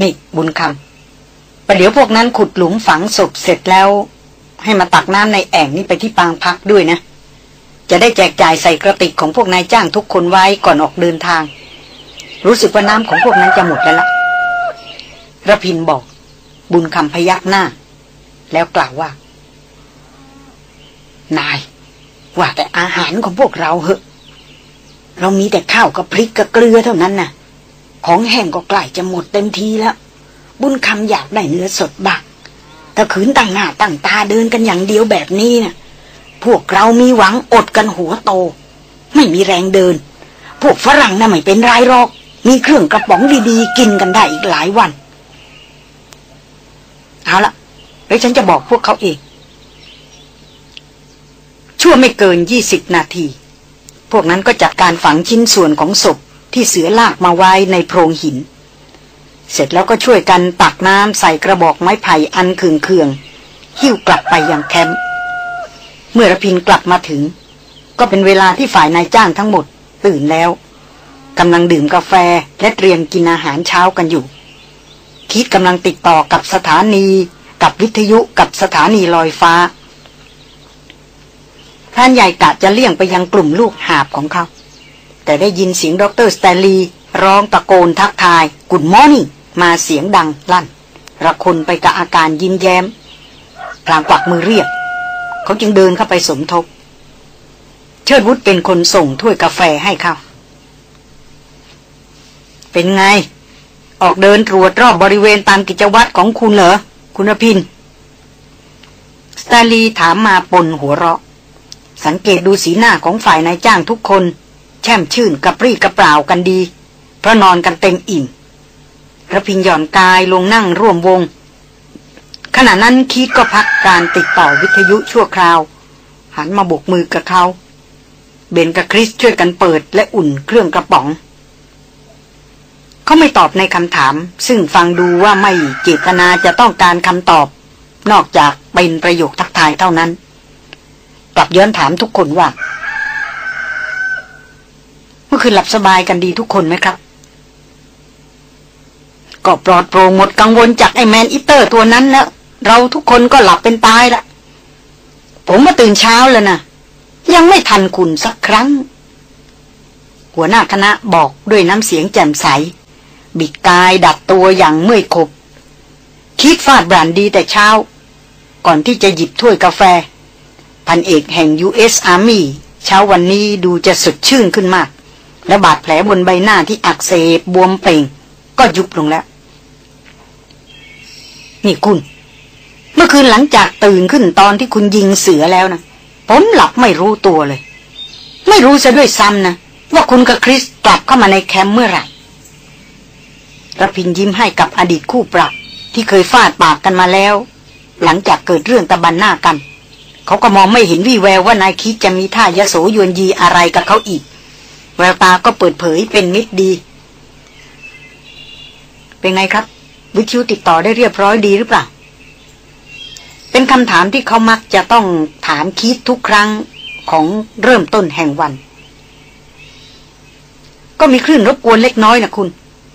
นี่บุญคำประเดี๋ยวพวกนั้นขุดหลุมฝังศพเสร็จแล้ว ให้มาตักน้ำในแอ่งนี้ไปที่ปางพักด้วยนะ จะได้แจกจ่ายใส่กระติกของพวกนายจ้างทุกคนไว้ก่อนออกเดินทาง รู้สึกว่าน้ำของพวกนั้นจะหมดแล้วละระพินบอก บุญคำพยักหน้า แล้วกล่าวว่า นาย ว่าแต่อาหารของพวกเราเหอะ เรามีแต่ข้าวกับพริกกับเกลือเท่านั้นน่ะ ของแห้งก็ใกล้จะหมดเต็มทีแล้ว บุญคำอยากได้เนื้อสดบักถ้าขืนตั้งหน้าตั้งตาเดินกันอย่างเดียวแบบนี้น่ะ พวกเรามีหวังอดกันหัวโต ไม่มีแรงเดิน พวกฝรั่งน่ะไม่เป็นไรหรอก มีเครื่องกระป๋องดีๆ กินกันได้อีกหลายวัน เอาละแล้วฉันจะบอกพวกเขาเองชั่วไม่เกินยี่สิบนาที พวกนั้นก็จัดการฝังชิ้นส่วนของศพ ที่เสือลากมาไว้ในโพรงหิน เสร็จแล้วก็ช่วยกันตักน้ำใส่กระบอกไม้ไผ่อันเคืองเคืองหิ้วกลับไปยังแคมป์เมื่อระพินกลับมาถึง ก็เป็นเวลาที่ฝ่ายนายจ้างทั้งหมดตื่นแล้วกำลังดื่มกาแฟและเตรียมกินอาหารเช้ากันอยู่ คิดกำลังติดต่อกับสถานี กับวิทยุกับสถานีลอยฟ้าท่านใหญ่กะจะเลี่ยงไปยังกลุ่มลูกหาบของเขา แต่ได้ยินเสียงดรสแตลีร้องตะโกนทักทายกุดมอนี่มาเสียงดังลั่น ระคนไปกับอาการยิ้มแย้ม พลางกวักมือเรียก เขาจึงเดินเข้าไปสมทบ เชิดวุฒเป็นคนส่งถ้วยกาแฟให้เขาเป็นไง ออกเดินตรวจรอบบริเวณตามกิจวัตรของคุณเหรอ คุณพินสตาลีถามมาปนหัวเราะ สังเกตดูสีหน้าของฝ่ายนายจ้างทุกคน แช่มชื่นกระปรี้กระเปล่ากันดี เพราะนอนกันเต็มอิ่มระพินหย่อนกายลงนั่งร่วมวง ขณะนั้นคิดก็พักการติดต่อวิทยุชั่วคราว หันมาบกมือกับเขา เบนกับคริสช่วยกันเปิดและอุ่นเครื่องกระป๋อง เขาไม่ตอบในคำถาม ซึ่งฟังดูว่าไม่เจตนาจะต้องการคำตอบ นอกจากเป็นประโยคทักทายเท่านั้น กลับย้อนถามทุกคนว่า เมื่อคืนหลับสบายกันดีทุกคนไหมครับ ก็ปลอดโปร่งหมดกังวลจากไอ้แมนอิเตอร์ตัวนั้นแล้วเราทุกคนก็หลับเป็นตายละผมมาตื่นเช้าแล้วนะยังไม่ทันคุณสักครั้ง หัวหน้าคณะบอกด้วยน้ำเสียงแจ่มใส บิดกายดัดตัวอย่างเมื่อยขบ คิดฟาดบรนดีแต่เช้า ก่อนที่จะหยิบถ้วยกาแฟ พันเอกแห่ง U.S. Army เช้าวันนี้ดูจะสดชื่นขึ้นมาก และบาดแผลบนใบหน้าที่อักเสบบวมเป่ง ก็ยุบลงแล้ว นี่คุณ เมื่อคืนหลังจากตื่นขึ้นตอนที่คุณยิงเสือแล้วนะผมหลับไม่รู้ตัวเลย ไม่รู้ซะด้วยซ้ำนะว่าคุณกับคริสกลับเข้ามาในแคมป์เมื่อไหร่ระพินยิ้มให้กับอดีตคู่ปรับ ที่เคยฟาดปากกันมาแล้ว หลังจากเกิดเรื่องตะบันหน้ากัน เขาก็มองไม่เห็นวี่แววว่านายคิดจะมีท่ายโสยวนยีอะไรกับเขาอีก แววตาก็เปิดเผยเป็นมิตรดี เป็นไงครับ วิทยุติดต่อได้เรียบร้อยดีหรือเปล่า เป็นคำถามที่เขามักจะต้องถามคิดทุกครั้งของเริ่มต้นแห่งวัน ก็มีคลื่นรบกวนเล็กน้อยนะคุณ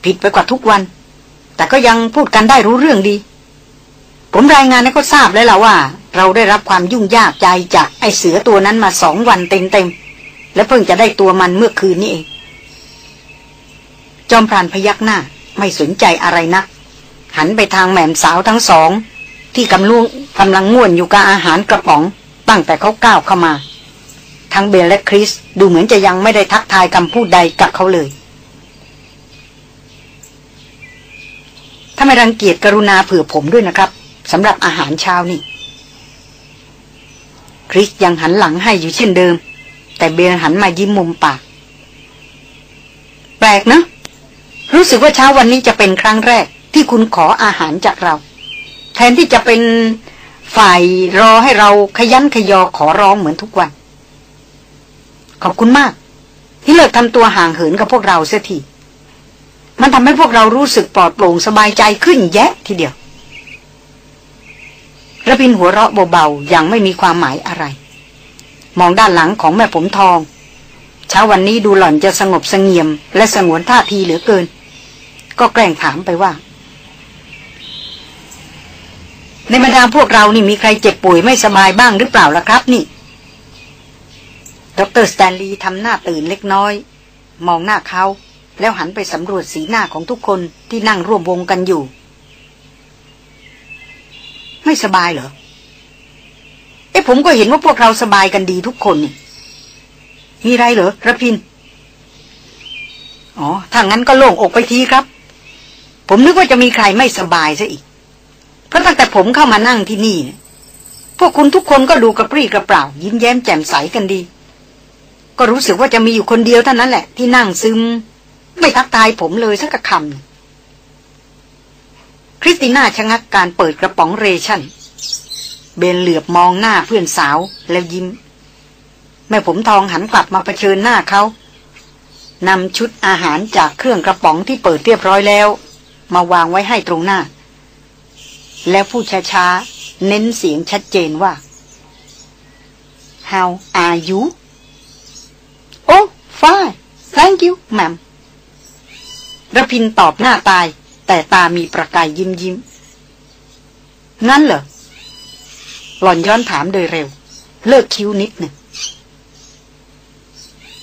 ผิดไปกว่าทุกวัน แต่ก็ยังพูดกันได้รู้เรื่องดี ผมรายงานให้เขาทราบแล้วล่ะว่า เราได้รับความยุ่งยากใจจากไอเสือตัวนั้นมาสองวันเต็มๆ และเพิ่งจะได้ตัวมันเมื่อคืนนี้เอง จอมพรานพยักหน้าไม่สนใจอะไรนัก หันไปทางแหม่มสาวทั้งสอง ที่กำลังกำลังง่วนอยู่กับอาหารกระป๋อง ตั้งแต่เขาก้าวเข้ามา ทั้งเบลและคริสดูเหมือนจะยังไม่ได้ทักทายคำพูดใดกับเขาเลย ถ้าไม่รังเกียจกรุณาเผื่อผมด้วยนะครับสำหรับอาหารเช้านี่ คริสยังหันหลังให้อยู่เช่นเดิม แต่เบลหันมายิ้มมุมปาก แปลกนะ รู้สึกว่าเช้าวันนี้จะเป็นครั้งแรก ที่คุณขออาหารจากเรา แทนที่จะเป็นฝ่ายรอให้เราขยันขยอขอร้องเหมือนทุกวัน ขอบคุณมาก ที่เลิกทำตัวห่างเหินกับพวกเราเสียทีมันทำให้พวกเรารู้สึกปลอดโปร่งสบายใจขึ้นแยะทีเดียวระพินหัวเราะเบาๆ อย่างไม่มีความหมายอะไร มองด้านหลังของแม่ผมทอง เช้าวันนี้ดูหล่อนจะสงบสงเงียม และสงวนท่าทีเหลือเกิน ก็แกล้งถามไปว่า ในบรรดาพวกเรานี่มีใครเจ็บป่วยไม่สบายบ้างหรือเปล่าล่ะครับนี่ดรสแตนลีย์ทำหน้าตื่นเล็กน้อย มองหน้าเขา แล้วหันไปสำรวจสีหน้าของทุกคนที่นั่งร่วมวงกันอยู่ ไม่สบายเหรอ เอ๊ะผมก็เห็นว่าพวกเราสบายกันดีทุกคนนี่ มีไรเหรอระพิน อ๋อ ถ้างั้นก็โล่งอกไปทีครับ ผมนึกว่าจะมีใครไม่สบายซะอีก เพราะตั้งแต่ผมเข้ามานั่งที่นี่นพวกคุณทุกคนก็ดูกระปรี้กระเปร่า ยิ้มแย้มแจ่มใสกันดี ก็รู้สึกว่าจะมีอยู่คนเดียวเท่านั้นแหละ ที่นั่งซึม ไม่ทักทายผมเลยสักคำคริสติน่าชะงักการเปิดกระป๋องเรชั่น เบนเหลือบมองหน้าเพื่อนสาวแล้วยิ้ม แม่ผมทองหันกลับมาเผชิญหน้าเขานำชุดอาหารจากเครื่องกระป๋องที่เปิดเรียบร้อยแล้ว มาวางไว้ให้ตรงหน้า แล้วพูดช้าๆ เน้นเสียงชัดเจนว่า How are you Oh fine thank you ma'am ระพินตอบหน้าตาย แต่ตามีประกายยิ้มยิ้มงั้นเหรอ หล่อนย้อนถามโดยเร็ว เลิกคิ้วนิดหนึ่ง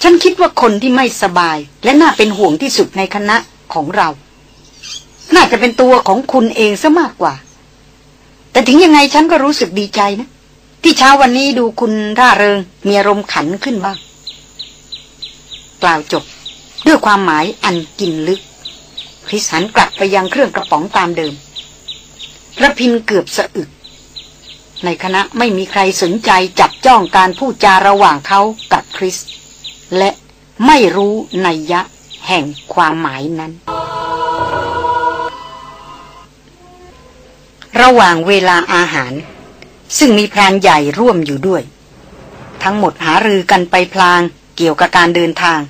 ฉันคิดว่าคนที่ไม่สบาย และน่าเป็นห่วงที่สุดในคณะของเรา น่าจะเป็นตัวของคุณเองซะมากกว่า แต่ถึงยังไงฉันก็รู้สึกดีใจนะ ที่เช้าวันนี้ดูคุณร่าเริง มีอารมณ์ขันขึ้นบ้าง กล่าวจบ ด้วยความหมายอันกินลึกคริสหันกลับไปยังเครื่องกระป๋องตามเดิมระพินเกือบสะอึก ในคณะไม่มีใครสนใจจับจ้องการพูดจาระหว่างเขากับคริส และไม่รู้นัยยะแห่งความหมายนั้น ระหว่างเวลาอาหาร ซึ่งมีพรานใหญ่ร่วมอยู่ด้วย ทั้งหมดหารือกันไปพลางเกี่ยวกับการเดินทาง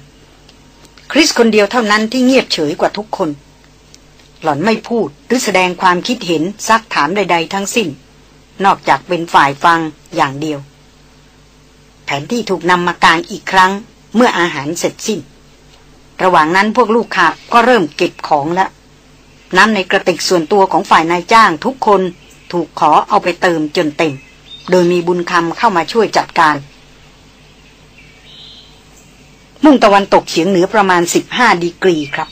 คริสคนเดียวเท่านั้นที่เงียบเฉยกว่าทุกคน หล่อนไม่พูดหรือแสดงความคิดเห็นซักถามใด ๆ ทั้งสิ้น นอกจากเป็นฝ่ายฟังอย่างเดียว แผนที่ถูกนำมากางอีกครั้ง เมื่ออาหารเสร็จสิ้น ระหว่างนั้นพวกลูกขาก็เริ่มเก็บของแล้ว น้ำในกระติกส่วนตัวของฝ่ายนายจ้างทุกคนถูกขอเอาไปเติมจนเต็ม โดยมีบุญคำเข้ามาช่วยจัดการ มุ่งตะวันตกเฉียงเหนือประมาณ 15 ดีกรีครับ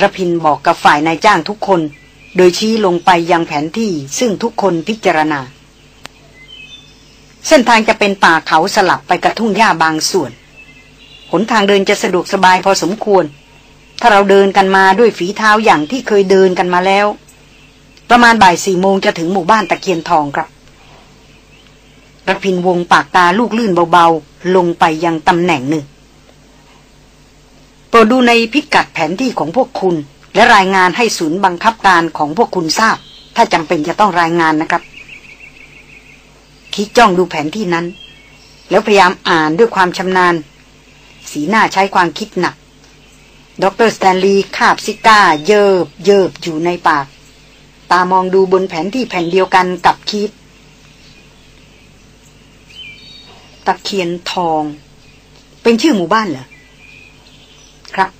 ระพินบอกกับฝ่ายนายจ้างทุกคน โดยชี้ลงไปยังแผนที่ซึ่งทุกคนพิจารณา เส้นทางจะเป็นป่าเขาสลับไปกระทุ่งหญ้าบางส่วน หนทางเดินจะสะดวกสบายพอสมควร ถ้าเราเดินกันมาด้วยฝีเท้าอย่างที่เคยเดินกันมาแล้ว ประมาณบ่ายสี่โมงจะถึงหมู่บ้านตะเคียนทองครับระพินวงปากตาลูกลื่นเบาๆ ลงไปยังตำแหน่งหนึ่งโปรดดูในพิกัดแผนที่ของพวกคุณ และรายงานให้ศูนย์บังคับการของพวกคุณทราบ ถ้าจำเป็นจะต้องรายงานนะครับ คีธจ้องดูแผนที่นั้น แล้วพยายามอ่านด้วยความชำนาญ สีหน้าใช้ความคิดหนักดรสแตนลีย์คาบซิการ์ เยิบเยิบอยู่ในปาก ตามองดูบนแผนที่แผ่นเดียวกันกับคีธตะเคียนทอง เป็นชื่อหมู่บ้านเหรอ ครับ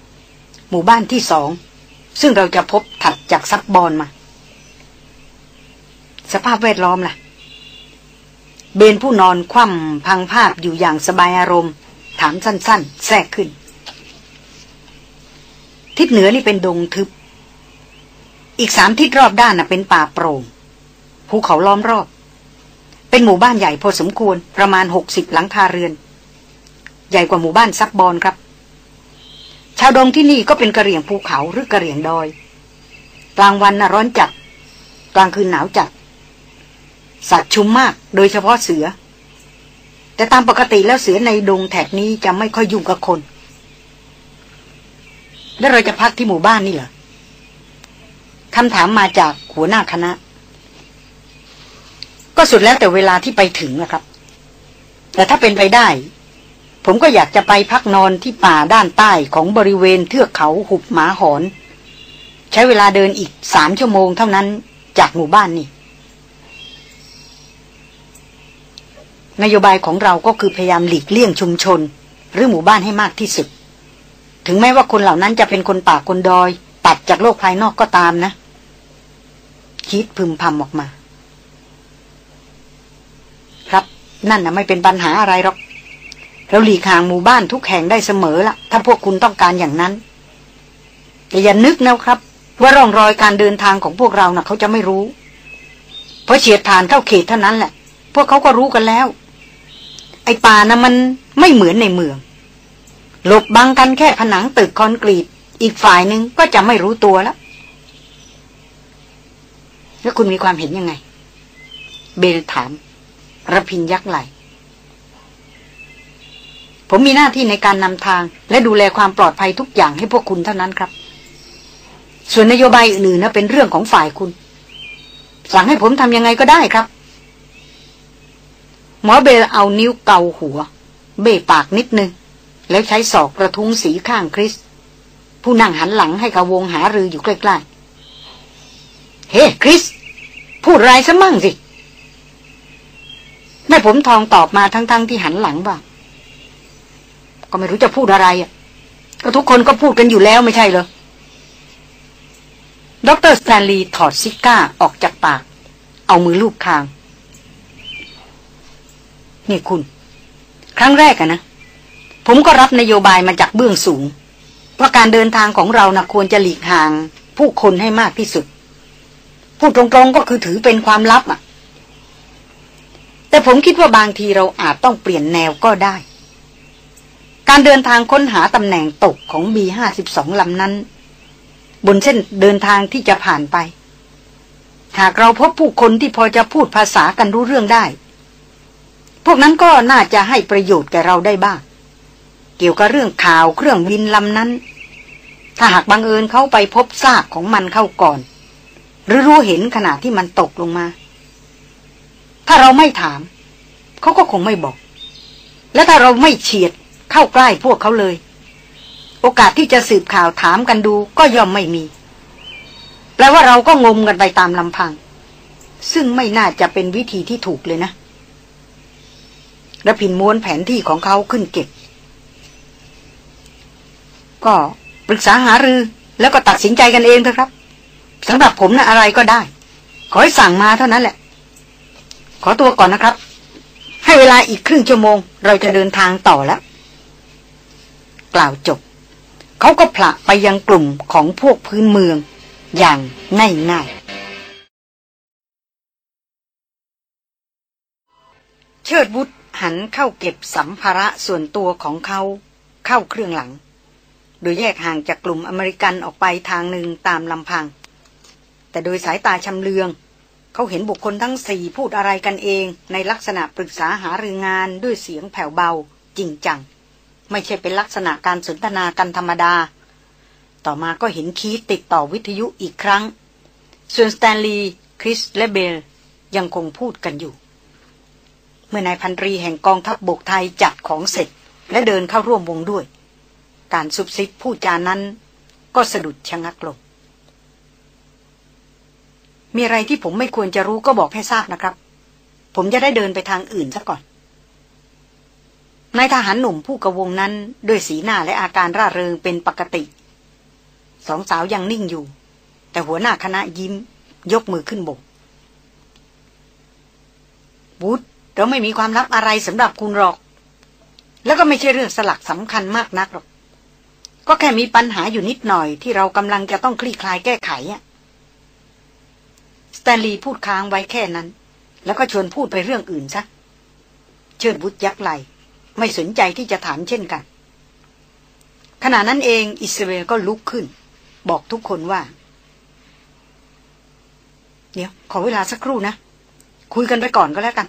หมู่บ้านที่สอง ซึ่งเราจะพบถัดจากซับบอนมา สภาพแวดล้อมล่ะ เบนผู้นอนคว่ำพังภาพอยู่อย่างสบายอารมณ์ ถามสั้น ๆ แทรกขึ้น ทิศเหนือนี่เป็นดงทึบ อีกสามทิศรอบด้านน่ะเป็นป่าโปร่งภูเขาล้อมรอบ เป็นหมู่บ้านใหญ่พอสมควรประมาณหกสิบหลังคาเรือน ใหญ่กว่าหมู่บ้านซับบอลครับาวดงที่นี่ก็เป็นกระเหรี่ยงภูเขาหรือกระเหรี่ยงดอย กลางวันน่ะร้อนจัด กลางคืนหนาวจัด สัตว์ชุมมาก โดยเฉพาะเสือ แต่ตามปกติแล้วเสือในดงแถบนี้จะไม่ค่อยยุ่งกับคน แล้วเราจะพักที่หมู่บ้านนี่เหรอคำถามมาจากหัวหน้าคณะ ก็สุดแล้วแต่เวลาที่ไปถึงนะครับ แต่ถ้าเป็นไปได้ ผมก็อยากจะไปพักนอนที่ป่าด้านใต้ของบริเวณเทือกเขาหุบหมาหอน ใช้เวลาเดินอีกสามชั่วโมงเท่านั้นจากหมู่บ้านนี่ นโยบายของเราก็คือพยายามหลีกเลี่ยงชุมชน หรือหมู่บ้านให้มากที่สุด ถึงแม้ว่าคนเหล่านั้นจะเป็นคนป่าคนดอย ตัดจากโลกภายนอกก็ตามนะ คิดพึมพำออกมา ครับ นั่นนะไม่เป็นปัญหาอะไรหรอก เราหลีกห่างหมู่บ้านทุกแห่งได้เสมอละถ้าพวกคุณต้องการอย่างนั้น แต่อย่านึกนะครับ ว่าร่องรอยการเดินทางของพวกเรานะ่ะ เขาจะไม่รู้ เพราะเฉียดผ่านเข้าเขตเท่านั้นแหละ พวกเขาก็รู้กันแล้ว ไอ้ป่านะมันไม่เหมือนในเมือง หลบบังกันแค่ผนังตึกคอนกรีต อีกฝ่ายหนึ่งก็จะไม่รู้ตัวแล้วแล้วคุณมีความเห็นยังไง เบลถามระพินยักไหล ผมมีหน้าที่ในการนำทาง และดูแลความปลอดภัยทุกอย่างให้พวกคุณเท่านั้นครับ ส่วนนโยบายอื่นๆนะเป็นเรื่องของฝ่ายคุณ สั่งให้ผมทำยังไงก็ได้ครับ หมอเบลเอานิ้วเกาหัว เบ้ปากนิดนึง แล้วใช้ศอกกระทุ้งสีข้างคริส ผู้นั่งหันหลังให้กับวงหารืออยู่ใกล้ๆ เฮ้ คริส พูดไรซะมั่งสิแม่ผมทองตอบมาทั้งๆที่หันหลังว่า ก็ไม่รู้จะพูดอะไรอะก็ทุกคนก็พูดกันอยู่แล้วไม่ใช่เหรอดรสแตนลีย์ถอดซิการ์ออกจากปาก เอามือลูบคาง นี่คุณ ครั้งแรกอะนะ ผมก็รับนโยบายมาจากเบื้องสูง ว่าการเดินทางของเรานะควรจะหลีกห่าง ผู้คนให้มากที่สุด พูดตรงๆก็คือถือเป็นความลับอะแต่ผมคิดว่าบางทีเราอาจต้องเปลี่ยนแนวก็ได้ การเดินทางค้นหาตำแหน่งตกของ B52 ลำนั้น บนเส้นเดินทางที่จะผ่านไป หากเราพบผู้คนที่พอจะพูดภาษากันรู้เรื่องได้ พวกนั้นก็น่าจะให้ประโยชน์แก่เราได้บ้าง เกี่ยวกับเรื่องข่าวเครื่องบินลำนั้น ถ้าหากบังเอิญเขาไปพบซากของมันเข้าก่อน หรือรู้เห็นขณะที่มันตกลงมา ถ้าเราไม่ถาม เขาก็คงไม่บอก และถ้าเราไม่เฉียด เข้าใกล้พวกเขาเลย โอกาสที่จะสืบข่าวถามกันดูก็ย่อมไม่มี แปลว่าเราก็งมกันไปตามลำพัง ซึ่งไม่น่าจะเป็นวิธีที่ถูกเลยนะระพินม้วนแผนที่ของเขาขึ้นเก็บ ก็ปรึกษาหารือแล้วก็ตัดสินใจกันเองเถอะครับสำหรับผมนะอะไรก็ได้ ขอให้สั่งมาเท่านั้นแหละ ขอตัวก่อนนะครับ ให้เวลาอีกครึ่งชั่วโมง เราจะเดินทางต่อแล้ว กล่าวจบ เขาก็ผละไปยังกลุ่มของพวกพื้นเมือง อย่างง่ายๆเชิดบุตรหันเข้าเก็บสัมภาระส่วนตัวของเขาเข้าเครื่องหลัง โดยแยกห่างจากกลุ่มอเมริกันออกไปทางหนึ่งตามลำพัง แต่โดยสายตาชำเลือง เขาเห็นบุคคลทั้งสี่พูดอะไรกันเอง ในลักษณะปรึกษาหารืองานด้วยเสียงแผ่วเบาจริงจัง ไม่ใช่เป็นลักษณะการสนทนากันธรรมดา ต่อมาก็เห็นคีตติดต่อวิทยุอีกครั้ง ส่วนสแตนลีย์คริสและเบลยังคงพูดกันอยู่ เมื่อนายพันตรีแห่งกองทัพบบกไทยจัดของเสร็จ และเดินเข้าร่วมวงด้วย การซุบซิบพูดจานั้น ก็สะดุดชะงักลงมีอะไรที่ผมไม่ควรจะรู้ก็บอกให้ทราบนะครับ ผมจะได้เดินไปทางอื่นซะก่อน นายทหารหนุ่มผู้กระวงนั้นด้วยสีหน้าและอาการร่าเริงเป็นปกติ สองสาวยังนิ่งอยู่ แต่หัวหน้าคณะยิ้ม ยกมือขึ้นบกบูธเราไม่มีความลับอะไรสำหรับคุณหรอก แล้วก็ไม่ใช่เรื่องสลักสำคัญมากนักหรอก ก็แค่มีปัญหาอยู่นิดหน่อยที่เรากำลังจะต้องคลี่คลายแก้ไขอะสแตนลีย์พูดค้างไว้แค่นั้น แล้วก็ชวนพูดไปเรื่องอื่นซะเชิดบุตรยักไหล ไม่สนใจที่จะถามเช่นกัน ขณะนั้นเองอิสราเอลก็ลุกขึ้น บอกทุกคนว่า เดี๋ยว ขอเวลาสักครู่นะ คุยกันไปก่อนก็แล้วกัน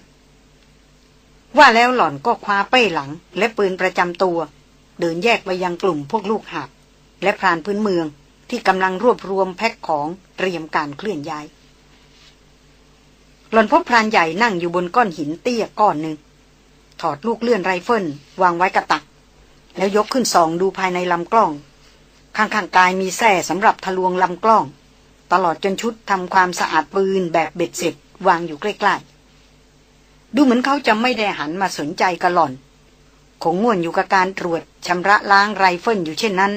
ว่าแล้วหล่อนก็คว้าเป้หลัง และปืนประจำตัว เดินแยกไปยังกลุ่มพวกลูกหาบและพรานพื้นเมืองที่กำลังรวบรวมแพ็คของเตรียมการเคลื่อนย้าย หล่อนพบพรานใหญ่นั่งอยู่บนก้อนหินเตี้ยก้อนหนึ่ง ถอดลูกเลื่อนไรเฟิลวางไว้กับตัก แล้วยกขึ้นสองดูภายในลำกล้อง ข้างๆกายมีแส้สำหรับทะลวงลำกล้อง ตลอดจนชุดทำความสะอาดปืนแบบเบ็ดเสร็จวางอยู่ใกล้ๆ ดูเหมือนเขาจะไม่ได้หันมาสนใจกะหล่อน คงง่วนอยู่กับการตรวจชำระล้างไรเฟิลอยู่เช่นนั้น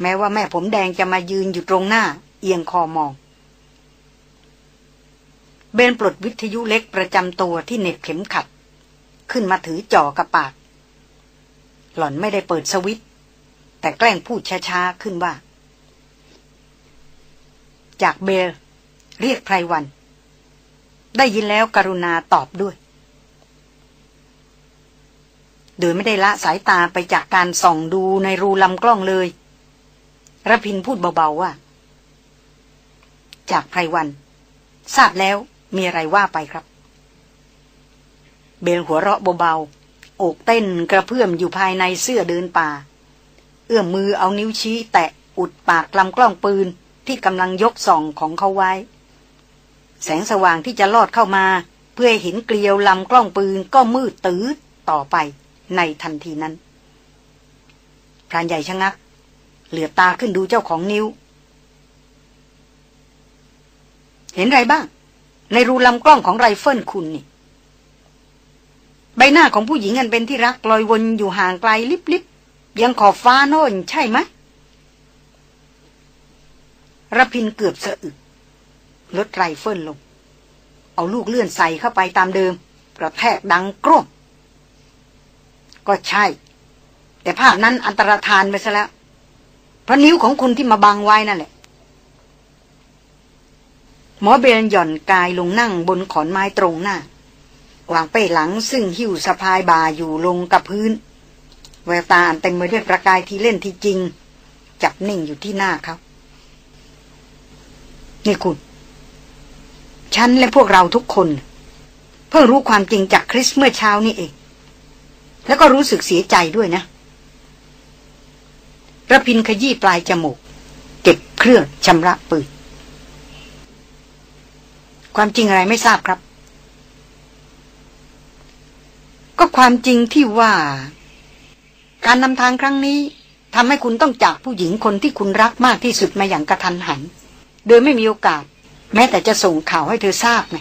แม้ว่าแม่ผมแดงจะมายืนอยู่ตรงหน้า เอียงคอมองเบนปลดวิทยุเล็กประจำตัวที่เน็บเข็มขัด ขึ้นมาถือจ่อกระปาก หล่อนไม่ได้เปิดสวิตแต่แกล้งพูดช้าๆขึ้นว่า จากเบลเรียกไพรวัน ได้ยินแล้วกรุณาตอบด้วย โดยไม่ได้ละสายตาไปจากการส่องดูในรูลำกล้องเลยระพินพูดเบาๆว่า จากไพรวัน ทราบแล้วมีอะไรว่าไปครับ เบลหัวเราะเบาๆ อกเต้นกระเพื่อมอยู่ภายในเสื้อเดินป่า เอื้อมมือเอานิ้วชี้แตะอุดปากลำกล้องปืนที่กำลังยกส่องของเขาไว้ แสงสว่างที่จะลอดเข้ามา เพื่อเห็นเกลียวลำกล้องปืนก็มืดตื้อต่อไปในทันทีนั้นพรานใหญ่ชะงัก เหลือบตาขึ้นดูเจ้าของนิ้ว เห็นไรบ้าง ในรูลำกล้องของไรเฟิลคุณนี่ ใบหน้าของผู้หญิงอันเป็นที่รักลอยวนอยู่ห่างไกลลิบๆยังขอบฟ้าโน่นใช่ไหมระพินเกือบสะอึกลดไรเฟิลลง เอาลูกเลื่อนใส่เข้าไปตามเดิมกระแทกดังกรบก็ใช่ แต่ภาพนั้นอันตรธานไปซะแล้ว เพราะนิ้วของคุณที่มาบังไว้นั่นแหละ หมอเบลหย่อนกายลงนั่งบนขอนไม้ตรงหน้า วางเป้หลังซึ่งหิ้วสะพายบาอยู่ลงกับพื้น แววตาอันเต็มไปด้วยประกายที่เล่นที่จริง จับนิ่งอยู่ที่หน้าเขา นี่คุณ ฉันและพวกเราทุกคน เพิ่งรู้ความจริงจากคริสเมื่อเช้านี่เอง แล้วก็รู้สึกเสียใจด้วยนะระพินขยี้ปลายจมูก เก็บเครื่องชำระปืนความจริงอะไรไม่ทราบครับ ก็ความจริงที่ว่า การนำทางครั้งนี้ทำให้คุณต้องจากผู้หญิงคนที่คุณรักมากที่สุดมาอย่างกระทันหัน โดยไม่มีโอกาส แม้แต่จะส่งข่าวให้เธอทราบไง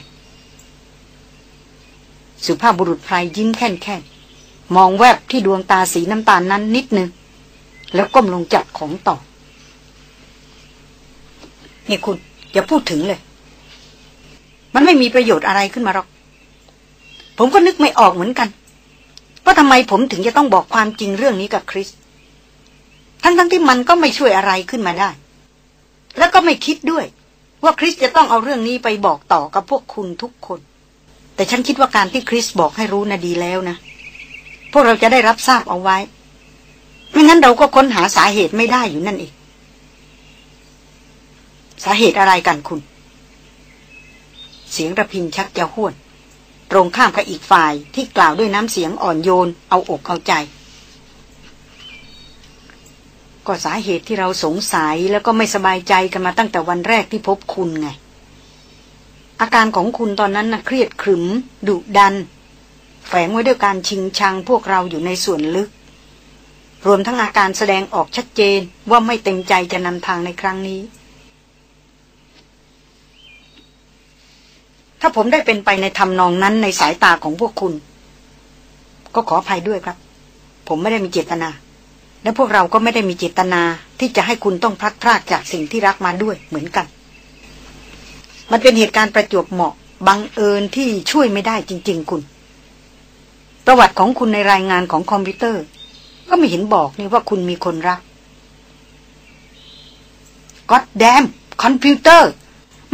สุภาพบุรุษไพรยิ้มแค่นแค่มองแวบที่ดวงตาสีน้ำตาลนั้นนิดนึง แล้วก้มลงจับของต่อ นี่คุณ อย่าพูดถึงเลย มันไม่มีประโยชน์อะไรขึ้นมาหรอก ผมก็นึกไม่ออกเหมือนกัน ว่าทำไมผมถึงจะต้องบอกความจริงเรื่องนี้กับคริส ทั้งๆทที่มันก็ไม่ช่วยอะไรขึ้นมาได้ แล้วก็ไม่คิดด้วย ว่าคริสจะต้องเอาเรื่องนี้ไปบอกต่อกับพวกคุณทุกคน แต่ฉันคิดว่าการที่คริสบอกให้รู้น่ะดีแล้วนะ พวกเราจะได้รับทราบเอาไว้ ไม่งั้นเราก็ค้นหาสาเหตุไม่ได้อยู่นั่นเอง สาเหตุอะไรกันคุณ เสียงระพินชักจะห้วน ตรงข้ามกับอีกฝ่ายที่กล่าวด้วยน้ำเสียงอ่อนโยน เอาอกเอาใจ ก็สาเหตุที่เราสงสัยแล้วก็ไม่สบายใจกันมาตั้งแต่วันแรกที่พบคุณไง อาการของคุณตอนนั้นน่ะเครียดขรึม ดุดัน แฝงไว้ด้วยการชิงชังพวกเราอยู่ในส่วนลึก รวมทั้งอาการแสดงออกชัดเจนว่าไม่เต็มใจจะนำทางในครั้งนี้ ถ้าผมได้เป็นไปในทำนองนั้นในสายตาของพวกคุณ ก็ขออภัยด้วยครับ ผมไม่ได้มีเจตนา และพวกเราก็ไม่ได้มีเจตนาที่จะให้คุณต้องพลัดพรากจากสิ่งที่รักมาด้วยเหมือนกัน มันเป็นเหตุการณ์ประจวบเหมาะบังเอิญที่ช่วยไม่ได้จริง ๆ คุณ ประวัติของคุณในรายงานของคอมพิวเตอร์ ก็ไม่เห็นบอกนี่ว่าคุณมีคนรักก็แดมคอมพิวเตอร์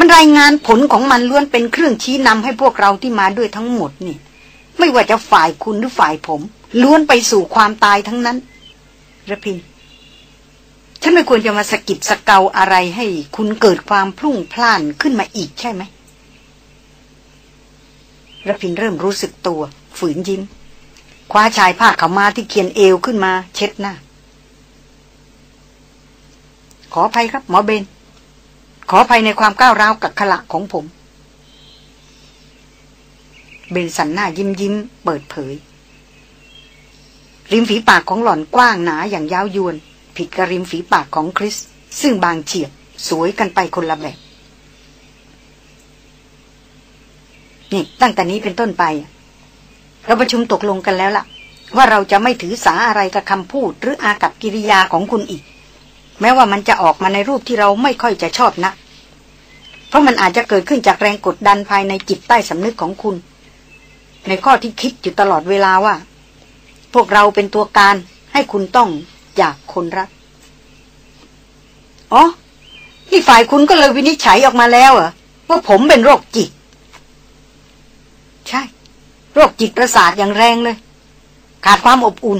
มันรายงานผลของมันล้วนเป็นเครื่องชี้นำให้พวกเราที่มาด้วยทั้งหมดนี่ ไม่ว่าจะฝ่ายคุณหรือฝ่ายผม ล้วนไปสู่ความตายทั้งนั้นระพินฉันไม่ควรจะมาสกิดสเกาอะไรให้คุณเกิดความพลุ่งพล่านขึ้นมาอีกใช่ไหมระพินเริ่มรู้สึกตัว ฝืนยิ้ม คว้าชายผ้าขามาที่เขียนเอวขึ้นมา เช็ดหน้า ขออภัยครับ หมอเบน ขออภัยในความก้าวร้าวกับขละของผม เบนสันหน้ายิ้มยิ้มเปิดเผย ริมฝีปากของหล่อนกว้างหนาอย่างยาวยวน ผิดกับริมฝีปากของคริส ซึ่งบางเฉียบสวยกันไปคนละแบบนี่ตั้งแต่นี้เป็นต้นไป เราประชุมตกลงกันแล้วล่ะ ว่าเราจะไม่ถือสาอะไรกับคำพูด หรืออากับกิริยาของคุณอีก แม้ว่ามันจะออกมาในรูปที่เราไม่ค่อยจะชอบนะ เพราะมันอาจจะเกิดขึ้นจากแรงกดดันภายในจิตใต้สำนึกของคุณ ในข้อที่คิดอยู่ตลอดเวลาว่า พวกเราเป็นตัวการให้คุณต้องจากคนรัก อ๋อ ที่ฝ่ายคุณก็เลยวินิจฉัยออกมาแล้วเหรอว่าผมเป็นโรคจิต ใช่ โรคจิตประสาทอย่างแรงเลย ขาดความอบอุ่น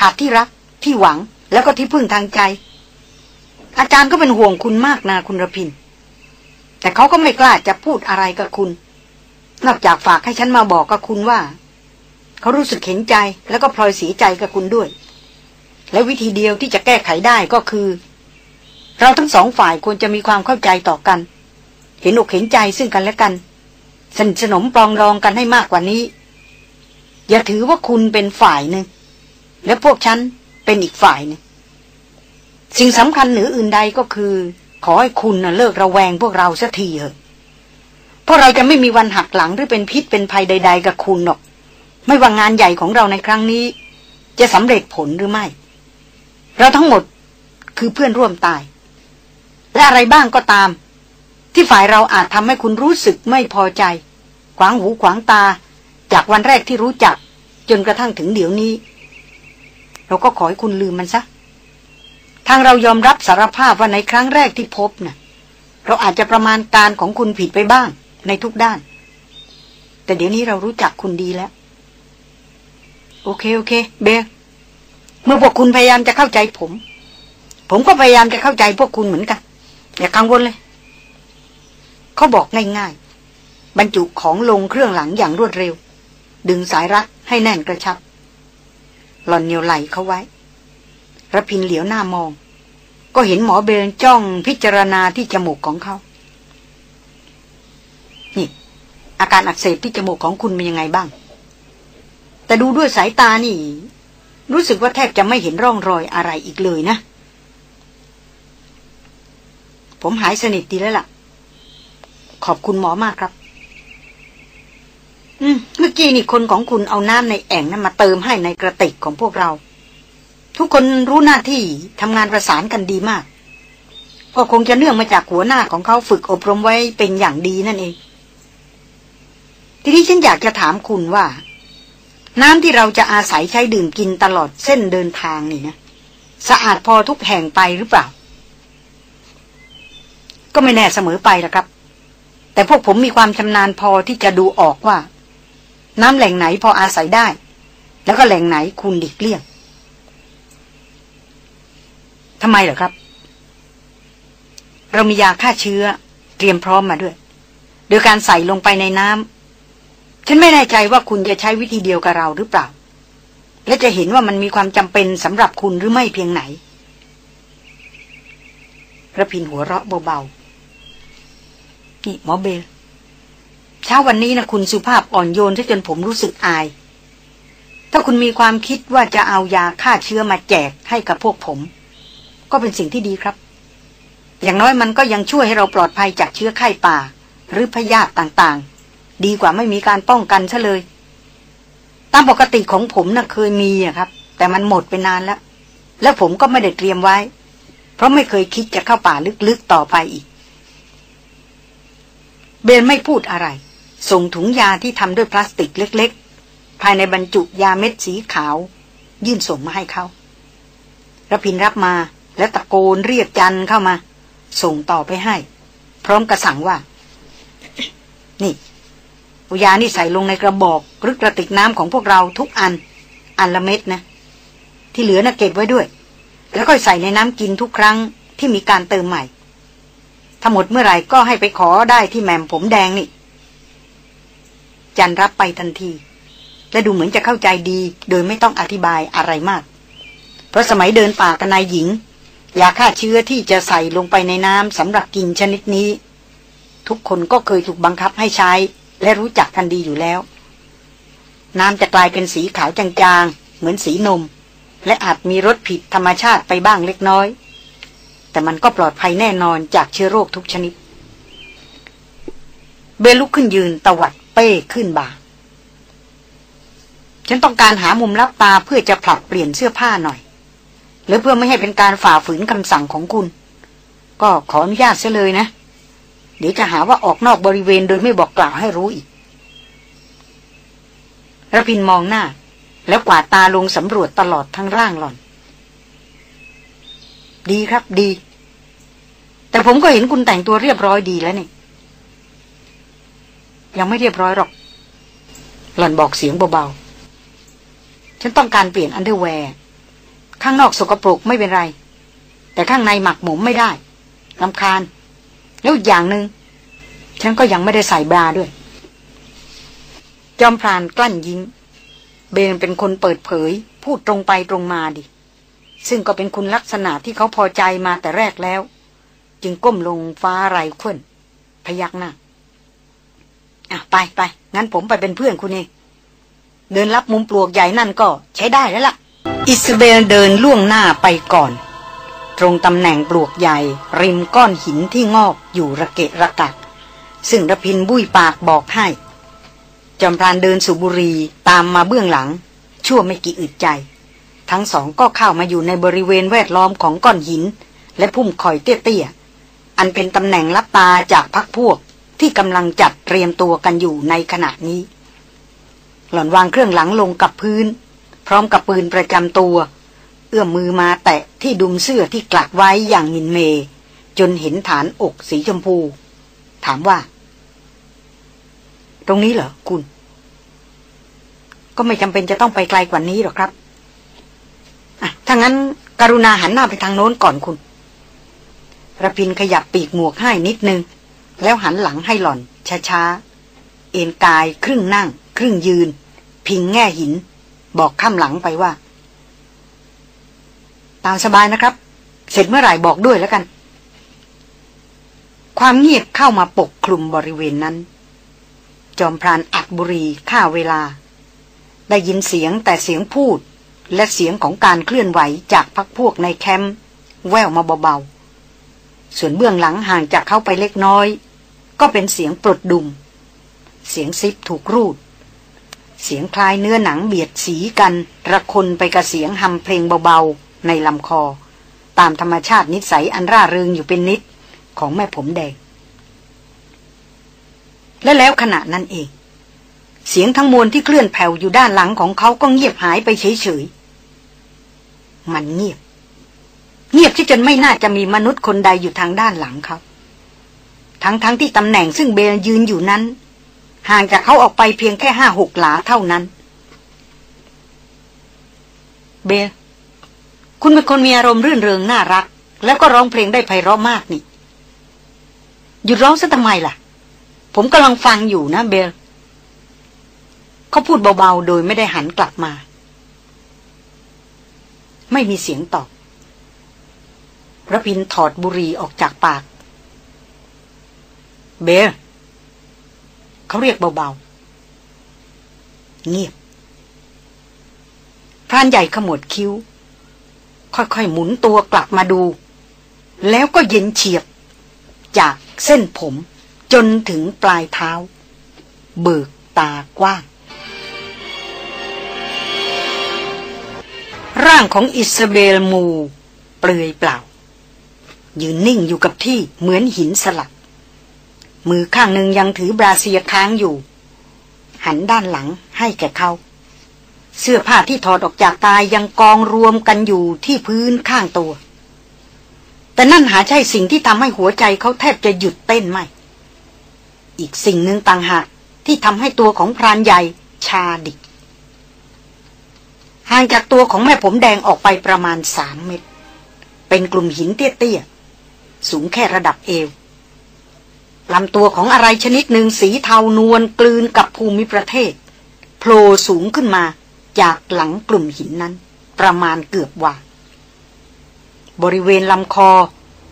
ขาดที่รัก ที่หวัง แล้วก็ที่พึ่งทางใจ อาจารย์ก็เป็นห่วงคุณมากนะคุณระพิน แต่เขาก็ไม่กล้าจะพูดอะไรกับคุณ นอกจากฝากให้ฉันมาบอกกับคุณว่า เขารู้สึกเห็นใจแล้วก็พลอยเสียใจกับคุณด้วย และวิธีเดียวที่จะแก้ไขได้ก็คือ เราทั้งสองฝ่ายควรจะมีความเข้าใจต่อกัน เห็นอกเห็นใจซึ่งกันและกัน สนิทสนมปรองรองกันให้มากกว่านี้ อย่าถือว่าคุณเป็นฝ่ายหนึ่งและพวกฉันเป็นอีกฝ่ายหนึ่งสิ่งสำคัญเหนืออื่นใดก็คือ ขอให้คุณนะเลิกระแวงพวกเราสักทีเถอะเพราะเราจะไม่มีวันหักหลังหรือเป็นพิษเป็นภัยใด ๆ กับคุณหรอก ไม่ว่างานใหญ่ของเราในครั้งนี้ จะสำเร็จผลหรือไม่ เราทั้งหมดคือเพื่อนร่วมตาย และอะไรบ้างก็ตาม ที่ฝ่ายเราอาจทำให้คุณรู้สึกไม่พอใจ ขวางหูขวางตา จากวันแรกที่รู้จัก จนกระทั่งถึงเดี๋ยวนี้ เราก็ขอให้คุณลืมมันซะ ทางเรายอมรับสารภาพว่าในครั้งแรกที่พบนะ่ะ เราอาจจะประมาณการของคุณผิดไปบ้าง ในทุกด้าน แต่เดี๋ยวนี้เรารู้จักคุณดีแล้ว โอเคโอเค เบลเมื่อพวกคุณพยายามจะเข้าใจผม ผมก็พยายามจะเข้าใจพวกคุณเหมือนกัน อย่ากังวลเลย เขาบอกง่ายๆ บรรจุของลงเครื่องหลังอย่างรวดเร็ว ดึงสายรัดให้แน่นกระชับ หล่อนเหนียวไหลเขาไว้ ระพินเหลียวหน้ามอง ก็เห็นหมอเบลจ้องพิจารณาที่จมูกของเขา นี่ อาการอักเสบที่จมูกของคุณเป็นยังไงบ้าง แต่ดูด้วยสายตานี่ รู้สึกว่าแทบจะไม่เห็นร่องรอยอะไรอีกเลยนะ ผมหายสนิทดีแล้วล่ะ ขอบคุณหมอมากครับอืมเมื่อกี้นี่คนของคุณเอาน้ำในแอ่งนั้นมาเติมให้ในกระติกของพวกเรา ทุกคนรู้หน้าที่ทำงานประสานกันดีมาก ก็คงจะเนื่องมาจากหัวหน้าของเขาฝึกอบรมไว้เป็นอย่างดีนั่นเอง ทีนี้ฉันอยากจะถามคุณว่า น้ำที่เราจะอาศัยใช้ดื่มกินตลอดเส้นเดินทางนี่นะสะอาดพอทุกแห่งไปหรือเปล่า ก็ไม่แน่เสมอไปละครับ แต่พวกผมมีความชำนาญพอที่จะดูออกว่า น้ำแหล่งไหนพออาศัยได้ แล้วก็แหล่งไหนคุณหลีกเลี่ยง ทำไมเหรอครับ เรามียาฆ่าเชื้อ เตรียมพร้อมมาด้วย โดยการใส่ลงไปในน้ำฉันไม่แน่ใจว่าคุณจะใช้วิธีเดียวกับเราหรือเปล่า และจะเห็นว่ามันมีความจำเป็นสำหรับคุณหรือไม่เพียงไหนระพินหัวเราะเบาๆนี่หมอเบลเช้าวันนี้นะคุณสุภาพอ่อนโยนจนผมรู้สึกอาย ถ้าคุณมีความคิดว่าจะเอายาฆ่าเชื้อมาแจกให้กับพวกผม ก็เป็นสิ่งที่ดีครับ อย่างน้อยมันก็ยังช่วยให้เราปลอดภัยจากเชื้อไข้ป่า หรือพยาธิต่างๆ ดีกว่าไม่มีการป้องกันซะเลย ตามปกติของผมนะ่ะเคยมีอะครับ แต่มันหมดไปนานแล้ว แล้วผมก็ไม่ได้เตรียมไว้ เพราะไม่เคยคิดจะเข้าป่าลึกๆต่อไปอีก เบนไม่พูดอะไร ส่งถุงยาที่ทำด้วยพลาสติกเล็ก ๆ ภายในบรรจุยาเม็ดสีขาว ยื่นส่งมาให้เขาระพินรับมา แล้วตะโกนเรียกจันเข้ามา ส่งต่อไปให้ พร้อมกระสั่งว่า นี่อุยานี่ใส่ลงในกระบอกหรือกระติกน้ำของพวกเราทุกอัน อันละเม็ดนะ ที่เหลือนะ่ะเก็บไว้ด้วย แล้วก็ใส่ในน้ำกินทุกครั้งที่มีการเติมใหม่ ถ้าหมดเมื่อไหร่ก็ให้ไปขอได้ที่แหม่มผมแดงนี่ จันรับไปทันที และดูเหมือนจะเข้าใจดี โดยไม่ต้องอธิบายอะไรมาก เพราะสมัยเดินป่ากันนายหญิง ยาฆ่าเชื้อที่จะใส่ลงไปในน้ำสำหรับกินชนิดนี้ ทุกคนก็เคยถูกบังคับให้ใช้ และรู้จักกันดีอยู่แล้ว น้ำจะกลายเป็นสีขาวจางๆ เหมือนสีนม และอาจมีรสผิดธรรมชาติไปบ้างเล็กน้อย แต่มันก็ปลอดภัยแน่นอนจากเชื้อโรคทุกชนิด เบลุกขึ้นยืนตวัดเป้ขึ้นบ่าฉันต้องการหามุมรับตาเพื่อจะผลัดเปลี่ยนเสื้อผ้าหน่อย หรือเพื่อไม่ให้เป็นการฝ่าฝืนคำสั่งของคุณ ก็ขออนุญาตเสียเลยนะ เดี๋ยวจะหาว่าออกนอกบริเวณโดยไม่บอกกล่าวให้รู้อีกระพินมองหน้า แล้วกวาดตาลงสำรวจตลอดทั้งร่างหล่อน ดีครับดี แต่ผมก็เห็นคุณแต่งตัวเรียบร้อยดีแล้วนี่ยังไม่เรียบร้อยหรอก หล่อนบอกเสียงเบาๆ ฉันต้องการเปลี่ยน underwear ข้างนอกสกปรกไม่เป็นไร แต่ข้างในหมักหมมไม่ได้รำคาญ แล้วอย่างหนึ่งฉันก็ยังไม่ได้ใส่บราด้วย จอมพรานกลั้นยิ้ม เบลเป็นคนเปิดเผย พูดตรงไปตรงมาดิ ซึ่งก็เป็นคุณลักษณะที่เขาพอใจมาแต่แรกแล้ว จึงก้มลงฟ้าไรขว้น พยักหน้าอะไปไปงั้นผมไปเป็นเพื่อนคุณเองเดินรับมุมปลวกใหญ่นั่นก็ใช้ได้แล้วล่ะ อิสเบลเดินล่วงหน้าไปก่อน ตรงตำแหน่งปลวกใหญ่ ริมก้อนหินที่งอกอยู่ระเกะระกัก ซึ่งระพินบุ้ยปากบอกให้ จอมพรานเดินสุบุรีตามมาเบื้องหลัง ชั่วไม่กี่อึดใจ ทั้งสองก็เข้ามาอยู่ในบริเวณแวดล้อมของก้อนหิน และพุ่มคอยเตี้ยๆ อันเป็นตำแหน่งลับตาจากพักพวกที่กำลังจัดเตรียมตัวกันอยู่ในขณะนี้ หล่อนวางเครื่องหลังลงกับพื้น พร้อมกับปืนประจำตัว เอื้อมมือมาแตะที่ดุมเสื้อที่กลัดไว้อย่างมินเม จนเห็นฐานอกสีชมพู ถามว่า ตรงนี้เหรอคุณ ก็ไม่จำเป็นจะต้องไปไกลกว่านี้หรอกครับอะถ้างั้นกรุณาหันหน้าไปทางโน้นก่อนคุณระพินขยับปีกหมวกให้นิดนึง แล้วหันหลังให้หล่อนช้าๆ เอ็นกายครึ่งนั่ง ครึ่งยืน พิงแง่หิน บอกข้ามหลังไปว่า ตามสบายนะครับ เสร็จเมื่อไหร่บอกด้วยแล้วกัน ความเงียบเข้ามาปกคลุมบริเวณนั้น จอมพรานอัดบุรีฆ่าเวลา ได้ยินเสียงแต่เสียงพูด และเสียงของการเคลื่อนไหวจากพักพวกในแคมป์แววมาเบาๆ ส่วนเบื้องหลังห่างจากเขาไปเล็กน้อย ก็เป็นเสียงปลดดุม เสียงซิปถูกรูด เสียงคลายเนื้อหนังเบียดสีกัน ระคนไปกับเสียงฮัมเพลงเบาๆ ในลำคอ ตามธรรมชาตินิสัยอันร่าเริงอยู่เป็นนิดของแม่ผมแดง และแล้วขณะนั้นเอง เสียงทั้งมวลที่เคลื่อนแผ่วอยู่ด้านหลังของเขาก็เงียบหายไปเฉยๆ มันเงียบ เงียบที่จนไม่น่าจะมีมนุษย์คนใดอยู่ทางด้านหลังเขา ทั้งๆทที่ตำแหน่งซึ่งเบลยืนอยู่นั้น ห่างจากเขาออกไปเพียงแค่ห้าหกหลาเท่านั้น เบล คุณเป็นคนมีอารมณ์รื่นเริงน่ารัก แล้วก็ร้องเพลงได้ไพเราะมากนี่ หยุดร้องซะทำไมล่ะ ผมกำลังฟังอยู่นะเบลเขาพูดเบาๆ โดยไม่ได้หันกลับมา ไม่มีเสียงตอบระพินถอดบุหรี่ออกจากปาก เบล เขาเรียกเบาๆ เงียบ พรานใหญ่ขมวดคิ้ว ค่อยๆหมุนตัวกลับมาดู แล้วก็เย็นเฉียบ จากเส้นผมจนถึงปลายเท้า เบิกตากว้าง ร่างของอิสเบลมู เปลือยเปล่า ยืนนิ่งอยู่กับที่เหมือนหินสลัก มือข้างหนึ่งยังถือบราเซียค้างอยู่ หันด้านหลังให้แก่เขา เสื้อผ้าที่ถอดออกจากตายยังกองรวมกันอยู่ที่พื้นข้างตัว แต่นั่นหาใช่สิ่งที่ทำให้หัวใจเขาแทบจะหยุดเต้นไม่ อีกสิ่งหนึ่งต่างหากที่ทำให้ตัวของพรานใหญ่ชาดิกห่างจากตัวของแม่ผมแดงออกไปประมาณสามเมตร เป็นกลุ่มหินเตี้ยๆ สูงแค่ระดับเอว ลำตัวของอะไรชนิดหนึ่งสีเทานวลกลืนกับภูมิประเทศโผล่สูงขึ้นมาจากหลังกลุ่มหินนั้น ประมาณเกือบว่า บริเวณลำคอ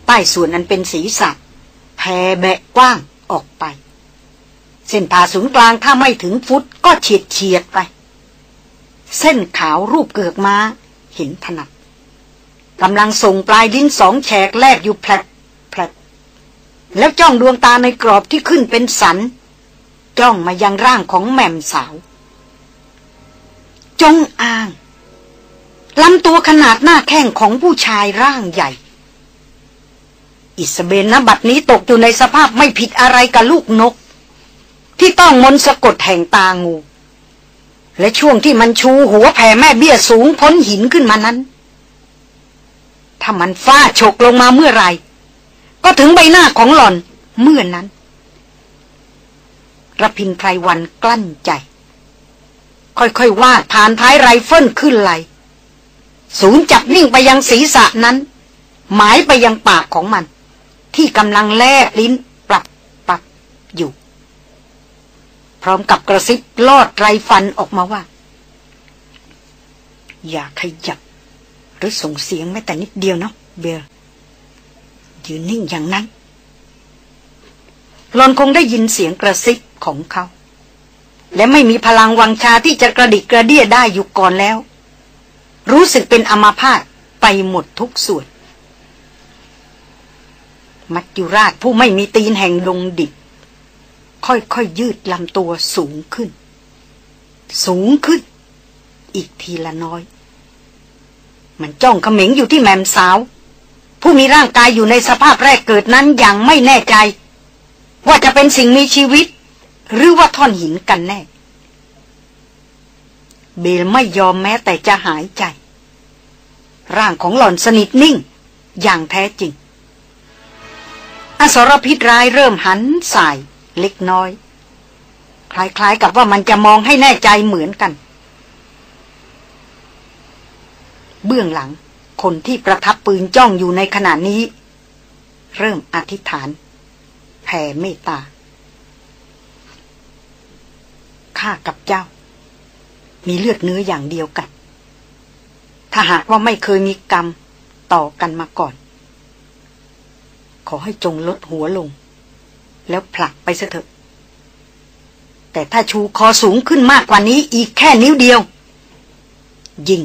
ใต้ส่วนนั้นเป็นสีสัตว์แผ่แบะกว้างออกไป เส้นผ่าศูนย์กลางถ้าไม่ถึงฟุตก็เฉียดเฉียดไป เส้นขาวรูปเกือกม้า เห็นถนัดกำลังส่งปลายลิ้นสองแฉกแลบอยู่แผลบแผลบ แล้วจ้องดวงตาในกรอบที่ขึ้นเป็นสัน จ้องมายังร่างของแม่มสาว จงอางลำตัวขนาดหน้าแข้งของผู้ชายร่างใหญ่ อิสเบนนบัดนี้ตกอยู่ในสภาพไม่ผิดอะไรกับลูกนก ที่ต้องมนสะกดแห่งตางู และช่วงที่มันชูหัวแผ่แม่เบี้ยสูงพ้นหินขึ้นมานั้น ถ้ามันฟาดฉกลงมาเมื่อไหร่ ก็ถึงใบหน้าของหล่อนเมื่อนั้นระพินไพรวันกลั้นใจ ค่อยๆวาดผ่านท้ายไรเฟิลขึ้นไหลศูนย์จับนิ่งไปยังศีรษะนั้น หมายไปยังปากของมัน ที่กำลังแลบลิ้นปรับปรับอยู่ พร้อมกับกระซิบลอดไรฟันออกมาว่า อย่าขยับ หรือส่งเสียงแม้แต่นิดเดียวเนาะเบล ยืนนิ่งอย่างนั้นหลอนคงได้ยินเสียงกระซิบของเขา และไม่มีพลังวังชาที่จะกระดิกกระเดี้ยได้อยู่ก่อนแล้ว รู้สึกเป็นอมาพาตไปหมดทุกส่วน มัจจุราชผู้ไม่มีตีนแห่งดงดิบค่อยๆยยืดลำตัวสูงขึ้น สูงขึ้น อีกทีละน้อย มันจ้องเขม็งอยู่ที่แมมสาว ผู้มีร่างกายอยู่ในสภาพแรกเกิดนั้นอย่างไม่แน่ใจ ว่าจะเป็นสิ่งมีชีวิต หรือว่าท่อนหินกันแน่ เบลไม่ยอมแม้แต่จะหายใจ ร่างของหล่อนสนิทนิ่ง อย่างแท้จริง อสรพิษร้ายเริ่มหันสายเล็กน้อย คล้ายๆกับว่ามันจะมองให้แน่ใจเหมือนกัน เบื้องหลัง คนที่ประทับปืนจ้องอยู่ในขณะนี้ เริ่มอธิษฐานแผ่เมตตาข้ากับเจ้า มีเลือดเนื้ออย่างเดียวกัน ถ้าหากว่าไม่เคยมีกรรมต่อกันมาก่อน ขอให้จงลดหัวลง แล้วผลักไปเถอะ แต่ถ้าชูคอสูงขึ้นมากกว่านี้อีกแค่นิ้วเดียว ยิง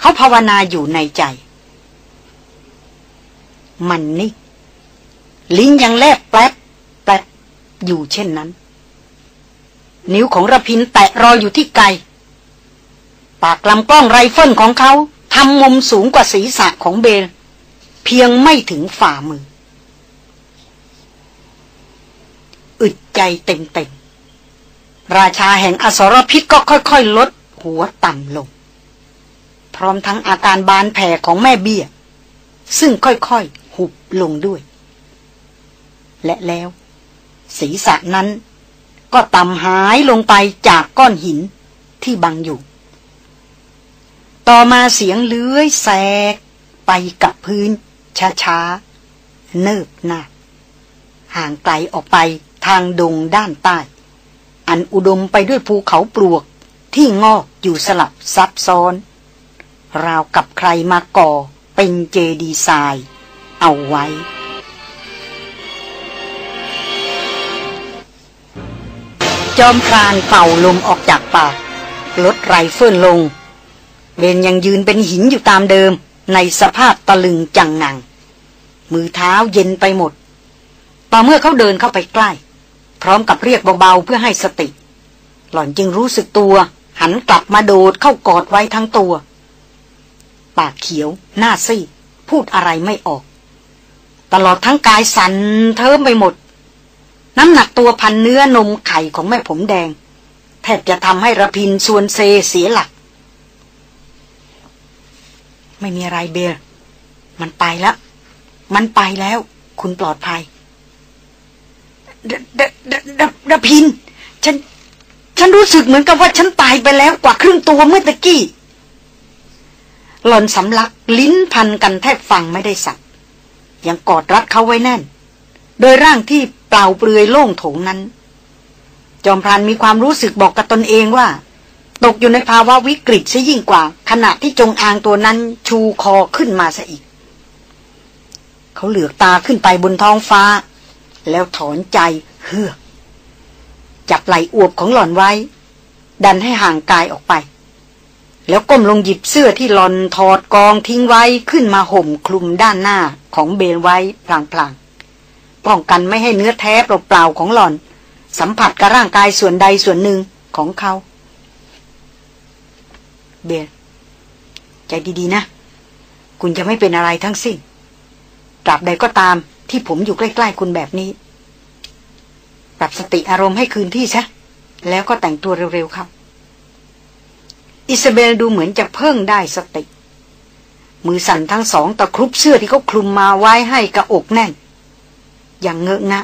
เขาภาวนาอยู่ในใจ มันนี่ ลิ้นยังแลบแป๊บแป๊บอยู่เช่นนั้น นิ้วของระพินแตะรออยู่ที่ไกลปากลำกล้องไรเฟิลของเขาทำมุมสูงกว่าศีรษะของเบล เพียงไม่ถึงฝ่ามือ อึดใจเต็มๆราชาแห่งอสรพิษก็ค่อยๆ ลดหัวต่ำลง พร้อมทั้งอาการบานแผ่ของแม่เบี้ย ซึ่งค่อยๆ หุบลงด้วย และแล้ว ศีรษะนั้น ก็ต่ำหายลงไปจากก้อนหินที่บังอยู่ ต่อมาเสียงเลื้อยแสก ไปกับพื้น ช้าๆ เนิบหน้าห่างไกลออกไปทางดงด้านใต้ อันอุดมไปด้วยภูเขาปลวกที่งอกอยู่สลับซับซ้อน ราวกับใครมาก่อเป็นเจดีไซน์เอาไว้ จอมพรานเป่าลมออกจากปากลดไรเฟิลลง เบลยังยืนเป็นหินอยู่ตามเดิม ในสภาพตะลึงจังงัง มือเท้าเย็นไปหมด ต่อเมื่อเขาเดินเข้าไปใกล้ พร้อมกับเรียกเบาๆเพื่อให้สติ หล่อนจึงรู้สึกตัว หันกลับมาโดดเข้ากอดไว้ทั้งตัว ปากเขียว หน้าซีดพูดอะไรไม่ออก ตลอดทั้งกายสั่นเทิมไปหมด น้ำหนักตัวพันเนื้อนมไข่ของแม่ผมแดง แทบจะทำให้ระพินส่วนเซเสียหลัก ไม่มีอะไรเบลมันไปแล้ว มันไปแล้ว คุณปลอดภัยดดดดดพิน ฉัน ฉันรู้สึกเหมือนกับว่าฉันตายไปแล้วกว่าครึ่งตัวเมื่อตะกี้ หล่อนสำลักลิ้นพันกันแทบฟังไม่ได้สักยังกอดรัดเขาไว้แน่น โดยร่างที่เปล่าเปลือยโล่งโถงนั้น จอมพรานมีความรู้สึกบอกกับตนเองว่า ตกอยู่ในภาวะวิกฤตซะยิ่งกว่า ขณะที่จงอางตัวนั้นชูคอขึ้นมาซะอีก เขาเหลือกตาขึ้นไปบนท้องฟ้า แล้วถอนใจเฮือกจับไหลอวบของหล่อนไว้ ดันให้ห่างกายออกไป แล้วก้มลงหยิบเสื้อที่หลอนถอดกองทิ้งไว้ขึ้นมาห่มคลุมด้านหน้าของเบลไว้พลางๆ ป้องกันไม่ให้เนื้อแท้เปล่าๆของหลอน สัมผัสกับร่างกายส่วนใดส่วนหนึ่งของเขา เบลใจดีๆนะ คุณจะไม่เป็นอะไรทั้งสิ้นตราบใดก็ตามที่ผมอยู่ใกล้ๆคุณแบบนี้ ปรับสติอารมณ์ให้คืนที่ซะแล้วก็แต่งตัวเร็วๆครับ อิซาเบลดูเหมือนจะเพิ่งได้สติ มือสั่นทั้งสองตะครุบเสื้อที่เขาคลุมมาไว้ให้กระอกแน่น อย่างเงอะงะ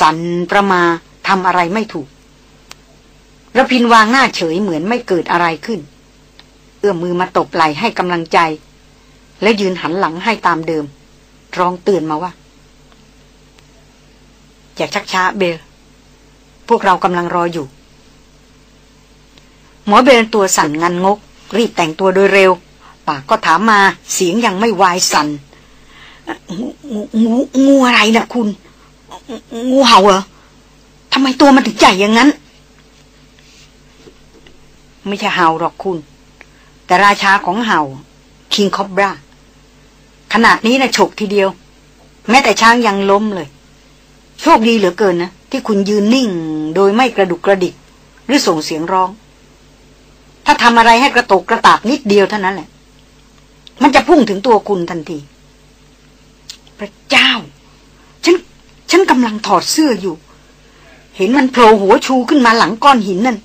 สั่นประมาทำอะไรไม่ถูกระพินวางหน้าเฉยเหมือนไม่เกิดอะไรขึ้น เอื้อมมือมาตบไหล่ให้กำลังใจ และยืนหันหลังให้ตามเดิม ร้องเตือนมาว่า อย่าชักช้าเบล พวกเรากำลังรออยู่ หมอเบลตัวสั่นงันงก รีบแต่งตัวโดยเร็ว ปากก็ถามมาเสียงยังไม่วายสัน่นงูงูงูอะไรนะคุณ งูเห่าเหรอทำไมตัวมันถึงใหญ่อย่างนั้น ไม่ใช่เห่าหรอกคุณ แต่ราชาของเห่าคิงคอบราขนาดนี้นะฉกทีเดียว แม้แต่ช้างยังล้มเลย โชคดีเหลือเกินนะ ที่คุณยืนนิ่งโดยไม่กระดุกกระดิก หรือส่งเสียงร้อง ถ้าทำอะไรให้กระตกกระตากนิดเดียวเท่านั้นแหละ มันจะพุ่งถึงตัวคุณทันที พระเจ้า ฉัน ฉันกำลังถอดเสื้ออยู่ เห็นมันโผล่หัวชูขึ้นมาหลังก้อนหินนั่น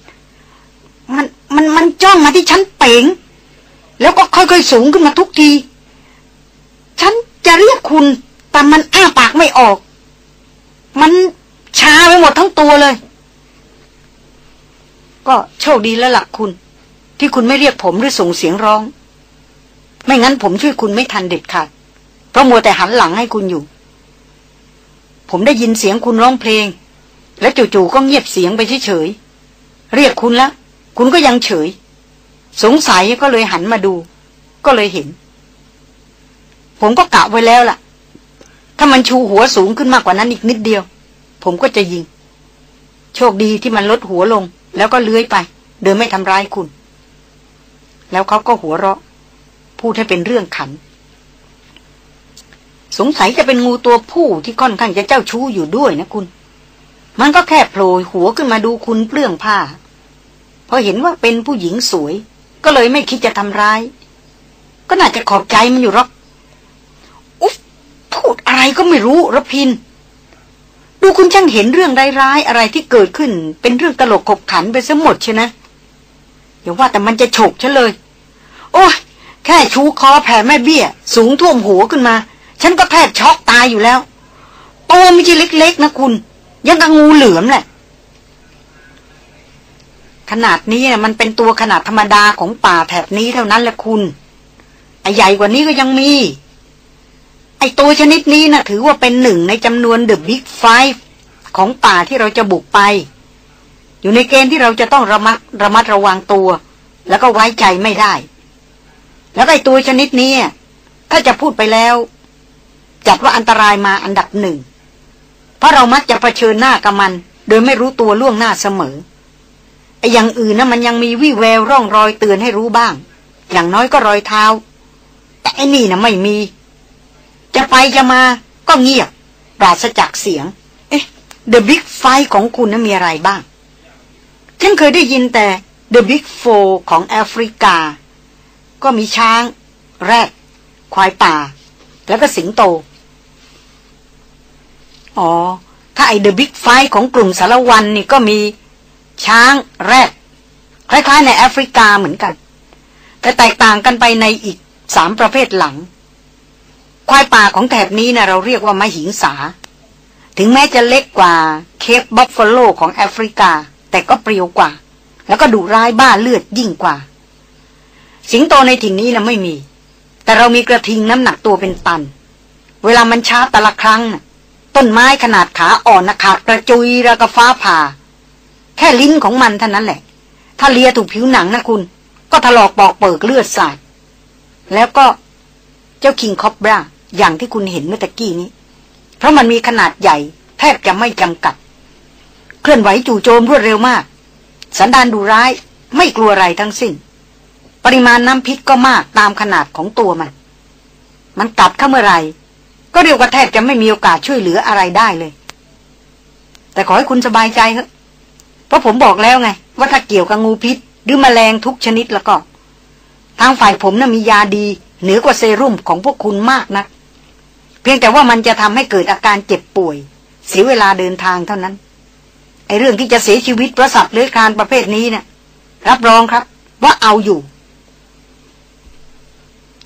มัน มัน มันจ้องมาที่ฉันเป๋ง แล้วก็ค่อยๆสูงขึ้นมาทุกที ฉันจะเรียกคุณ แต่มันอ้าปากไม่ออก มันชาไปหมดทั้งตัวเลย ก็โชคดีแล้วล่ะคุณ ที่คุณไม่เรียกผมหรือส่งเสียงร้อง ไม่งั้นผมช่วยคุณไม่ทันเด็ดขาดเพราะมัวแต่หันหลังให้คุณอยู่ ผมได้ยินเสียงคุณร้องเพลง และจู่ๆก็เงียบเสียงไปเฉยๆเรียกคุณแล้วคุณก็ยังเฉย สงสัยก็เลยหันมาดู ก็เลยเห็น ผมก็กะไว้แล้วล่ะ ถ้ามันชูหัวสูงขึ้นมากกว่านั้นอีกนิดเดียว ผมก็จะยิง โชคดีที่มันลดหัวลง แล้วก็เลื้อยไป โดยไม่ทำร้ายคุณ แล้วเขาก็หัวเราะ พูดให้เป็นเรื่องขัน สงสัยจะเป็นงูตัวผู้ที่ค่อนข้างจะเจ้าชู้อยู่ด้วยนะคุณ มันก็แค่โผล่หัวขึ้นมาดูคุณเปลื้องผ้าพอเห็นว่าเป็นผู้หญิงสวย ก็เลยไม่คิดจะทำร้าย ก็น่าจะขอบใจมันอยู่หรอกอุ๊บพูดอะไรก็ไม่รู้รพิน ดูคุณช่างเห็นเรื่องร้ายๆอะไรที่เกิดขึ้น เป็นเรื่องตลกขบขันไปซะหมดใช่นะ อย่าว่าแต่มันจะฉกฉันเลย โอ้ยแค่ชูคอแผ่แม่เบี้ย สูงท่วมหัวขึ้นมา ฉันก็แทบช็อกตายอยู่แล้วตัวไม่ใช่เล็ก ๆ นะคุณ ยังกับงูเหลือมแหละ ขนาดนี้นะมันเป็นตัวขนาดธรรมดาของป่าแถบนี้เท่านั้นแหละคุณไอ้ใหญ่กว่านี้ก็ยังมี ไอ้ตัวชนิดนี้นะถือว่าเป็นหนึ่งในจำนวนเดอะบิ๊กไฟของป่าที่เราจะบุกไป อยู่ในเกณฑ์ที่เราจะต้องระมัดระมัดระวังตัว แล้วก็ไว้ใจไม่ได้ แล้วไอ้ตัวชนิดนี้ถ้าจะพูดไปแล้ว จัดว่าอันตรายมาอันดับหนึ่ง เพราะเรามักจะะเผชิญหน้ากับมัน โดยไม่รู้ตัวล่วงหน้าเสมอไอ้อย่างอื่นนะมันยังมีวี่แววร่องรอยเตือนให้รู้บ้าง อย่างน้อยก็รอยเท้า แต่ไอ้นี่นะไม่มี จะไปจะมาก็เงียบปราศจากเสียง เอ๊ะ The Big Five ของคุณนะมีอะไรบ้าง ฉันเคยได้ยินแต่ The Big Four ของแอฟริกา ก็มีช้าง แรดควายป่า แล้วก็สิงโต อ๋อ ถ้าไอ้ The Big Five ของกลุ่มสารวันนี่ก็มีช้าง แรดคล้ายๆ ในแอฟริกาเหมือนกัน แต่แตกต่างกันไปในอีกสามประเภทหลัง ควายป่าของแถบนี้นะเราเรียกว่ามหิงสา ถึงแม้จะเล็กกว่า Cape buffalo ของแอฟริกา แต่ก็เปรียวกว่า แล้วก็ดุร้ายบ้าเลือดยิ่งกว่า สิงโตในถิ่นนี้นะไม่มี แต่เรามีกระทิงน้ำหนักตัวเป็นตัน เวลามันช้าแต่ละครั้งต้นไม้ขนาดขาอ่อนนะขาดกระจุยราวกับฟ้าผ่า แค่ลิ้นของมันเท่านั้นแหละ ถ้าเลียถูกผิวหนังนะคุณ ก็ถลอกปอกเปิกเลือดสาดแล้วก็เจ้าคิงคอบราอย่างที่คุณเห็นเมื่อตะกี้นี้ เพราะมันมีขนาดใหญ่ แทบจะไม่จำกัด เคลื่อนไหวจู่โจมรวดเร็วมาก สันดานดูร้าย ไม่กลัวอะไรทั้งสิ้น ปริมาณน้ำพิษก็มากตามขนาดของตัวมัน มันกัดเข้าเมื่อไรก็เรียกว่าแทบจะไม่มีโอกาสช่วยเหลืออะไรได้เลย แต่ขอให้คุณสบายใจเถอะเพราะผมบอกแล้วไง ว่าถ้าเกี่ยวกับงูพิษ หรือมแมลงทุกชนิดแล้วก็ ทางฝ่ายผมนะ่ะมียาดี เหนือกว่าเซรุ่มของพวกคุณมากนะ เพียงแต่ว่ามันจะทำให้เกิดอาการเจ็บป่วย เสียเวลาเดินทางเท่านั้น ไอเรื่องที่จะเสียชีวิตเพราะสัตว์เลื้อยคลานประเภทนี้เนะี่ยรับรองครับ ว่าเอาอยู่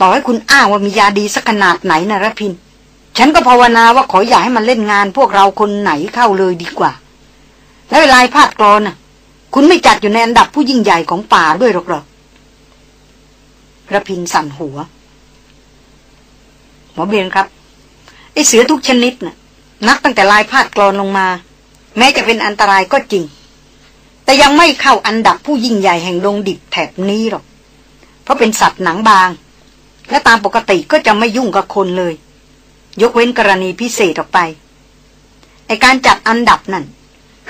ต่อให้คุณอ้างว่ามียาดีสักขนาดไหนนะรพิน ฉันก็ภาวนาว่าขออย่าให้มันเล่นงานพวกเราคนไหนเข้าเลยดีกว่า แล้วเวลาพาดกรอนน่ะ คุณไม่จัดอยู่ในอันดับผู้ยิ่งใหญ่ของป่าด้วยหรอกหรอกระพินสั่นหัว หมอเบียนครับไอเสือทุกชนิดนะ่ะ นักตั้งแต่ลายพาดกรอนลงมา แม้จะเป็นอันตรายก็จริง แต่ยังไม่เข้าอันดับผู้ยิ่งใหญ่แห่งดงดิบแถบนี้หรอก เพราะเป็นสัตว์หนังบาง และตามปกติก็จะไม่ยุ่งกับคนเลย ยกเว้นกรณีพิเศษออกไปไอการจัดอันดับนั่น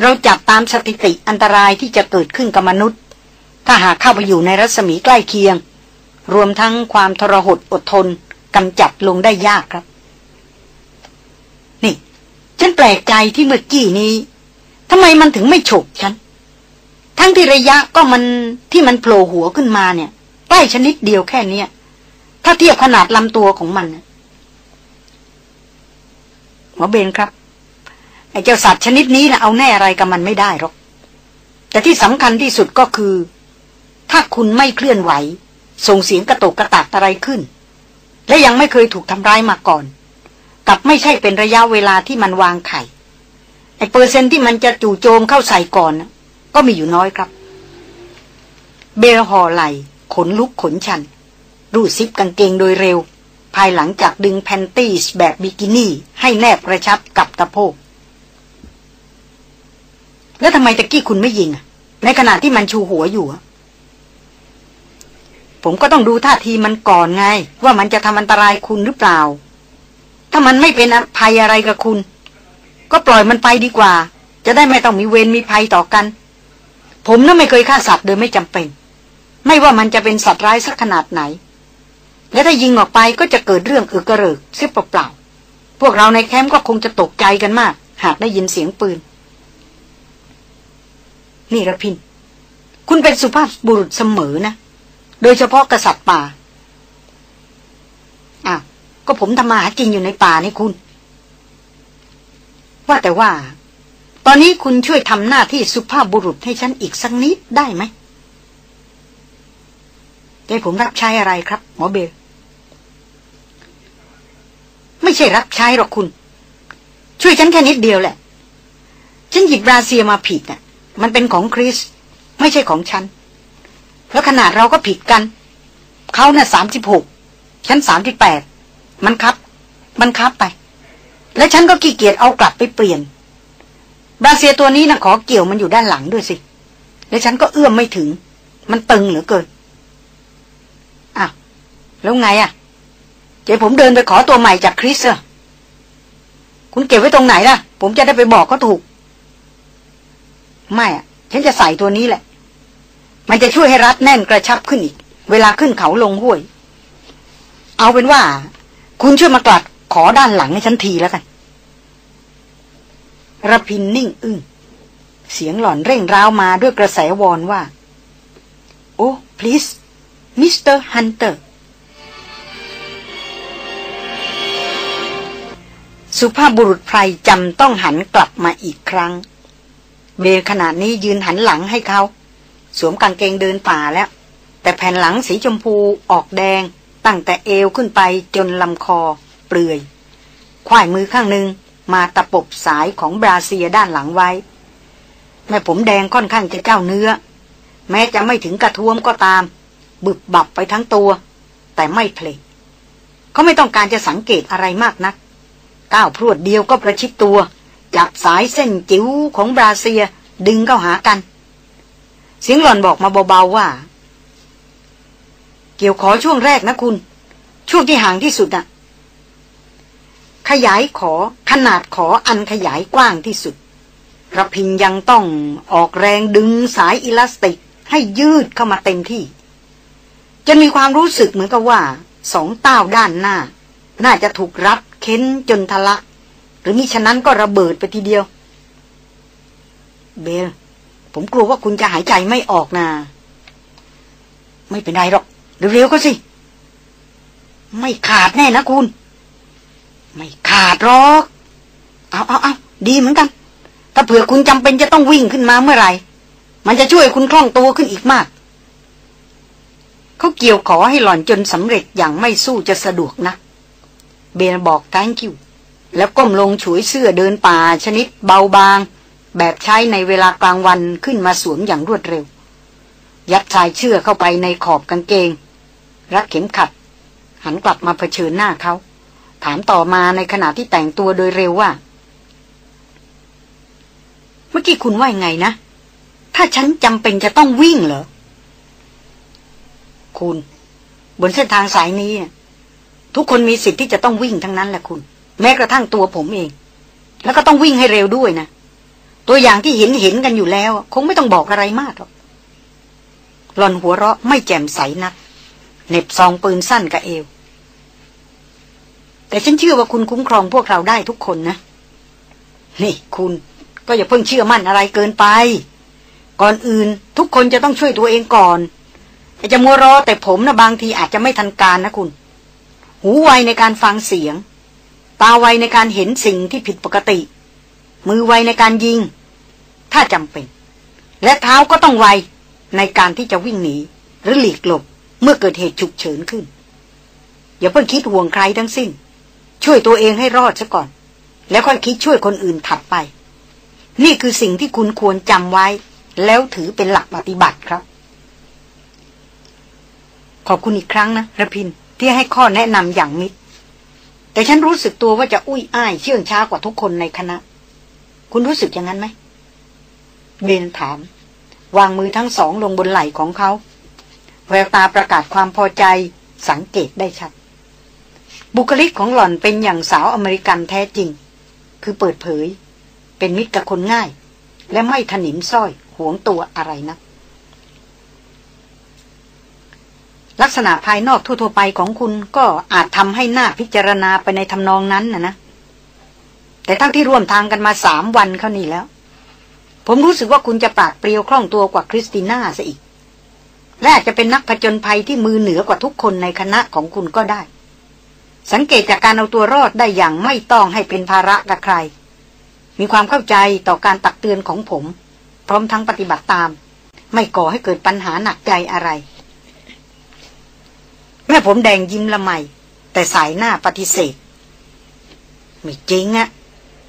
เราจับตามสถิติอันตรายที่จะเกิดขึ้นกับมนุษย์ ถ้าหากเข้าไปอยู่ในรัศมีใกล้เคียง รวมทั้งความทรหดอดทนกำจัดลงได้ยากครับ นี่ ฉันแปลกใจที่เมื่อกี้นี้ ทำไมมันถึงไม่ฉกฉัน ทั้งที่ระยะก็มันที่มันโผล่หัวขึ้นมาเนี่ยใกล้ชนิดเดียวแค่เนี้ย ถ้าเทียบขนาดลำตัวของมันหมอเบนครับ ไอ้เจ้าสัตว์ชนิดนี้นะเอาแน่อะไรกับมันไม่ได้หรอก แต่ที่สำคัญที่สุดก็คือ ถ้าคุณไม่เคลื่อนไหว ส่งเสียงกระตกกระตากอะไรขึ้น และยังไม่เคยถูกทำร้ายมาก่อน กับไม่ใช่เป็นระยะเวลาที่มันวางไข่ ไอเปอร์เซนที่มันจะจู่โจมเข้าใส่ก่อนก็มีอยู่น้อยครับ เบลหอไหลขนลุกขนชัน รูดซิปกางเกงโดยเร็ว ภายหลังจากดึงแพนตี้แบบบิกินี่ ให้แนบกระชับกับตะโพก แล้วทำไมตะกี้คุณไม่ยิง ในขณะที่มันชูหัวอยู่ ผมก็ต้องดูท่าทีมันก่อนไง ว่ามันจะทำอันตรายคุณหรือเปล่า ถ้ามันไม่เป็นภัยอะไรกับคุณ ก็ปล่อยมันไปดีกว่า จะได้ไม่ต้องมีเวรมีภัยต่อกัน ผมน่ะไม่เคยฆ่าสัตว์โดยไม่จำเป็น ไม่ว่ามันจะเป็นสัตว์ร้ายสักขนาดไหน และถ้ายิงออกไปก็จะเกิดเรื่องอึกกระเริกเสียเปล่าๆพวกเราในแคมป์ก็คงจะตกใจกันมาก หากได้ยินเสียงปืน นี่ระพิน คุณเป็นสุภาพบุรุษเสมอนะ โดยเฉพาะกษัตริย์ป่าอ้าวก็ผมทำมาหากินอยู่ในป่านี่คุณ ว่าแต่ว่า ตอนนี้คุณช่วยทำหน้าที่สุภาพบุรุษให้ฉันอีกสักนิดได้ไหมใจผมรับใช้อะไรครับ หมอเบล ไม่ใช่รับใช้หรอกคุณ ช่วยฉันแค่นิดเดียวแหละ ฉันหยิบบราเซียมาผิดน่ะ มันเป็นของคริส ไม่ใช่ของฉัน แล้วขนาดเราก็ผิดกัน เขาเนะ่ะสามสิบหกฉันสามสิบแปดมันครับ มันครับไป แล้วฉันก็ขี้เกียจเอากลับไปเปลี่ยน บาเซียตัวนี้นะขอเกี่ยวมันอยู่ด้านหลังด้วยสิ แล้วฉันก็เอื้อมไม่ถึง มันตึงเหลือเกินอะแล้วไงอะ่ะเจ๊ผมเดินไปขอตัวใหม่จากคริสอะคุณเก็บไว้ตรงไหนล่ะ ผมจะได้ไปบอกก็ถูก ไม่อะฉันจะใส่ตัวนี้แหละ มันจะช่วยให้รัดแน่นกระชับขึ้นอีก เวลาขึ้นเขาลงห้วย เอาเป็นว่า คุณช่วยมากลัด ขอด้านหลังให้ฉันทีแล้วกันระพินนิ่งอึ้งเสียงหล่อนเร่งเร้ามาด้วยกระแสวอนว่า oh please Mister Hunter สุภาพบุรุษไพรจำต้องหันกลับมาอีกครั้ง เบลขนาดนี้ยืนหันหลังให้เขา สวมกางเกงเดินป่าแล้ว แต่แผ่นหลังสีชมพูออกแดง ตั้งแต่เอวขึ้นไปจนลำคอ เปลือยควายมือข้างหนึ่งมาตะปบสายของบราเซียด้านหลังไว้ แม่ผมแดงค่อนข้างจะเจ้าเนื้อ แม้จะไม่ถึงกระท้วมก็ตาม บึบบับไปทั้งตัว แต่ไม่เพลงเขาไม่ต้องการจะสังเกตอะไรมากนัก ก้าวพรวดเดียวก็ประชิดตัว จับสายเส้นจิ๋วของบราเซียดึงเข้าหากัน เสียงหล่อนบอกมาเบาๆว่า เกี่ยวขอช่วงแรกนะคุณ ช่วงที่ห่างที่สุดอะ ขยายขอขนาดขออันขยายกว้างที่สุดระพินยังต้องออกแรงดึงสายอิลาสติกให้ยืดเข้ามาเต็มที่ จะมีความรู้สึกเหมือนกับว่า สองเต้าด้านหน้า น่าจะถูกรัดเค้นจนทะลัก หรือมิฉะนั้นก็ระเบิดไปทีเดียว เบล ผมกลัวว่าคุณจะหายใจไม่ออกนะ ไม่เป็นไรหรอก เร็วๆก็สิ ไม่ขาดแน่นะคุณ ไม่ขาดหรอกเอาเอาเอาดีเหมือนกัน ถ้าเผื่อคุณจำเป็นจะต้องวิ่งขึ้นมาเมื่อไหร่ มันจะช่วยคุณคล่องตัวขึ้นอีกมาก เขาเกี่ยวขอให้หล่อนจนสำเร็จอย่างไม่สู้จะสะดวกนะ เบนบอก thank you แล้วก้มลงฉวยเสื้อเดินป่าชนิดเบาบาง แบบใช้ในเวลากลางวันขึ้นมาสวมอย่างรวดเร็ว ยัดชายเชื่อเข้าไปในขอบกางเกง รัดเข็มขัด หันกลับมาเผชิญหน้าเขา ถามต่อมาในขณะที่แต่งตัวโดยเร็วว่า เมื่อกี้คุณว่ายไงนะ ถ้าฉันจำเป็นจะต้องวิ่งเหรอ คุณ บนเส้นทางสายนี้ทุกคนมีสิทธิ์ที่จะต้องวิ่งทั้งนั้นแหละคุณ แม้กระทั่งตัวผมเอง แล้วก็ต้องวิ่งให้เร็วด้วยนะ ตัวอย่างที่เห็นเห็นกันอยู่แล้ว คงไม่ต้องบอกอะไรมากหรอกหลอนหัวเราะไม่แจ่มใสนักเน็บซองปืนสั้นกับเอว แต่ฉันเชื่อว่าคุณคุ้มครองพวกเราได้ทุกคนนะ นี่คุณก็อย่าเพิ่งเชื่อมั่นอะไรเกินไป ก่อนอื่นทุกคนจะต้องช่วยตัวเองก่อนจะมัวรอแต่ผมนะบางทีอาจจะไม่ทันการนะคุณ หูไวในการฟังเสียง ตาไวในการเห็นสิ่งที่ผิดปกติ มือไวในการยิง ถ้าจำเป็น และเท้าก็ต้องไวในการที่จะวิ่งหนี หรือหลีกหลบเมื่อเกิดเหตุฉุกเฉินขึ้น อย่าเพิ่งคิดห่วงใครทั้งสิ้น ช่วยตัวเองให้รอดซะก่อน แล้วค่อยคิดช่วยคนอื่นถัดไป นี่คือสิ่งที่คุณควรจำไว้ แล้วถือเป็นหลักปฏิบัติครับ ขอบคุณอีกครั้งนะระพินที่ให้ข้อแนะนำอย่างมิตร แต่ฉันรู้สึกตัวว่าจะอุ้ยอ้ายเชื่องช้ากว่าทุกคนในคณะ คุณรู้สึกอย่างนั้นไหมเบนถาม วางมือทั้งสองลงบนไหล่ของเขาแววตาประกาศความพอใจสังเกตได้ชัด บุคลิกของหล่อนเป็นอย่างสาวอเมริกันแท้จริง คือเปิดเผย เป็นมิตรกับคนง่าย และไม่ถนิมส้อยหวงตัวอะไรนะ ลักษณะภายนอกทั่วๆไปของคุณก็อาจทำให้หน้าพิจารณาไปในทำนองนั้นนะนะ แต่ทั้งที่ร่วมทางกันมาสามวันเขานี่แล้ว ผมรู้สึกว่าคุณจะปากเปรียวคล่องตัวกว่าคริสติน่าซะอีก และอาจจะเป็นนักผจญภัยที่มือเหนือกว่าทุกคนในคณะของคุณก็ได้ สังเกตจากการเอาตัวรอดได้อย่างไม่ต้องให้เป็นภาระกับใคร มีความเข้าใจต่อการตักเตือนของผม พร้อมทั้งปฏิบัติตาม ไม่ก่อให้เกิดปัญหาหนักใจอะไร แม่ผมแดงยิ้มละไมแต่สายหน้าปฏิเสธไม่จริงอะ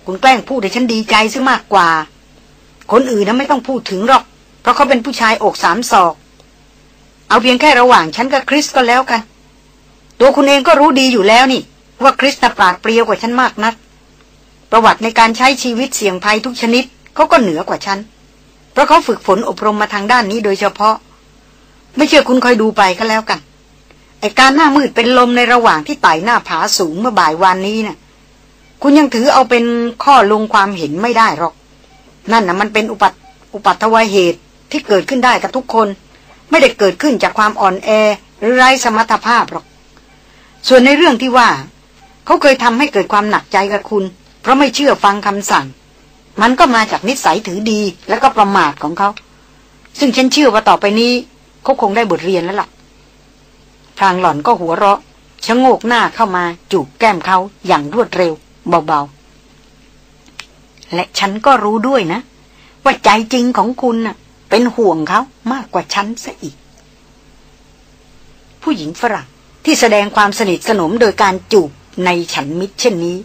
คุณแกล้งพูดให้ฉันดีใจซะมากกว่า คนอื่นนะไม่ต้องพูดถึงหรอก เพราะเขาเป็นผู้ชายอกสามศอก เอาเพียงแค่ระหว่างฉันกับคริสก็แล้วกัน ตัวคุณเองก็รู้ดีอยู่แล้วนี่ ว่าคริสน่ะปราดเปรียวกว่าฉันมากนัก ประวัติในการใช้ชีวิตเสี่ยงภัยทุกชนิดเขาก็เหนือกว่าฉัน เพราะเขาฝึกฝนอบรมมาทางด้านนี้โดยเฉพาะ ไม่เชื่อคุณคอยดูไปก็แล้วกันไอการหน้ามืดเป็นลมในระหว่างที่ไต่หน้าผาสูงเมื่อบ่ายวันนี้นะ่ะ คุณยังถือเอาเป็นข้อลงความเห็นไม่ได้หรอก นั่นนะ่ะมันเป็นอุปัตอุปัตวเหตุที่เกิดขึ้นได้กับทุกคน ไม่ได้เกิดขึ้นจากความอ่อนแอหรือไร้สมรรถภาพหรอก ส่วนในเรื่องที่ว่า เขาเคยทำให้เกิดความหนักใจกับคุณ เพราะไม่เชื่อฟังคำสั่ง มันก็มาจากนิสัยถือดีและก็ประมาทของเขา ซึ่งฉันเชื่อว่าต่อไปนี้เขาคงได้บทเรียนแล้วล่ะทางหล่อนก็หัวเราะชะโงกหน้าเข้ามาจูบแก้มเขาอย่างรวดเร็ว เบาๆ และฉันก็รู้ด้วยนะ ว่าใจจริงของคุณน่ะ เป็นห่วงเขามากกว่าฉันซะอีก ผู้หญิงฝรั่ง ที่แสดงความสนิทสนมโดยการจูบในฉันมิตรเช่นนี้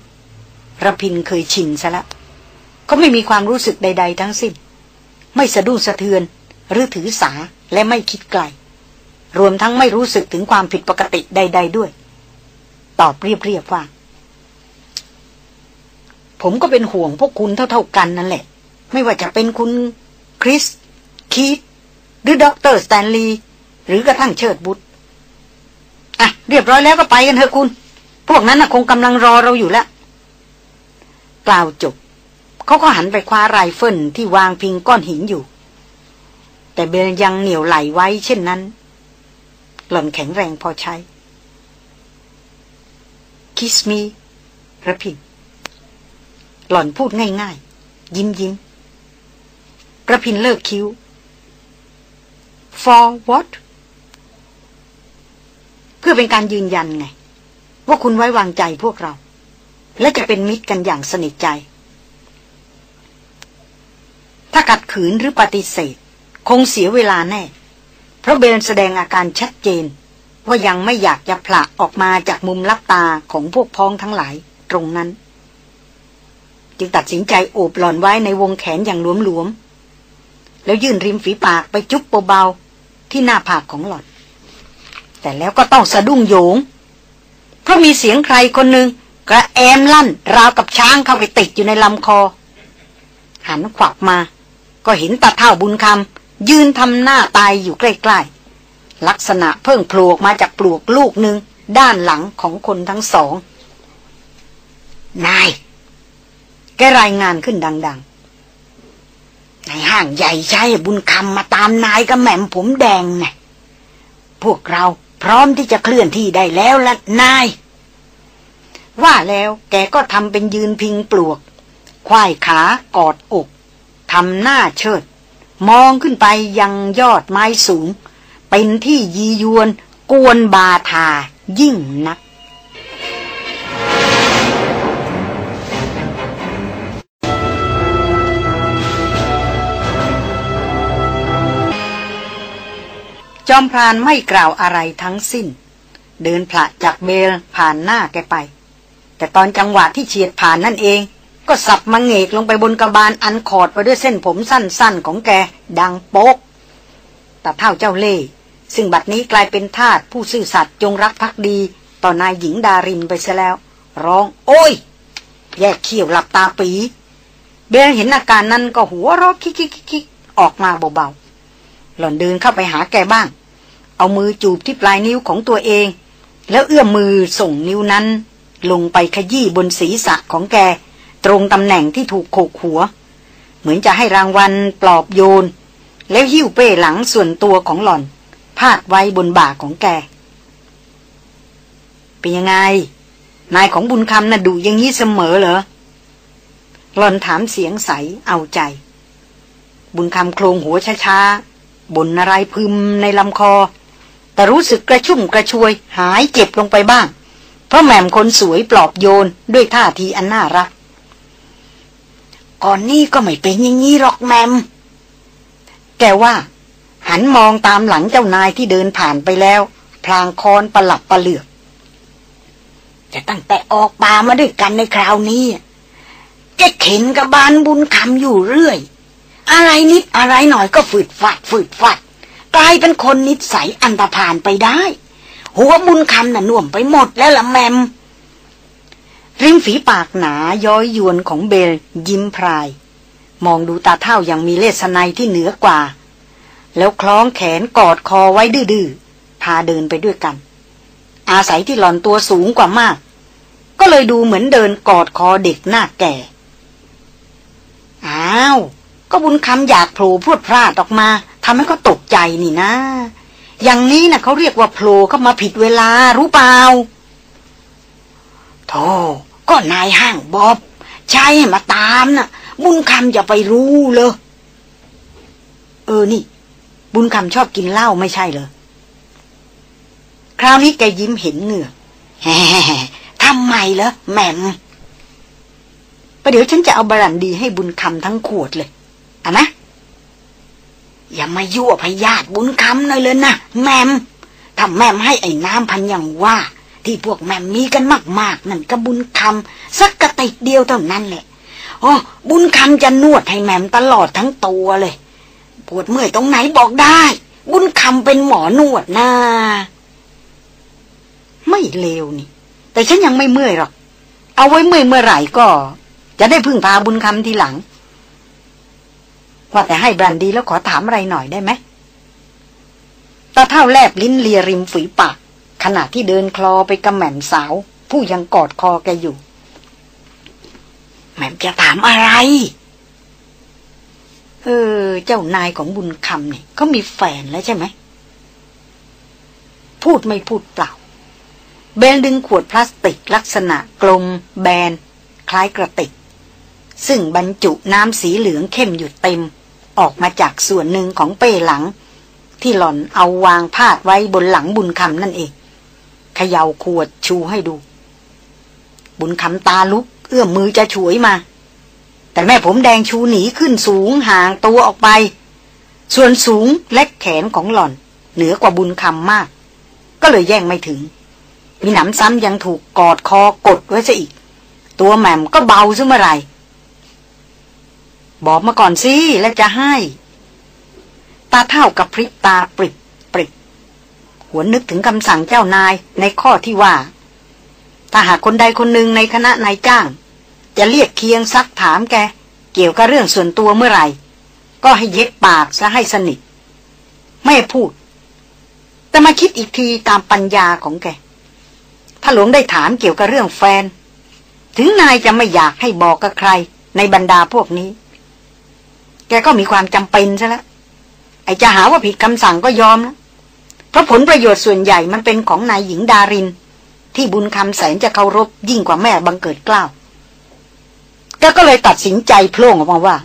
ระพินเคยชินซะแล้วเขาไม่มีความรู้สึกใด ๆ ทั้งสิ้น ไม่สะดุ้งสะเทือน หรือถือสาและไม่คิดไกล รวมทั้งไม่รู้สึกถึงความผิดปกติใด ๆ ด้วย ตอบเรียบ ๆ ว่า ผมก็เป็นห่วงพวกคุณเท่า ๆ กันนั่นแหละ ไม่ว่าจะเป็นคุณคริส คีตหรือด็อกเตอร์สแตนลีย์หรือกระทั่งเชิดบุตร อะเรียบร้อยแล้วก็ไปกันเถอะคุณ พวกนั้นคงกำลังรอเราอยู่แล้วกล่าวจบ เขาก็หันไปคว้าไรเฟิลที่วางพิงก้อนหินอยู่ แต่เบลยังเหนียวไหลไว้เช่นนั้น หล่อนแข็งแรงพอใช้ คิสมีระพินหล่อนพูดง่ายๆ ยิ้มยิ้มระพินเลิกคิ้ว for what พื่อเป็นการยืนยันไง ว่าคุณไว้วางใจพวกเรา และจะเป็นมิตรกันอย่างสนิทใจ ถ้ากัดขืนหรือปฏิเสธ คงเสียเวลาแน่ เพราะเบนแสดงอาการชัดเจน ว่ายังไม่อยากจะผละออกมาจากมุมลับตาของพวกพ้องทั้งหลายตรงนั้น จึงตัดสินใจโอบหลอนไว้ในวงแขนอย่างหลวมๆแล้วยื่นริมฝีปากไปจุ๊บเบาๆที่หน้าผากของหล่อน แต่แล้วก็ต้องสะดุ้งโยง เพราะมีเสียงใครคนหนึ่งกระแอมลั่น ราวกับช้างเข้าไปติดอยู่ในลำคอ หันขวักมา ก็เห็นตาเท่าบุญคำยืนทำหน้าตายอยู่ใกล้ๆ ลักษณะเพิ่งโผล่มาจากปลวกลูกหนึ่งด้านหลังของคนทั้งสอง นาย แกรายงานขึ้นดัง ๆ ในห้างใหญ่ใช้บุญคำมาตามนายกับแหม่มผมแดงไงพวกเรา พร้อมที่จะเคลื่อนที่ได้แล้วละนาย ว่าแล้วแกก็ทำเป็นยืนพิงปลวกควายขากอดอกทำหน้าเชิด มองขึ้นไปยังยอดไม้สูง เป็นที่ยียวน กวนบาทายิ่งนัก จอมพรานไม่กล่าวอะไรทั้งสิ้น เดินผละจากเบลผ่านหน้าแกไป แต่ตอนจังหวะที่เฉียดผ่านนั่นเอง ก็สับมังเงกลงไปบนกระบาลอันขอดไปด้วยเส้นผมสั้นๆของแกดังโป๊กแต่เท่าเจ้าเล่ ซึ่งบัดนี้กลายเป็นทาสผู้ซื่อสัตย์จงรักภักดี ต่อนายหญิงดารินไปซะแล้ว ร้อง โอ้ย แยกเขี้ยวหลับตาปี เบลเห็นอาการนั้นก็หัวเราะคิกๆๆออกมาเบาๆ หล่อนเดินเข้าไปหาแกบ้าง เอามือจูบที่ปลายนิ้วของตัวเอง แล้วเอื้อมมือส่งนิ้วนั้น ลงไปขยี้บนศีรษะของแก ตรงตำแหน่งที่ถูกโขกหัว เหมือนจะให้รางวัลปลอบโยน แล้วหิ้วเป้หลังส่วนตัวของหล่อน พาดไว้บนบ่าของแก เป็นยังไง นายของบุญคำน่ะดุอย่างนี้เสมอเหรอหล่อนถามเสียงใสเอาใจ บุญคำโครงหัวช้า บนอะไรพึมในลำคอ แต่รู้สึกกระชุ่มกระชวย หายเจ็บลงไปบ้าง เพราะแหม่มคนสวยปลอบโยนด้วยท่าทีอันน่ารัก ก่อนนี้ก็ไม่เป็นอย่างนี้หรอกแมม แกว่า หันมองตามหลังเจ้านายที่เดินผ่านไปแล้ว พลางคอนประหลับประเหลือกแต่ตั้งแต่ออกป่ามาด้วยกันในคราวนี้แกเข็นกับบานบุญคำอยู่เรื่อย อะไรนิดอะไรหน่อยก็ฝืดฟัดฝืดฟัด กลายเป็นคนนิสัยอันตรพานไปได้ หัวบุญคำน่ะน่วมไปหมดแล้วละแมม ริมฝีปากหนาย้อยยวนของเบลยิ้มพราย มองดูตาเท่าอย่างมีเลสไนที่เหนือกว่า แล้วคล้องแขนกอดคอไว้ดื้อๆพาเดินไปด้วยกัน อาศัยที่หล่อนตัวสูงกว่ามาก ก็เลยดูเหมือนเดินกอดคอเด็กหน้าแก่ อ้าว ก็บุญคำอยากโผล่พรวดพลาดออกมาทำให้เขาตกใจนี่นะ อย่างนี้นะ่ะเขาเรียกว่าโผล่เข้ามาผิดเวลารู้เปล่าโธ่ก็นายห้างบอบ ใช่มาตามนะ่ะ บุญคำจะไปรู้เลยเออนี่ บุญคำชอบกินเหล้าไม่ใช่เหรอคราวนี้แกยิ้มเห็นเหงื่อแฮทำไมเหรอแหม่มประเดี๋ยวฉันจะเอาบรันดีให้บุญคำทั้งขวดเลย อนะอย่ามายั่วพยาธิบุญคำหน่อยเลยนะแมมถ้าแมมให้ไอ้น้ำพันอย่างว่า ที่พวกแมมมีกันมาก ๆ นั่นก็บุญคำสักกระติกเดียวเท่านั้นแหละโอ้บุญคำจะนวดให้แมมตลอดทั้งตัวเลย ปวดเมื่อยตรงไหนบอกได้ บุญคำเป็นหมอนวดนะไม่เลวนี่ แต่ฉันยังไม่เมื่อยหรอก เอาไว้เมื่อยเมื่อไหร่ก็ จะได้พึ่งพาบุญคำทีหลัง ว่าแต่ให้บรันดีแล้วขอถามอะไรหน่อยได้ไหมตาเท่าแลบลิ้นเลียริมฝีปาก ขณะที่เดินคลอไปกับแหม่มสาว ผู้ยังกอดคอแกอยู่ แหม่มจะถามอะไร เออ เจ้านายของบุญคำเนี่ยเขามีแฟนแล้วใช่ไหม พูดไม่พูดเปล่า เบนดึงขวดพลาสติกลักษณะกลม แบน คล้ายกระติก ซึ่งบรรจุน้ำสีเหลืองเข้มอยู่เต็ม ออกมาจากส่วนหนึ่งของเป้หลัง ที่หล่อนเอาวางพาดไว้บนหลังบุญคำนั่นเองเขย่าขวดชูให้ดู บุญคำตาลุก เอื้อมมือจะฉวยมา แต่แม่ผมแดงชูหนีขึ้นสูงห่างตัวออกไป ส่วนสูงและแขนของหล่อน เหนือกว่าบุญคำมาก ก็เลยแย่งไม่ถึง มีหนำซ้ำยังถูกกอดคอกดไว้ซะอีก ตัวแหม่มก็เบาซะเมื่อไร บอกมาก่อนสิแล้วจะให้ ตาเท่ากับพริบตาปริบปริบหัวนึกถึงคำสั่งเจ้านายในข้อที่ว่า ถ้าหากคนใดคนหนึ่งในคณะนายจ้าง จะเรียกเคียงซักถามแก เกี่ยวกับเรื่องส่วนตัวเมื่อไหร่ ก็ให้เย็บปากซะให้สนิท ไม่พูด แต่มาคิดอีกทีตามปัญญาของแก ถ้าหลวงได้ถามเกี่ยวกับเรื่องแฟน ถึงนายจะไม่อยากให้บอกกับใครในบรรดาพวกนี้ แกก็มีความจำเป็นซะแล้วไอจะหาว่าผิดคำสั่งก็ยอมนะเพราะผลประโยชน์ส่วนใหญ่มันเป็นของนายหญิงดาริน ที่บุญคำแสนจะเคารพยิ่งกว่าแม่บังเกิดกล้าวแกก็เลยตัดสินใจโพล่งออกมาว่า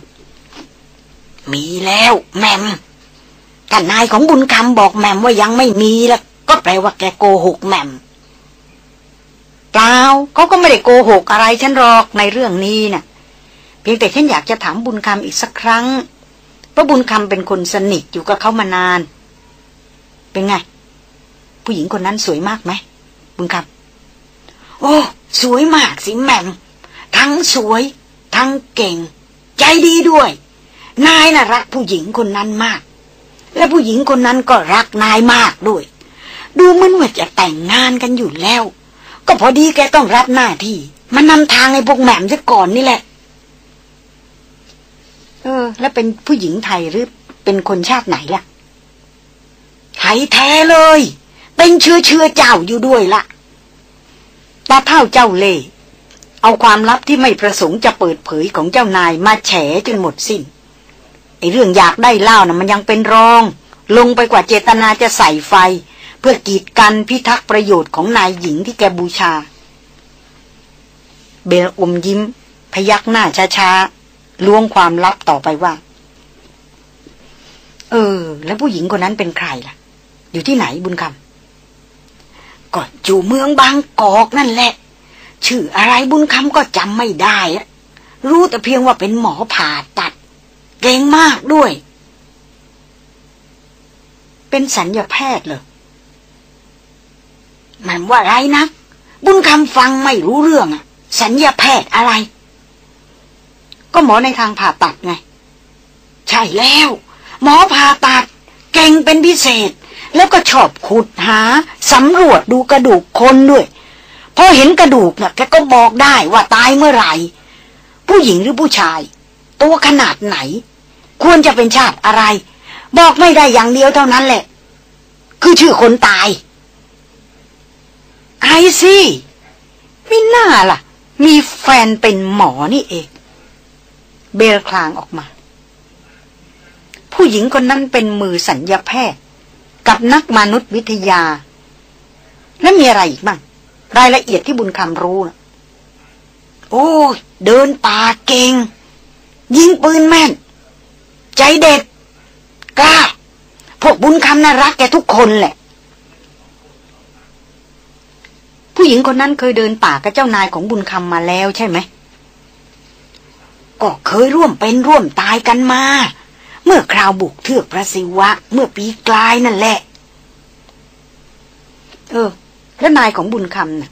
มีแล้วแมมถ้านายของบุญคำบอกแมมว่ายังไม่มีแล้วก็แปลว่าแกโกหกแมมเปล่าเขาก็ไม่ได้โกหกอะไรฉันหรอกในเรื่องนี้นะ่ะ เพียงแต่ฉันอยากจะถามบุญคำอีกสักครั้ง เพราะบุญคำเป็นคนสนิทอยู่กับเขามานาน เป็นไง ผู้หญิงคนนั้นสวยมากไหม บุญคำโอ้ สวยมากสิแม่มทั้งสวย ทั้งเก่ง ใจดีด้วย นายน่ะรักผู้หญิงคนนั้นมาก และผู้หญิงคนนั้นก็รักนายมากด้วย ดูเหมือนว่าจะแต่งงานกันอยู่แล้ว ก็พอดีแกต้องรับหน้าที่ มันนำทางให้พวกแหม่มซะก่อนนี่แหละ เออ แล้วเป็นผู้หญิงไทยหรือเป็นคนชาติไหนล่ะไทยแท้เลย เป็นเชื้อเชื้อเจ้าอยู่ด้วยละ่ะตาเท่าเจ้าเล่เอาความลับที่ไม่ประสงค์จะเปิดเผยของเจ้านายมาแฉจนหมดสิน้นไอเรื่องอยากได้เล่านะ่ะมันยังเป็นรอง ลงไปกว่าเจตนาจะใส่ไฟ เพื่อกีดกันพิทักษ์ประโยชน์ของนายหญิงที่แกบูชา เบลอมยิ้ม พยักหน้าช้าๆ ล้วงความลับต่อไปว่า เออ แล้วผู้หญิงคนนั้นเป็นใครล่ะ อยู่ที่ไหนบุญคำก็อยู่เมืองบางกอกนั่นแหละ ชื่ออะไรบุญคำก็จำไม่ได้อะรู้แต่เพียงว่าเป็นหมอผ่าตัด เก่งมากด้วย เป็นสัญญาแพทย์เหรอมันว่าไรนะ บุญคำฟังไม่รู้เรื่องอะสัญญาแพทย์อะไร ก็หมอในทางผ่าตัดไง ใช่แล้ว หมอผ่าตัด เก่งเป็นพิเศษ แล้วก็ชอบขุดหาสำรวจดูกระดูกคนด้วยพอเห็นกระดูกนะ่ะแกก็บอกได้ว่าตายเมื่อไหร่ ผู้หญิงหรือผู้ชาย ตัวขนาดไหน ควรจะเป็นชาติอะไร บอกไม่ได้อย่างเดียวเท่านั้นแหละ คือชื่อคนตายไอซี่ไม่น่าล่ะ มีแฟนเป็นหมอนี่เอง เบลคลางออกมา ผู้หญิงคนนั้นเป็นมือสัญญาแพทย์ กับนักมนุษยวิทยา และมีอะไรอีกบ้าง รายละเอียดที่บุญคำรู้นะโอ้เดินป่าเก่ง ยิงปืนแม่น ใจเด็ดกล้าพวกบุญคำน่ารักแกทุกคนแหละ ผู้หญิงคนนั้นเคยเดินป่ากับเจ้านายของบุญคำมาแล้วใช่ไหม ก็เคยร่วมเป็นร่วมตายกันมา เมื่อคราวบุกเทือกพระศิวะ เมื่อปีกลายนั่นแหละ เออ แล้วนายของบุญคำนะ่ะ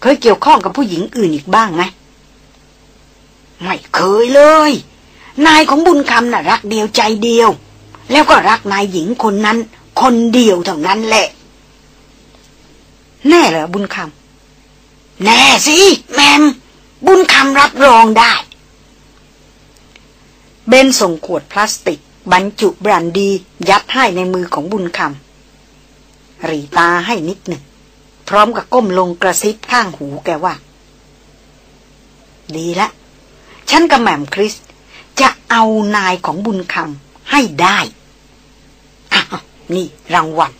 เคยเกี่ยวข้องกับผู้หญิงอื่นอีกบ้างไหมไม่เคยเลย นายของบุญคำน่ะ รักเดียวใจเดียว แล้วก็รักนายหญิงคนนั้น คนเดียวเท่านั้นแหละ แน่เหรอบุญคำแน่สิ แมม บุญคำรับรองได้ เบนส่งขวดพลาสติก บรรจุบรันดี ยัดให้ในมือของบุญคำรีตาให้นิดหนึ่ง พร้อมกับก้มลงกระซิบข้างหูแกว่า ดีละ ฉันกับแหม่มคริส จะเอานายของบุญคำให้ได้อะนี่รางวัล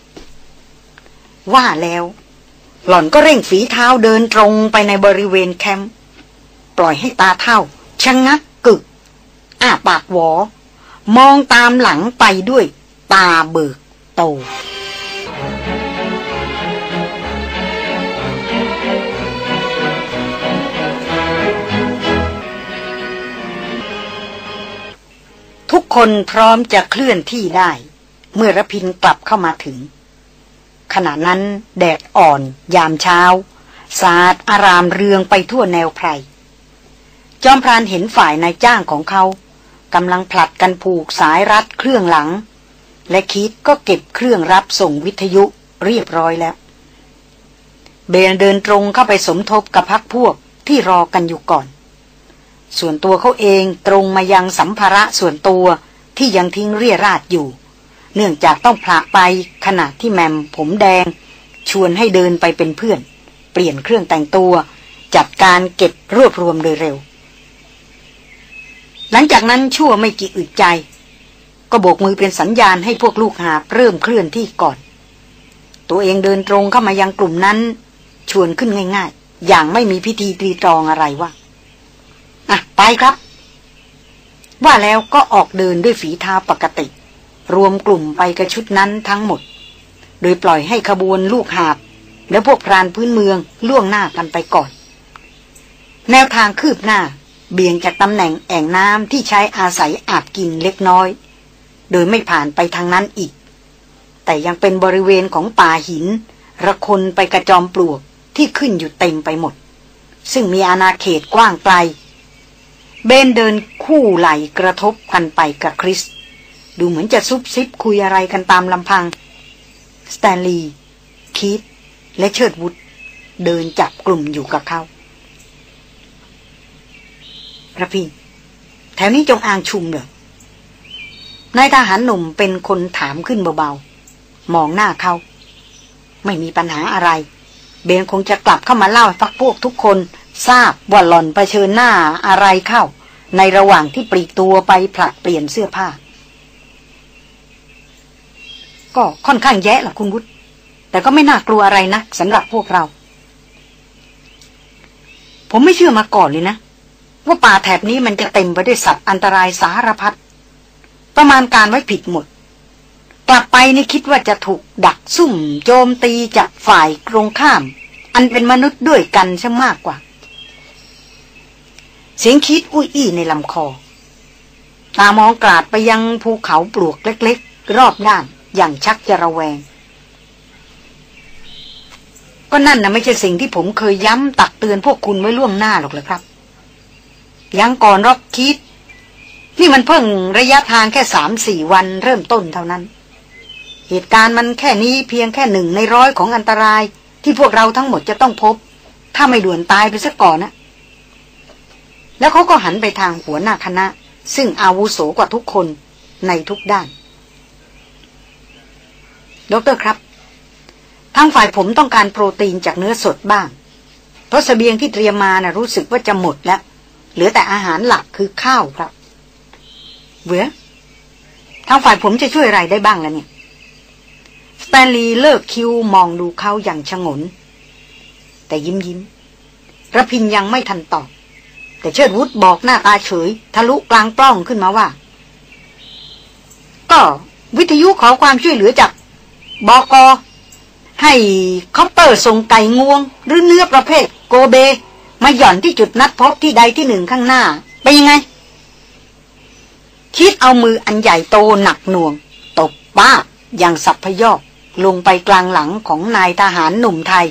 ว่าแล้ว หล่อนก็เร่งฝีเท้าเดินตรงไปในบริเวณแคมป์ปล่อยให้ตาเท่าชะงงักกึก้าปากหวอ มองตามหลังไปด้วย ตาเบิกโตทุกคนพร้อมจะเคลื่อนที่ได้ เมื่อระพินกลับเข้ามาถึง ขณะนั้นแดดอ่อนยามเช้า สาดอารามเรืองไปทั่วแนวไพร จอมพรานเห็นฝ่ายนายจ้างของเขา กำลังผลัดกันผูกสายรัดเครื่องหลัง และคิดก็เก็บเครื่องรับส่งวิทยุเรียบร้อยแล้ว เบนเดินตรงเข้าไปสมทบกับพักพวกที่รอกันอยู่ก่อน ส่วนตัวเขาเองตรงมายังสัมภาระส่วนตัวที่ยังทิ้งเรียราดอยู่ เนื่องจากต้องพละไปขณะที่แมมผมแดง ชวนให้เดินไปเป็นเพื่อน เปลี่ยนเครื่องแต่งตัว จัดการเก็บรวบรวมโดยเร็ว หลังจากนั้นชั่วไม่กี่อึดใจ ก็โบกมือเป็นสัญญาณให้พวกลูกหาเริ่มเคลื่อนที่ก่อน ตัวเองเดินตรงเข้ามายังกลุ่มนั้น ชวนขึ้นง่าย ๆ อย่างไม่มีพิธีตรีตรองอะไรว่าอะไปครับ ว่าแล้วก็ออกเดินด้วยฝีเท้าปกติ รวมกลุ่มไปกระชุดนั้นทั้งหมด โดยปล่อยให้ขบวนลูกหาบ และพวกพรานพื้นเมืองล่วงหน้ากันไปก่อน แนวทางคืบหน้า เบี่ยงจากตำแหน่งแอ่งน้ำที่ใช้อาศัยอาบกินเล็กน้อย โดยไม่ผ่านไปทางนั้นอีก แต่ยังเป็นบริเวณของป่าหิน ระคนไปกระจอมปลวกที่ขึ้นอยู่เต็มไปหมด ซึ่งมีอาณาเขตกว้างไกล เบนเดินคู่ไหลกระทบกันไปกับคริส ดูเหมือนจะซุบซิบคุยอะไรกันตามลำพัง สแตนลีย์คีตและเชิดวุฒเดินจับกลุ่มอยู่กับเขา ระพินแถวนี้จงอางชุมเหรอนายทหารหนุ่มเป็นคนถามขึ้นเบาๆ มองหน้าเขา ไม่มีปัญหาอะไร เบนคงจะกลับเข้ามาเล่าให้ฟักพวกทุกคน ทราบว่าหล่อนเผชิญหน้าอะไรเข้า ในระหว่างที่ปลีกตัวไปผลัดเปลี่ยนเสื้อผ้า ก็ค่อนข้างแย่ล่ะคุณวุฒิแต่ก็ไม่น่ากลัวอะไรนะสำหรับพวกเรา ผมไม่เชื่อมาก่อนเลยนะ ว่าป่าแถบนี้มันจะเต็มไปด้วยสัตว์อันตรายสารพัดประมาณการไว้ผิดหมด กลับไปนี่คิดว่าจะถูกดักซุ่ม โจมตีจากฝ่ายตรงข้าม อันเป็นมนุษย์ด้วยกันซะมากกว่า เสียงคิดอุ้ยอี้ในลำคอ ตามองกราดไปยังภูเขาปลวกเล็กๆ รอบด้านอย่างชักจะระแวง ก็นั่นนะไม่ใช่สิ่งที่ผมเคยย้ำตักเตือนพวกคุณไว้ล่วงหน้าหรอกเลยครับ ยังก่อนรอกคิด นี่มันเพิ่งระยะทางแค่สามสี่วันเริ่มต้นเท่านั้น เหตุการณ์มันแค่นี้เพียงแค่หนึ่งในร้อยของอันตรายที่พวกเราทั้งหมดจะต้องพบ ถ้าไม่ด่วนตายไปซะก่อนนะ แล้วเขาก็หันไปทางหัวหน้าคณะ ซึ่งอาวุโสกว่าทุกคนในทุกด้าน ดรครับ ทางฝ่ายผมต้องการโปรตีนจากเนื้อสดบ้าง เพราะเสบียงที่เตรียมมาน่ะรู้สึกว่าจะหมดแล้ว เหลือแต่อาหารหลักคือข้าวครับเวทางฝ่ายผมจะช่วยอะไรได้บ้างล่ะเนี่ย สแตนลีย์เลิกคิ้วมองดูเขาอย่างฉงน แต่ยิ้มยิ้มระพินยังไม่ทันตอบ แต่เชิดวุฒบอกหน้าตาเฉย ทะลุกลางปล้องขึ้นมาว่า ก็วิทยุขอความช่วยเหลือจากบอกอให้คอปเตอร์ส่งไก่งวง หรือเนื้อประเภทโกเบ มาหย่อนที่จุดนัดพบที่ใดที่หนึ่งข้างหน้า ไปยังไง คิดเอามืออันใหญ่โตหนักหน่วง ตบบ้าอย่างสับพยอกลงไปกลางหลังของนายทหารหนุ่มไทย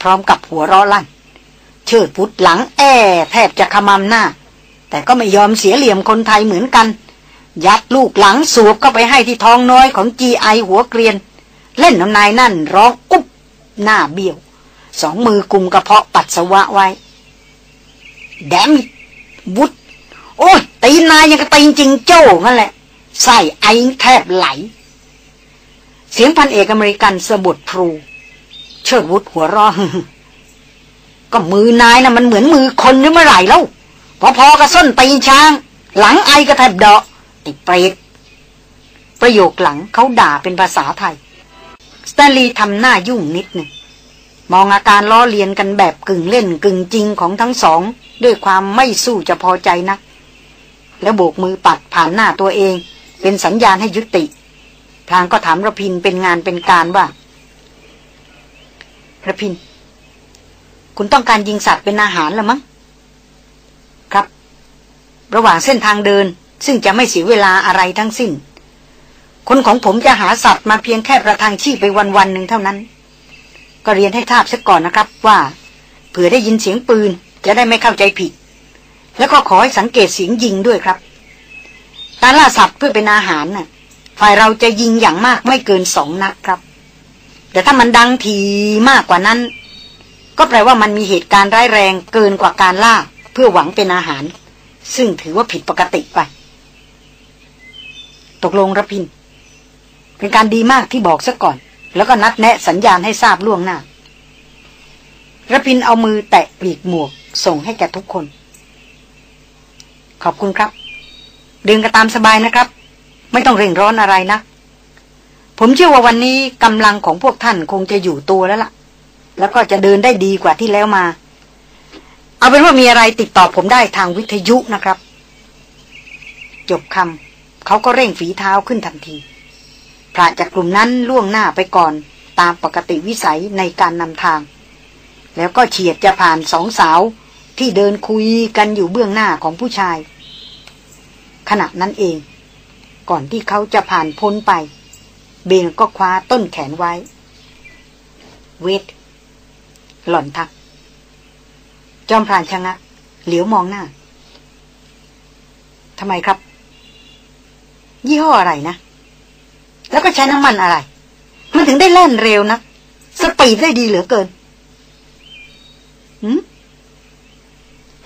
พร้อมกับหัวร้อลั่น เชิดพุดหลังแอแทบจะขมำหน้า แต่ก็ไม่ยอมเสียเหลี่ยมคนไทยเหมือนกัน ยัดลูกหลังสวบเข้าไปให้ที่ท้องน้อยของจีไอหัวเกรียน เล่นน้ำนายนั่นร้องกุ๊บหน้าเบี้ยว สองมือกุมกระเพาะปัสสาวะไว้ แดมบุดโอ้ยตีนายยังกระตีนจริงโจ้นั่นแหละใส่ไอแทบไหล เสียงพันเอกอเมริกันสะบดพลูเชิดวุฒหัวรอก็มือนายนะ่ะมันเหมือนมือคนหรือเมื่อไหร่แล้วพอๆกับส้นตีนช้าง หลังไอกระแทบเดาะไอ้เปรตประโยคหลังเขาด่าเป็นภาษาไทย สแตนลีย์ทำหน้ายุ่งนิดหนึ่ง มองอาการล้อเลียนกันแบบกึ่งเล่นกึ่งจริงของทั้งสอง ด้วยความไม่สู้จะพอใจนัก แล้วโบกมือปัดผ่านหน้าตัวเอง เป็นสัญญาณให้ยุติทางก็ถามระพินเป็นงานเป็นการว่าระพิน คุณต้องการยิงสัตว์เป็นอาหารแล้วมั้งครับ ระหว่างเส้นทางเดิน ซึ่งจะไม่เสียเวลาอะไรทั้งสิ้น คนของผมจะหาสัตว์มาเพียงแค่ประทังชีพไปวันวันหนึ่งเท่านั้น ก็เรียนให้ทราบซะก่อนนะครับว่าเผื่อได้ยินเสียงปืนจะได้ไม่เข้าใจผิด แล้วก็ขอให้สังเกตเสียงยิงด้วยครับ การล่าสัตว์เพื่อเป็นอาหารน่ะ ฝ่ายเราจะยิงอย่างมากไม่เกินสองนัดครับ แต่ถ้ามันดังทีมากกว่านั้น ก็แปลว่ามันมีเหตุการณ์ร้ายแรงเกินกว่าการล่าเพื่อหวังเป็นอาหาร ซึ่งถือว่าผิดปกติไป ตกลงระพิน เป็นการดีมากที่บอกซะก่อน แล้วก็นัดแนะสัญญาณให้ทราบล่วงหน้าระพินเอามือแตะปีกหมวก ส่งให้แก่ทุกคน ขอบคุณครับเดินกันตามสบายนะครับ ไม่ต้องเร่งร้อนอะไรนะ ผมเชื่อว่าวันนี้กำลังของพวกท่านคงจะอยู่ตัวแล้วล่ะ แล้วก็จะเดินได้ดีกว่าที่แล้วมา เอาเป็นว่ามีอะไรติดต่อผมได้ทางวิทยุนะครับ จบคำเขาก็เร่งฝีเท้าขึ้นทันที พระจากกลุ่มนั้นล่วงหน้าไปก่อนตามปกติวิสัยในการนำทาง แล้วก็เฉียดจะผ่านสองสาว ที่เดินคุยกันอยู่เบื้องหน้าของผู้ชาย ขณะนั้นเอง ก่อนที่เขาจะผ่านพ้นไป เบนก็คว้าต้นแขนไว้ เวท หล่อนทัก จอมพรานชะงักเหลียวมองหน้าทำไมครับ ยี่ห้ออะไรนะ แล้วก็ใช้น้ำมันอะไร มันถึงได้แล่นเร็วนะสปีดได้ดีเหลือเกินหืม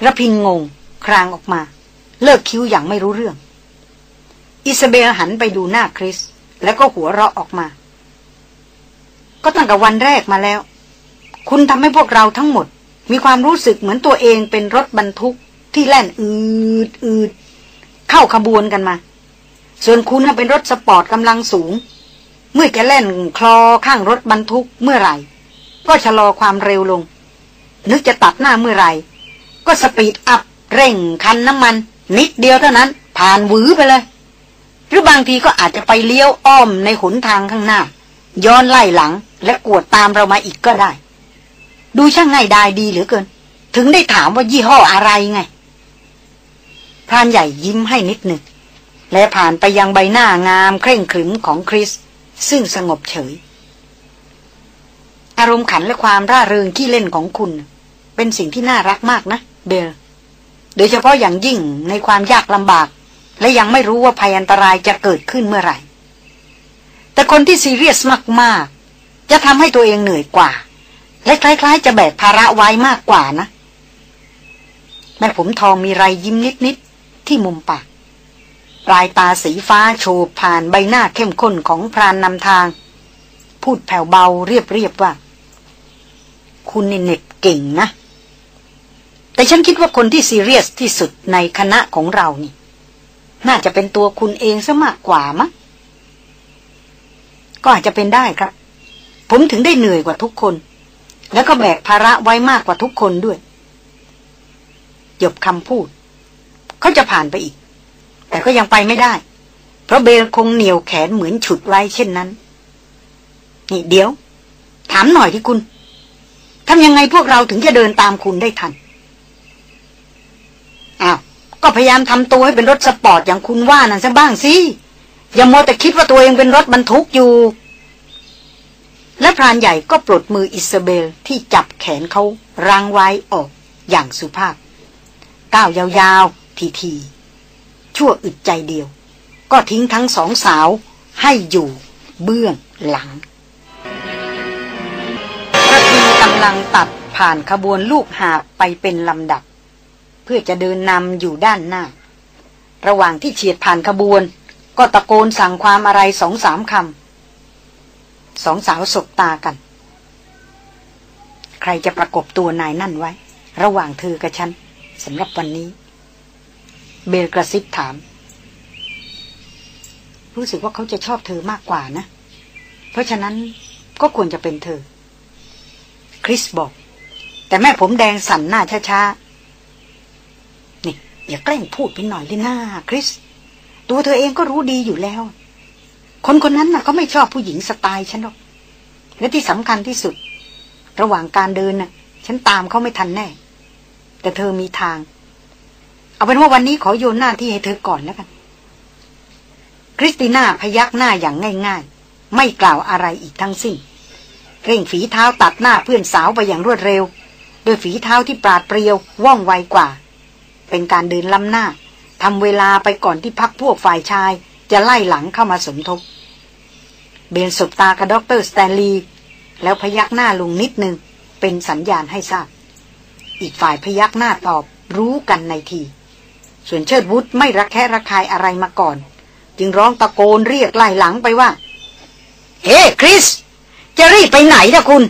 ระพินงง ครางออกมา เลิกคิ้วอย่างไม่รู้เรื่อง อิซาเบลหันไปดูหน้าคริส แล้วก็หัวเราะออกมา ก็ตั้งแต่วันแรกมาแล้ว คุณทำให้พวกเราทั้งหมด มีความรู้สึกเหมือนตัวเองเป็นรถบรรทุกที่แล่นอืดอืดเข้าขบวนกันมา ส่วนคุณเป็นรถสปอร์ตกำลังสูง เมื่อจะแล่นคลอข้างรถบรรทุกเมื่อไหร่ ก็ชะลอความเร็วลง นึกจะตัดหน้าเมื่อไหร่ ก็สปีดอัพเร่งคันน้ำมัน นิดเดียวเท่านั้น ผ่านหวือไปเลย หรือบางทีก็อาจจะไปเลี้ยวอ้อมในหนทางข้างหน้า ย้อนไล่หลังและกวดตามเรามาอีกก็ได้ ดูช่างง่ายดายดีเหลือเกิน ถึงได้ถามว่ายี่ห้ออะไรไงพรานใหญ่ยิ้มให้นิดหนึ่ง และผ่านไปยังใบหน้างามเคร่งขรึมของคริส ซึ่งสงบเฉย อารมณ์ขันและความร่าเริงที่เล่นของคุณ เป็นสิ่งที่น่ารักมากนะ เบลโดยเฉพาะอย่างยิ่งในความยากลำบาก และยังไม่รู้ว่าภัยอันตรายจะเกิดขึ้นเมื่อไหร่ แต่คนที่ซีเรียสมากๆ จะทำให้ตัวเองเหนื่อยกว่า และคล้ายๆ จะแบกภาระไว้มากกว่านะ แม่ผมทองมีไรยิ้มนิดๆที่มุมปาก ปลายตาสีฟ้าโฉบผ่านใบหน้าเข้มข้นของพรานนำทาง พูดแผ่วเบาเรียบๆว่า คุณเน็ตเก่งนะ แต่ฉันคิดว่าคนที่ซีเรียสที่สุดในคณะของเรานี่ น่าจะเป็นตัวคุณเองซะมากกว่ามะก็อาจจะเป็นได้ครับ ผมถึงได้เหนื่อยกว่าทุกคน แล้วก็แบกภาระไว้มากกว่าทุกคนด้วยหยบคำพูด เขาจะผ่านไปอีก แต่ก็ยังไปไม่ได้ เพราะเบลคงเหนียวแขนเหมือนฉุดไว้เช่นนั้น นี่เดี๋ยว ถามหน่อยที่คุณทำยังไงพวกเราถึงจะเดินตามคุณได้ทันอ้าวก็พยายามทำตัวให้เป็นรถสปอร์ตอย่างคุณว่านั่นซะบ้างสิอย่ามัวแต่คิดว่าตัวเองเป็นรถบรรทุกอยู่ และพรานใหญ่ก็ปลดมืออิสเบลที่จับแขนเขารังไว้ออกอย่างสุภาพ ก้าวยาวๆ ทีๆ ชั่วอึดใจเดียว ก็ทิ้งทั้งสองสาวให้อยู่เบื้องหลังระพีกำลังตัดผ่านขบวนลูกหาไปเป็นลำดับ เพื่อจะเดินนำอยู่ด้านหน้า ระหว่างที่เฉียดผ่านขบวน ก็ตะโกนสั่งความอะไรสองสามคำสองสาวสบตากัน ใครจะประกบตัวนายนั่นไว้ ระหว่างเธอกับฉันสำหรับวันนี้ เบลกระซิบถาม รู้สึกว่าเขาจะชอบเธอมากกว่านะ เพราะฉะนั้นก็ควรจะเป็นเธอ คริสบอก แต่แม่ผมแดงสั่นหน้าช้าๆ นี่ อย่าแกล้งพูดไปหน่อยเลยนะคริส ตัวเธอเองก็รู้ดีอยู่แล้ว คนคนนั้นน่ะเขาไม่ชอบผู้หญิงสไตล์ฉันหรอก และที่สำคัญที่สุด ระหว่างการเดินน่ะ ฉันตามเขาไม่ทันแน่ แต่เธอมีทาง เอาเป็นว่าวันนี้ขอโยนหน้าที่ให้เธอก่อนแล้วกัน คริสติน่าพยักหน้าอย่างง่าย ๆ ไม่กล่าวอะไรอีกทั้งสิ้น เร่งฝีเท้าตัดหน้าเพื่อนสาวไปอย่างรวดเร็ว โดยฝีเท้าที่ปราดเปรียวว่องไวกว่า เป็นการเดินล้ำหน้าทำเวลาไปก่อนที่พรรคพวกฝ่ายชาย จะไล่หลังเข้ามาสมทบ เบนสบตากับด็อกเตอร์สแตนลีย์แล้วพยักหน้าลงนิดนึง เป็นสัญญาณให้ทราบ อีกฝ่ายพยักหน้าตอบรู้กันในที ส่วนเชิดวุฒไม่ระแคะระคายอะไรมาก่อน จึงร้องตะโกนเรียกไล่หลังไปว่า เฮ้คริส จะรีบไปไหนนะคุณ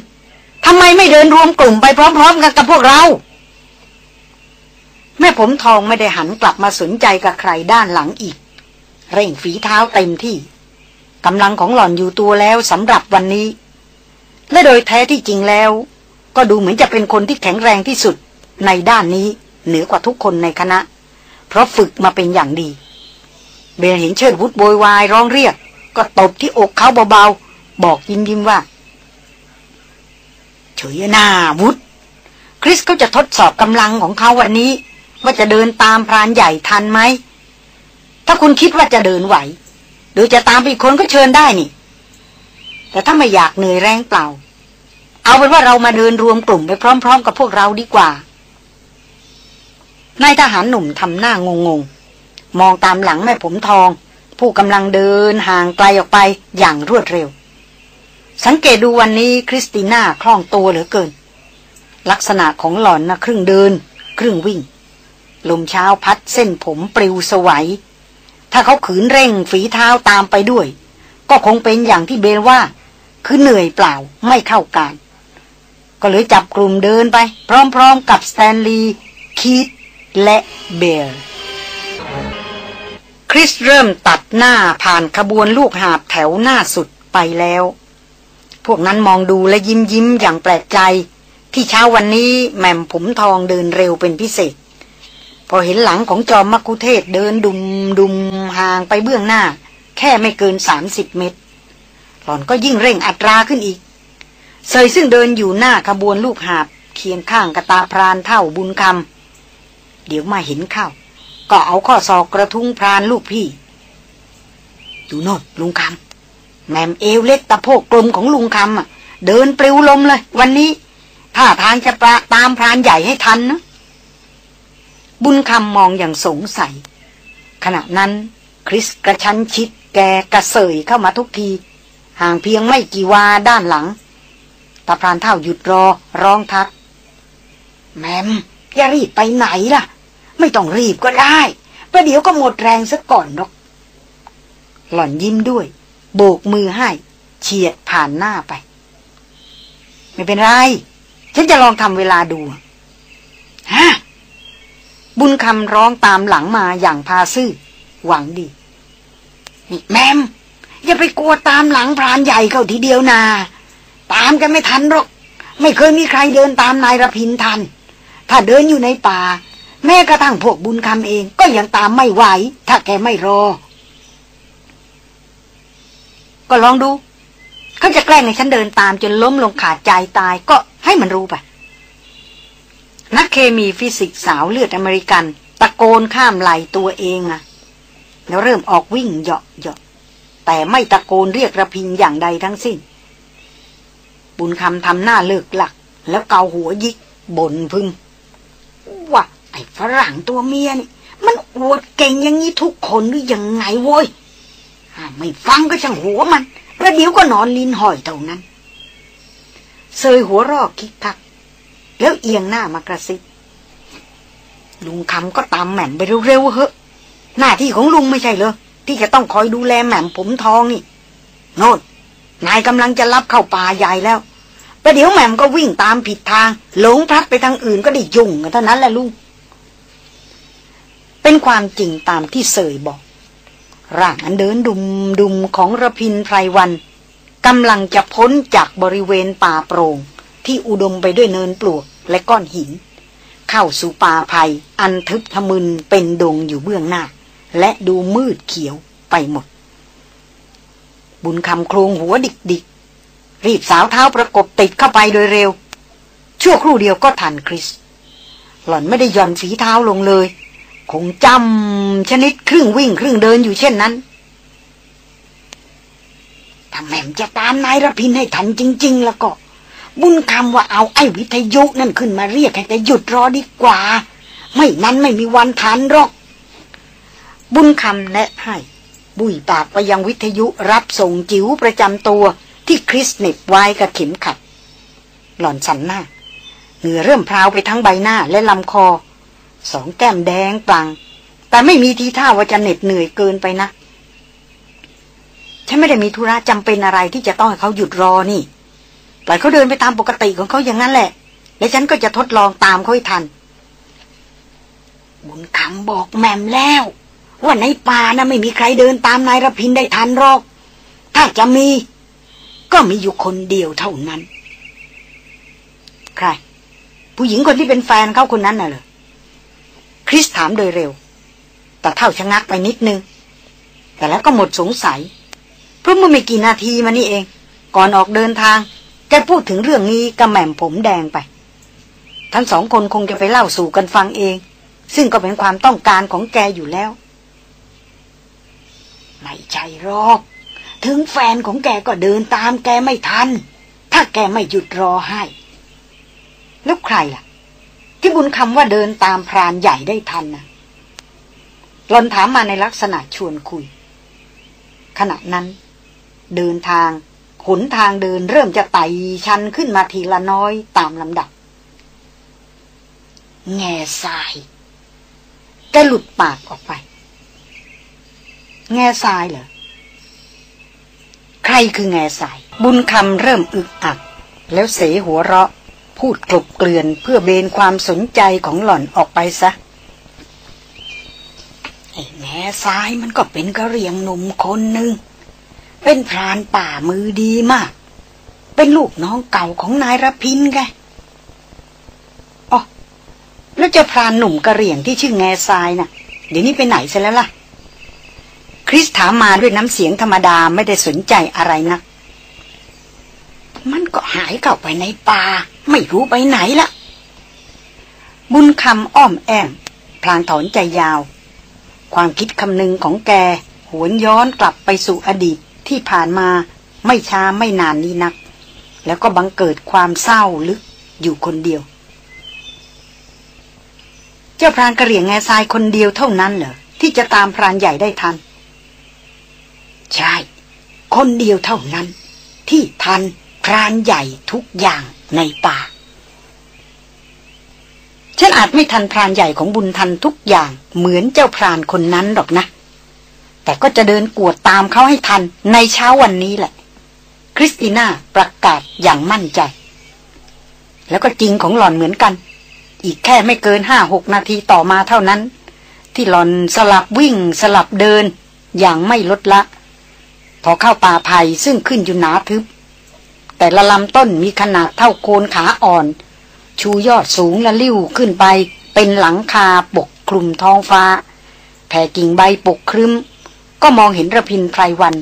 ทำไมไม่เดินรวมกลุ่มไปพร้อม ๆ กันกับพวกเรา แม่ผมทองไม่ได้หันกลับมาสนใจกับใครด้านหลังอีก เร่งฝีเท้าเต็มที่กำลังของหล่อนอยู่ตัวแล้วสำหรับวันนี้ และโดยแท้ที่จริงแล้ว ก็ดูเหมือนจะเป็นคนที่แข็งแรงที่สุดในด้านนี้เหนือกว่าทุกคนในคณะ เพราะฝึกมาเป็นอย่างดี เบนเห็นเชิดวุฒโวยวายร้องเรียก ก็ตบที่อกเขาเบาๆ บอกยิ้มยิ้มว่า เฉยหน้าวุฒคริสเขาจะทดสอบกำลังของเขาวันนี้ ว่าจะเดินตามพรานใหญ่ทันไหม ถ้าคุณคิดว่าจะเดินไหว หรือจะตามไปคนก็เชิญได้นี่ แต่ถ้าไม่อยากเหนื่อยแรงเปล่า เอาเป็นว่าเรามาเดินรวมกลุ่มไปพร้อม ๆ กับพวกเราดีกว่า นายทหารหนุ่มทำหน้างงงมองตามหลังแม่ผมทอง ผู้กำลังเดินห่างไกลออกไปอย่างรวดเร็ว สังเกตดูวันนี้คริสติน่าคล่องตัวเหลือเกิน ลักษณะของหล่อนนะครึ่งเดิน ครึ่งวิ่ง ลมเช้าพัดเส้นผมปลิวสยาย ถ้าเขาขืนเร่งฝีเท้าตามไปด้วย ก็คงเป็นอย่างที่เบนว่า คือเหนื่อยเปล่าไม่เข้าการ ก็เลยจับกลุ่มเดินไป พร้อมๆ กับสแตนลีย์คีต และเบลคริสเริ่มตัดหน้าผ่านขบวนลูกหาบแถวหน้าสุดไปแล้ว พวกนั้นมองดูและยิ้มยิ้มอย่างแปลกใจ ที่เช้าวันนี้แม่มผมทองเดินเร็วเป็นพิเศษ พอเห็นหลังของจอมมักคุเทศเดินดุมดุมห่างไปเบื้องหน้า แค่ไม่เกินสามสิบเมตร หล่อนก็ยิ่งเร่งอัตราขึ้นอีกเซยซึ่งเดินอยู่หน้าขบวนลูกหาบเคียงข้างกระตาพรานเท่าบุญคำ เดี๋ยวมาเห็นเข้า ก็เอาข้อศอกกระทุ้งพรานลูกพี่ดูโน่นลุงคำแมมเอวเล็กตะโพกกลมของลุงคำอะ เดินปลิวลมเลย วันนี้ถ้าทางจะปะตามพรานใหญ่ให้ทันนะ บุญคำมองอย่างสงสัย ขณะนั้น คริสกระชั้นชิดแกกระเสยเข้ามาทุกที ห่างเพียงไม่กี่วาด้านหลังตาพรานเท่าหยุดรอร้องทัก แมม อย่ารีบไปไหนล่ะ ไม่ต้องรีบก็ได้ประเดี๋ยวก็หมดแรงซะก่อนนก หล่อนยิ้มด้วย โบกมือให้ เฉียดผ่านหน้าไป ไม่เป็นไร ฉันจะลองทำเวลาดูฮะบุญคำร้องตามหลังมาอย่างพาซื่อ หวังดี นี่แมม อย่าไปกลัวตามหลังพรานใหญ่เขาทีเดียวนา ตามกันไม่ทันหรอก ไม่เคยมีใครเดินตามนายระพินทัน ถ้าเดินอยู่ในป่า แม้กระทั่งพวกบุญคำเองก็ยังตามไม่ไหว ถ้าแกไม่รอ ก็ลองดู เขาจะแกล้งให้ฉันเดินตามจนล้มลงขาดใจตายก็ให้มันรู้ไป นักเคมีฟิสิกส์สาวเลือดอเมริกัน ตะโกนข้ามไหลตัวเองอะแล้วเริ่มออกวิ่งเหาะเหาะแต่ไม่ตะโกนเรียกระพินอย่างใดทั้งสิ้น บุญคำทำหน้าเลิกหลัก แล้วเกาหัวยิกบ่นพึม ว่าไอ้ฝรั่งตัวเมียนี่ มันอวดเก่งอย่างนี้ทุกคนหรือยังไงโว้ยไม่ฟังก็ช่างหัวมันประเดี๋ยวก็นอนลินหอยเท่านั้น เซยหัวรอกคิกคัก แล้วเอียงหน้ามากระซิบลุงคำก็ตามแหม่มไปเร็วๆเหอะหน้าที่ของลุงไม่ใช่เหรอที่จะต้องคอยดูแลแหม่มผมทองนี่ โน่นนายกำลังจะรับเข้าป่าใหญ่แล้ว ประเดี๋ยวแหม่มก็วิ่งตามผิดทาง หลงพลัดไปทางอื่นก็ได้ยุ่งกันเท่านั้นแหละลุง เป็นความจริงตามที่เสยบอก ร่างอันเดินดุมดุมของระพินไพรวันกำลังจะพ้นจากบริเวณป่าโปรง่งที่อุดมไปด้วยเนินปลวกและก้อนหิน เข้าสู่ป่าไผ่อันทึบทะมึนเป็นดงอยู่เบื้องหน้า และดูมืดเขียวไปหมด บุญคำโครงหัวดิกดิก รีบสาวเท้าประกบติดเข้าไปโดยเร็ว ชั่วครู่เดียวก็ทันคริส หล่อนไม่ได้ย่อนฝีเท้าลงเลย คงจำชนิดครึ่งวิ่งครึ่งเดินอยู่เช่นนั้นถ้าแม่มจะตามนายรพินให้ทันจริง ๆ แล้วก็ บุญคำว่าเอาไอ้วิทยุนั่นขึ้นมาเรียกให้แต่หยุดรอดีกว่า ไม่นั้นไม่มีวันทันหรอก บุญคำแนะให้ บุยปากไปยังวิทยุรับส่งจิ๋วประจำตัว ที่คริสเน็บไว้กับเข็มขัด หล่อนสันหน้า เหงื่อเริ่มพราวไปทั้งใบหน้าและลำคอ สองแก้มแดงปัง แต่ไม่มีทีท่าว่าจะเหน็ดเหนื่อยเกินไปนะ ฉันไม่ได้มีธุระจำเป็นอะไรที่จะต้องให้เขาหยุดรอนี่ ปล่อยเขาเดินไปตามปกติของเขาอย่างนั้นแหละ และฉันก็จะทดลองตามเขาให้ทัน บุญคำบอกแม่มแล้วว่าในป่านะไม่มีใครเดินตามนายรพินได้ทันหรอก ถ้าจะมี ก็มีอยู่คนเดียวเท่านั้น ใคร ผู้หญิงคนที่เป็นแฟนเขาคนนั้นน่ะเหรอคริสถามโดยเร็ว แต่เท่าชะงักไปนิดนึง แต่แล้วก็หมดสงสัย เพราะเมื่อไม่กี่นาทีมานี่เอง ก่อนออกเดินทาง แกพูดถึงเรื่องนี้กับแหม่มผมแดงไป ทั้งสองคนคงจะไปเล่าสู่กันฟังเอง ซึ่งก็เป็นความต้องการของแกอยู่แล้ว ไม่ใช่หรอก ถึงแฟนของแกก็เดินตามแกไม่ทัน ถ้าแกไม่หยุดรอให้ แล้วใครล่ะ ที่บุญคำว่าเดินตามพรานใหญ่ได้ทันนะหลอนถามมาในลักษณะชวนคุย ขณะนั้น เดินทางขนทางเดินเริ่มจะไต่ชันขึ้นมาทีละน้อยตามลำดับ แง่ทรายแกหลุดปากออกไป แง่ทรายเหรอ ใครคือแง่ทรายบุญคำเริ่มอึกอัก แล้วเสหัวเราะ พูดกลบเกลื่อนเพื่อเบนความสนใจของหล่อนออกไปซะไอ้แง่ทรายมันก็เป็นกระเหรียงหนุ่มคนหนึ่ง เป็นพรานป่ามือดีมาก เป็นลูกน้องเก่าของนายรพินไงอ๋อแล้วจะพรานหนุ่มกระเหรี่ยงที่ชื่อแง่ทรายน่ะ เดี๋ยวนี้ไปไหนซะแล้วล่ะ ริสถามมาด้วยน้ำเสียงธรรมดาไม่ได้สนใจอะไรนัก มันก็หายเข้าไปในป่าไม่รู้ไปไหนละบุญคำอ้อมแอมพลางถอนใจยาว ความคิดคำนึงของแก หวนย้อนกลับไปสู่อดีตที่ผ่านมาไม่ช้าไม่นานนี้นัก แล้วก็บังเกิดความเศร้าลึกอยู่คนเดียว เจ้าพรานกระเหรี่ยงแง่ทรายคนเดียวเท่านั้นเหรอที่จะตามพรานใหญ่ได้ทัน ใช่ คนเดียวเท่านั้น ที่ทันพรานใหญ่ทุกอย่างในป่า ฉันอาจไม่ทันพรานใหญ่ของบุญทันทุกอย่างเหมือนเจ้าพรานคนนั้นหรอกนะ แต่ก็จะเดินกวดตามเขาให้ทันในเช้าวันนี้แหละ คริสติน่าประกาศอย่างมั่นใจ แล้วก็จริงของหล่อนเหมือนกัน อีกแค่ไม่เกินห้าหกนาทีต่อมาเท่านั้น ที่หล่อนสลับวิ่งสลับเดินอย่างไม่ลดละ พอเข้าป่าไผ่ซึ่งขึ้นอยู่หนาทึบ แต่ละลำต้นมีขนาดเท่าโคนขาอ่อน ชูยอดสูงและลิ้วขึ้นไป เป็นหลังคาปกคลุมท้องฟ้า แผ่กิ่งใบปกครึ้ม ก็มองเห็นระพินไพรวัน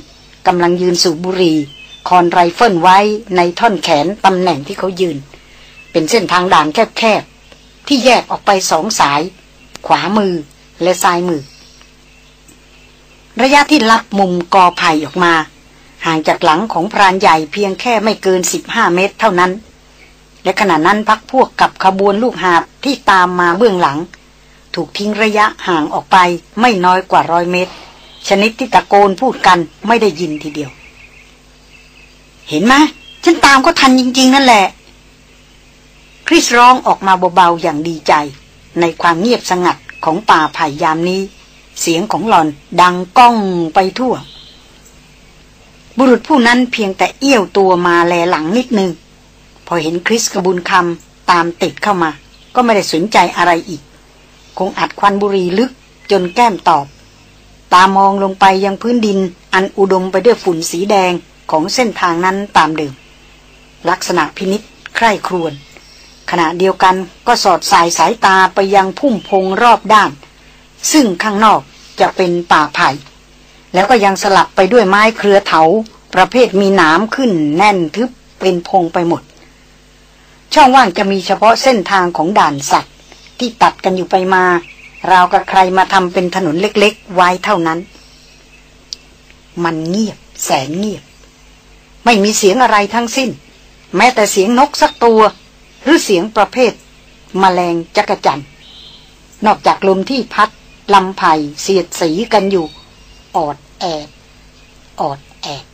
กำลังยืนสูบบุหรี่คอนไรเฟิลไว้ในท่อนแขนตำแหน่งที่เขายืน เป็นเส้นทางด่านแคบๆที่แยกออกไปสองสาย ขวามือและซ้ายมือ ระยะที่ลักมุมกอไผ่ออกมา ห่างจากหลังของพรานใหญ่เพียงแค่ไม่เกินสิบห้าเมตรเท่านั้น และขณะนั้นพักพวกกับขบวนลูกหาบที่ตามมาเบื้องหลัง ถูกทิ้งระยะห่างออกไปไม่น้อยกว่าร้อยเมตร ชนิดที่ตะโกนพูดกันไม่ได้ยินทีเดียว เห็นไหมฉันตามก็ทันจริง ๆ นั่นแหละ คริสร้องออกมาเบาๆอย่างดีใจ ในความเงียบสงัดของป่าไผ่ยามนี้ เสียงของหลอนดังก้องไปทั่ว บุรุษผู้นั้นเพียงแต่เอี้ยวตัวมาแลหลังนิดนึง พอเห็นคริสกระบุญคำตามติดเข้ามา ก็ไม่ได้สนใจอะไรอีก คงอัดควันบุรีลึกจนแก้มตอบ ตามองลงไปยังพื้นดินอันอุดมไปด้วยฝุ่นสีแดงของเส้นทางนั้นตามเดิม ลักษณะพินิษใคร่ครวญขณะเดียวกันก็สอดสายสายตาไปยังพุ่มพงรอบด้าน ซึ่งข้างนอก จะเป็นป่าไผ่ แล้วก็ยังสลับไปด้วยไม้เครือเถา ประเภทมีหนามขึ้นแน่นทึบเป็นพงไปหมด ช่องว่างจะมีเฉพาะเส้นทางของด่านสัตว์ ที่ตัดกันอยู่ไปมา ราวกับใครมาทำเป็นถนนเล็กๆ ไว้เท่านั้น มันเงียบ แสนเงียบ ไม่มีเสียงอะไรทั้งสิ้น แม้แต่เสียงนกสักตัว หรือเสียงประเภทมแมลงจักจั่นนอกจากลมที่พัด ลำไผ่เสียดสีกันอยู่ ออดแอดออดแอด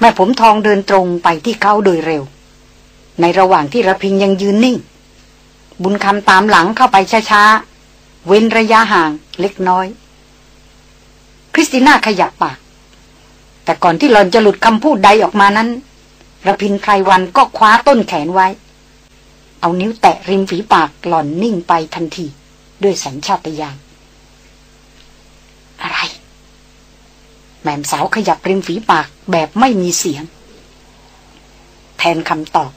แม่ผมทองเดินตรงไปที่เขาโดยเร็ว ในระหว่างที่ระพินยังยืนนิ่ง บุญคำตามหลังเข้าไปช้าๆ เว้นระยะห่างเล็กน้อย คริสติน่าขยับปาก แต่ก่อนที่หล่อนจะหลุดคำพูดใดออกมานั้นระพินไพรวันก็คว้าต้นแขนไว้ เอานิ้วแตะริมฝีปากหล่อนนิ่งไปทันที ด้วยสัญชาตญาณอะไร แม่มสาวขยับริมฝีปากแบบไม่มีเสียง แทนคำตอบ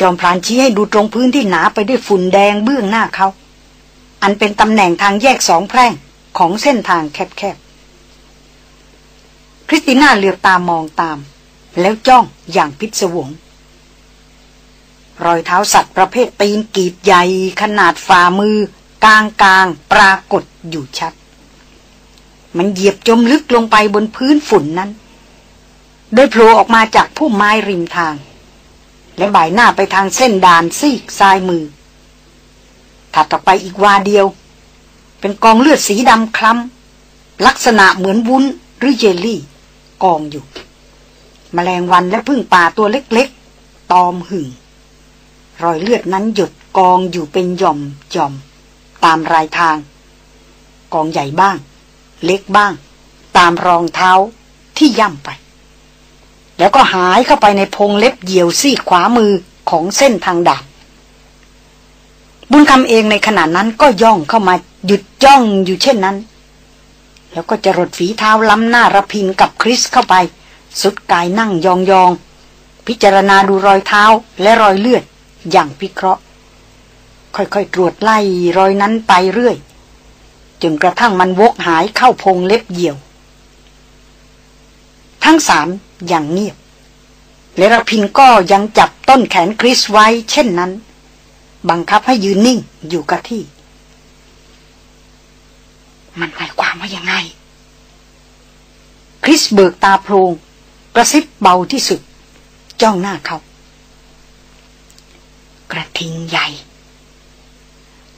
จอมพลานชี้ให้ดูตรงพื้นที่หนาไปด้วยฝุ่นแดงเบื้องหน้าเขา อันเป็นตำแหน่งทางแยกสองแพร่งของเส้นทางแคบๆ คริสติน่าเหลือบตามองตาม แล้วจ้องอย่างพิศวง รอยเท้าสัตว์ประเภทตีนกีบใหญ่ขนาดฝ่ามือ กลางกลางปรากฏอยู่ชัด มันเหยียบจมลึกลงไปบนพื้นฝุ่นนั้น โดยโผล่ออกมาจากพุ่มไม้ริมทาง และบ่ายหน้าไปทางเส้นดานซีกซ้ายมือ ถัดต่อไปอีกวาเดียว เป็นกองเลือดสีดำคล้ำลักษณะเหมือนวุ้นหรือเยลลี่ กองอยู่มแมลงวันและพึ่งป่าตัวเล็กๆ ตอมหึ่ง รอยเลือดนั้นหยดกองอยู่เป็นหย่อมหย่อม ตามรายทาง กองใหญ่บ้าง เล็กบ้าง ตามรองเท้าที่ย่ำไป แล้วก็หายเข้าไปในพงเล็บเหยี่ยวซี่ขวามือของเส้นทางดาบบุญคำเองในขณะนั้นก็ย่องเข้ามาหยุดจ้องอยู่เช่นนั้น แล้วก็จะรดฝีเท้าล้ำหน้าระพินกับคริสเข้าไป สุดกายนั่งยองยองพิจารณาดูรอยเท้าและรอยเลือดอย่างพิเคราะห์ ค่อยๆตรวจไล่รอยนั้นไปเรื่อย จนกระทั่งมันวกหายเข้าพงเล็บเหี่ยว ทั้งสามอย่างเงียบ และระพินก็ยังจับต้นแขนคริสไว้ เช่นนั้น บังคับให้ยืนนิ่งอยู่กับที่ มันหมายความว่ายังไง คริสเบิกตาโพรงกระซิบเบาที่สุด จ้องหน้าเขา กระทิงใหญ่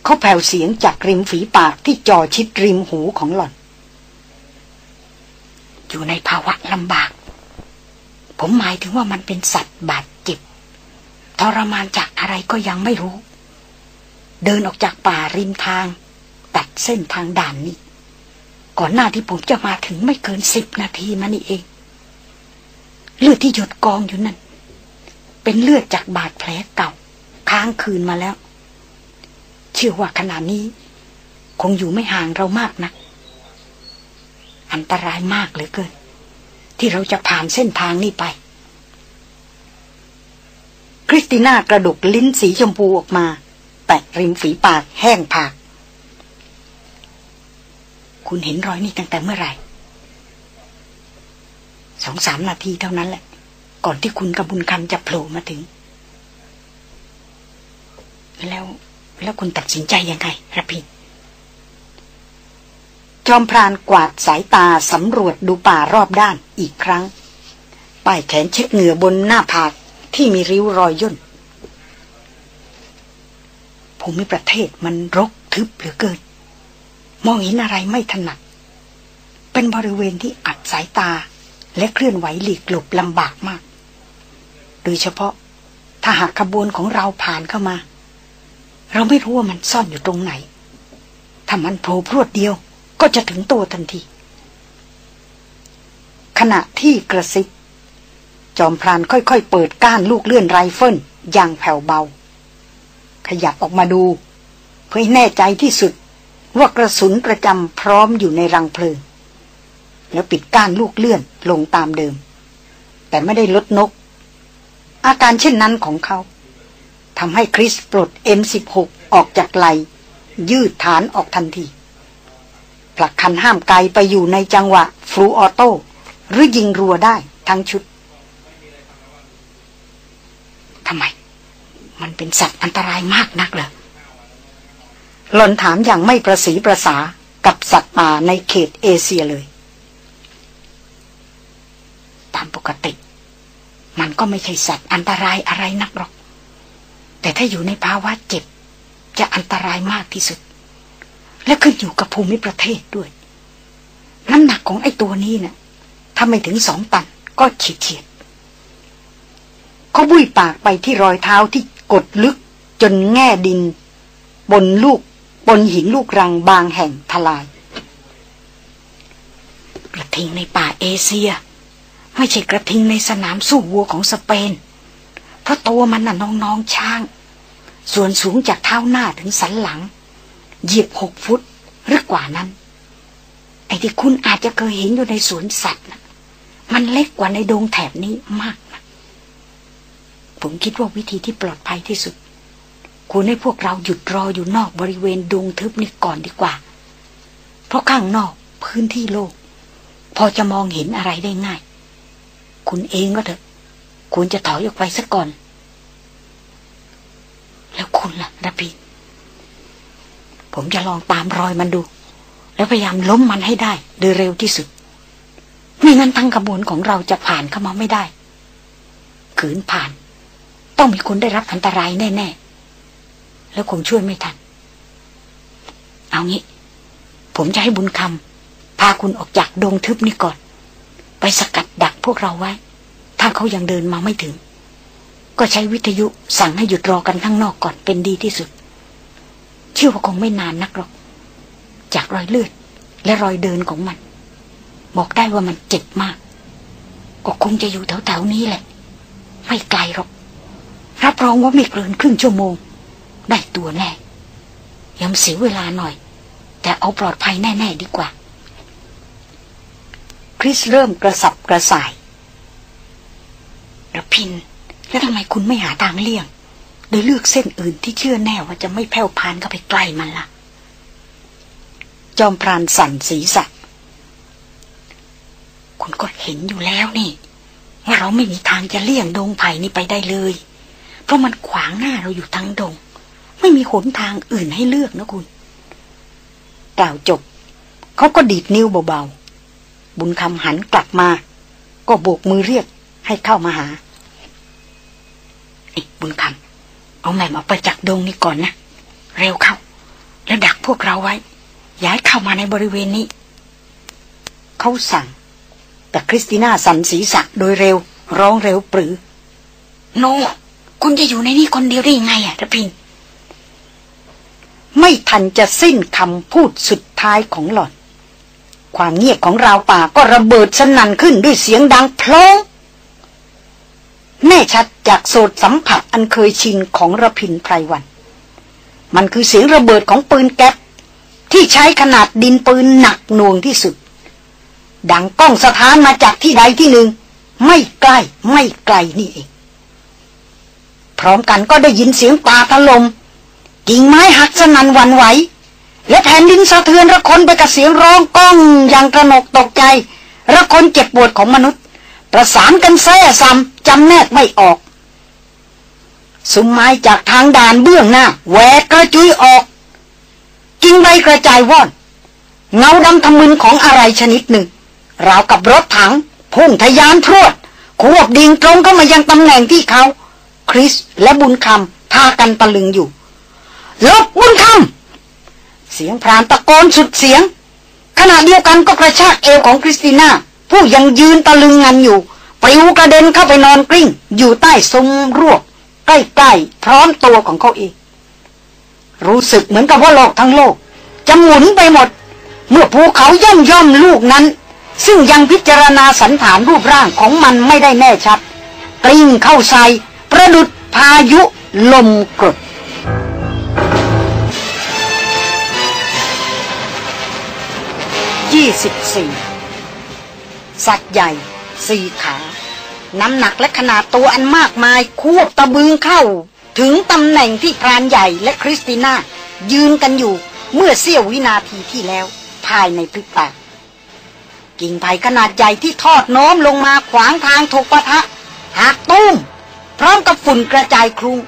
เขาแผ่วเสียงจากริมฝีปากที่จ่อชิดริมหูของหล่อน อยู่ในภาวะลำบาก ผมหมายถึงว่ามันเป็นสัตว์บาดเจ็บทรมานจากอะไรก็ยังไม่รู้ เดินออกจากป่าริมทาง ตัดเส้นทางด่านนี้ ก่อนหน้าที่ผมจะมาถึงไม่เกินสิบนาทีมานี่เอง เลือดที่หยดกองอยู่นั่น เป็นเลือดจากบาดแผลเก่า ค้างคืนมาแล้ว เชื่อว่าขณะนี้ คงอยู่ไม่ห่างเรามากนะัก อันตรายมากเหลือเกิน ที่เราจะผ่านเส้นทางนี้ไป คริสติน่ากระดุกลิ้นสีชมพูออกมา แตะริมฝีปากแห้งผาก คุณเห็นรอยนี่ตั้งแต่เมื่อไหร่สองสามนาทีเท่านั้นแหละ ก่อนที่คุณกับบุญคำจะโผล่มาถึง แล้ว แล้วคุณตัดสินใจยังไงระพินจอมพรานกวาดสายตาสำรวจดูป่ารอบด้านอีกครั้งป้ายแขนเช็ดเหงื่อบนหน้าผากที่มีริ้วรอยย่น ภูมิประเทศมันรกทึบเหลือเกิน มองเห็นอะไรไม่ถนัด เป็นบริเวณที่อัดสายตาและเคลื่อนไหวหลีกหลบลำบากมาก โดยเฉพาะถ้าหากขบวนของเราผ่านเข้ามา เราไม่รู้ว่ามันซ่อนอยู่ตรงไหน ถ้ามันโผล่พรวดเดียว ก็จะถึงตัวทันที ขณะที่กระซิบจอมพรานค่อยๆ เปิดก้านลูกเลื่อนไรเฟิลอย่างแผ่วเบา ขยับออกมาดู เพื่อให้แน่ใจที่สุดว่ากระสุนประจำพร้อมอยู่ในรังเพลิง แล้วปิดก้านลูกเลื่อนลงตามเดิม แต่ไม่ได้ลดนก อาการเช่นนั้นของเขา ทำให้คริสปลด M16 ออกจากไหล ยืดฐานออกทันทีผลักคันห้ามไกลไปอยู่ในจังหวะฟลูออโต้หรือยิงรัวได้ทั้งชุดทำไม มันเป็นสัตว์อันตรายมากนักเหรอหลอนถามอย่างไม่ประสีประสากับสัตว์ป่าในเขตเอเชียเลย ตามปกติ มันก็ไม่ใช่สัตว์อันตรายอะไรนักหรอก แต่ถ้าอยู่ในภาวะเจ็บ จะอันตรายมากที่สุด และขึ้นอยู่กับภูมิประเทศด้วย น้ำหนักของไอ้ตัวนี้นะ่ะถ้าไม่ถึงสองตันก็เฉียดเฉียดเขาบุยปากไปที่รอยเท้าที่กดลึกจนแง่ดิน บนลูกบนหินลูกรังบางแห่งทลาย กระทิงในป่าเอเชีย ไม่ใช่กระทิงในสนามสู้วัวของสเปน เพราะตัวมันน่ะน้องๆช้าง ส่วนสูงจากเท้าหน้าถึงสันหลังเหยียบหกฟุตหรือกว่านั้น ไอ้ที่คุณอาจจะเคยเห็นอยู่ในสวนสัตว์นะมันเล็กกว่าในดงแถบนี้มากนะผมคิดว่าวิธีที่ปลอดภัยที่สุดควรให้พวกเราหยุดรออยู่นอกบริเวณดงทึบนี้ก่อนดีกว่า เพราะข้างนอกพื้นที่โลก พอจะมองเห็นอะไรได้ง่าย คุณเองก็เถอะ คุณจะถอยออกไปสักก่อน แล้วคุณล่ะระพีผมจะลองตามรอยมันดู แล้วพยายามล้มมันให้ได้โดยเร็วที่สุด ไม่งั้นทั้งขบวนของเราจะผ่านเข้ามาไม่ได้ ขืนผ่าน ต้องมีคนได้รับอันตรายแน่ ๆ แล้วคงช่วยไม่ทัน เอางี้ ผมจะให้บุญคำพาคุณออกจากดงทึบนี่ก่อน ไปสกัดดักพวกเราไว้ ถ้าเขายังเดินมาไม่ถึง ก็ใช้วิทยุสั่งให้หยุดรอกันข้างนอกก่อนเป็นดีที่สุด เชื่อว่าคงไม่นานนักหรอก จากรอยเลือดและรอยเดินของมัน บอกได้ว่ามันเจ็บมาก ก็คงจะอยู่แถวๆนี้แหละ ไม่ไกลหรอก รับรองว่าไม่เกินครึ่งชั่วโมง ได้ตัวแน่ยังเสียเวลาหน่อย แต่เอาปลอดภัยแน่ ๆ ดีกว่า คริสเริ่มกระสับกระส่าย ระพิน แล้วทำไมคุณไม่หาทางเลี่ยง โดยเลือกเส้นอื่นที่เชื่อแน่ว่าจะไม่แผ่วพานเข้าไปใกล้มันละ่ะ จอมพรานสั่นศีรษะคุณก็เห็นอยู่แล้วนี่ ว่าเราไม่มีทางจะเลี่ยงดงไผ่นี้ไปได้เลย เพราะมันขวางหน้าเราอยู่ทั้งดง ไม่มีหนทางอื่นให้เลือกนะคุณกล่าวจบ เขาก็ดีดนิ้วเบาๆ บุญคำหันกลับมา ก็โบกมือเรียก ให้เข้ามาหาอีกบุญคำเอาแม่มาไปจากดงนี้ก่อนนะ เร็วเข้า แล้วดักพวกเราไว้ ย้ายเข้ามาในบริเวณนี้ เขาสั่ง แต่คริสติน่าสันศีสักโดยเร็ว ร้องเร็วปรือ โนคุณจะอยู่ในนี้คนเดียวได้ยังไงอะระพิน ไม่ทันจะสิ้นคำพูดสุดท้ายของหล่อน ความเงียบของราวป่าก็ระเบิดสนั่นขึ้นด้วยเสียงดังพลง แน่ชัดจากโสดสัมผัสอันเคยชินของระพินไพรวัน มันคือเสียงระเบิดของปืนแก๊ปที่ใช้ขนาดดินปืนหนักหน่วงที่สุด ดังก้องสถานมาจากที่ใดที่หนึ่ง ไม่ใกล้ไม่ไกลนี่เอง พร้อมกันก็ได้ยินเสียงป่าถลม่มกิ่งไม้หักสนันวันไหว และแผ่นดินสะเทือนระคนไปกับเสียงร้องก้องอย่างกระหนกตกใจ ระคนเจ็บปวดของมนุษย์ ประสานกันแซ่ซ้ำ จำแนกไม่ออก สุมไม้จากทางด่านเบื้องหน้าแหวกกระจุยออกกิ่งใบกระจายว่อน เงาดำทะมึนของอะไรชนิดหนึ่ง ราวกับรถถัง พุ่งทะยานพรวดขวบดิงตรงเข้ามายังตำแหน่งที่เขา คริสและบุญคำพากันตะลึงอยู่ลบบุญคำเสียงพรานตะโกนสุดเสียง ขณะเดียวกันก็กระชากเอวของคริสติน่าผู้ยังยืนตะลึงงันอยู่ ปลิวกระเด็นเข้าไปนอนกลิ้ง อยู่ใต้ซุ้มรวกใกล้ๆพร้อมตัวของเขาเอง รู้สึกเหมือนกับว่าโลกทั้งโลก จะหมุนไปหมด เมื่อภูเขาย่อมย่อมลูกนั้น ซึ่งยังพิจารณาสันฐานรูปร่างของมันไม่ได้แน่ชัด กลิ้งเข้าใส่ประดุดพายุลมกรด24สัตว์ใหญ่สี่ขา น้ำหนักและขนาดตัวอันมากมายควบตะบึงเข้า ถึงตำแหน่งที่พรานใหญ่และคริสติน่า ยืนกันอยู่เมื่อเสี้ยววินาทีที่แล้ว ภายในพริบตากิ่งไผ่ขนาดใหญ่ที่ทอดโน้มลงมาขวางทางถูกปะทะหักตุ้ม พร้อมกับฝุ่นกระจายคลุง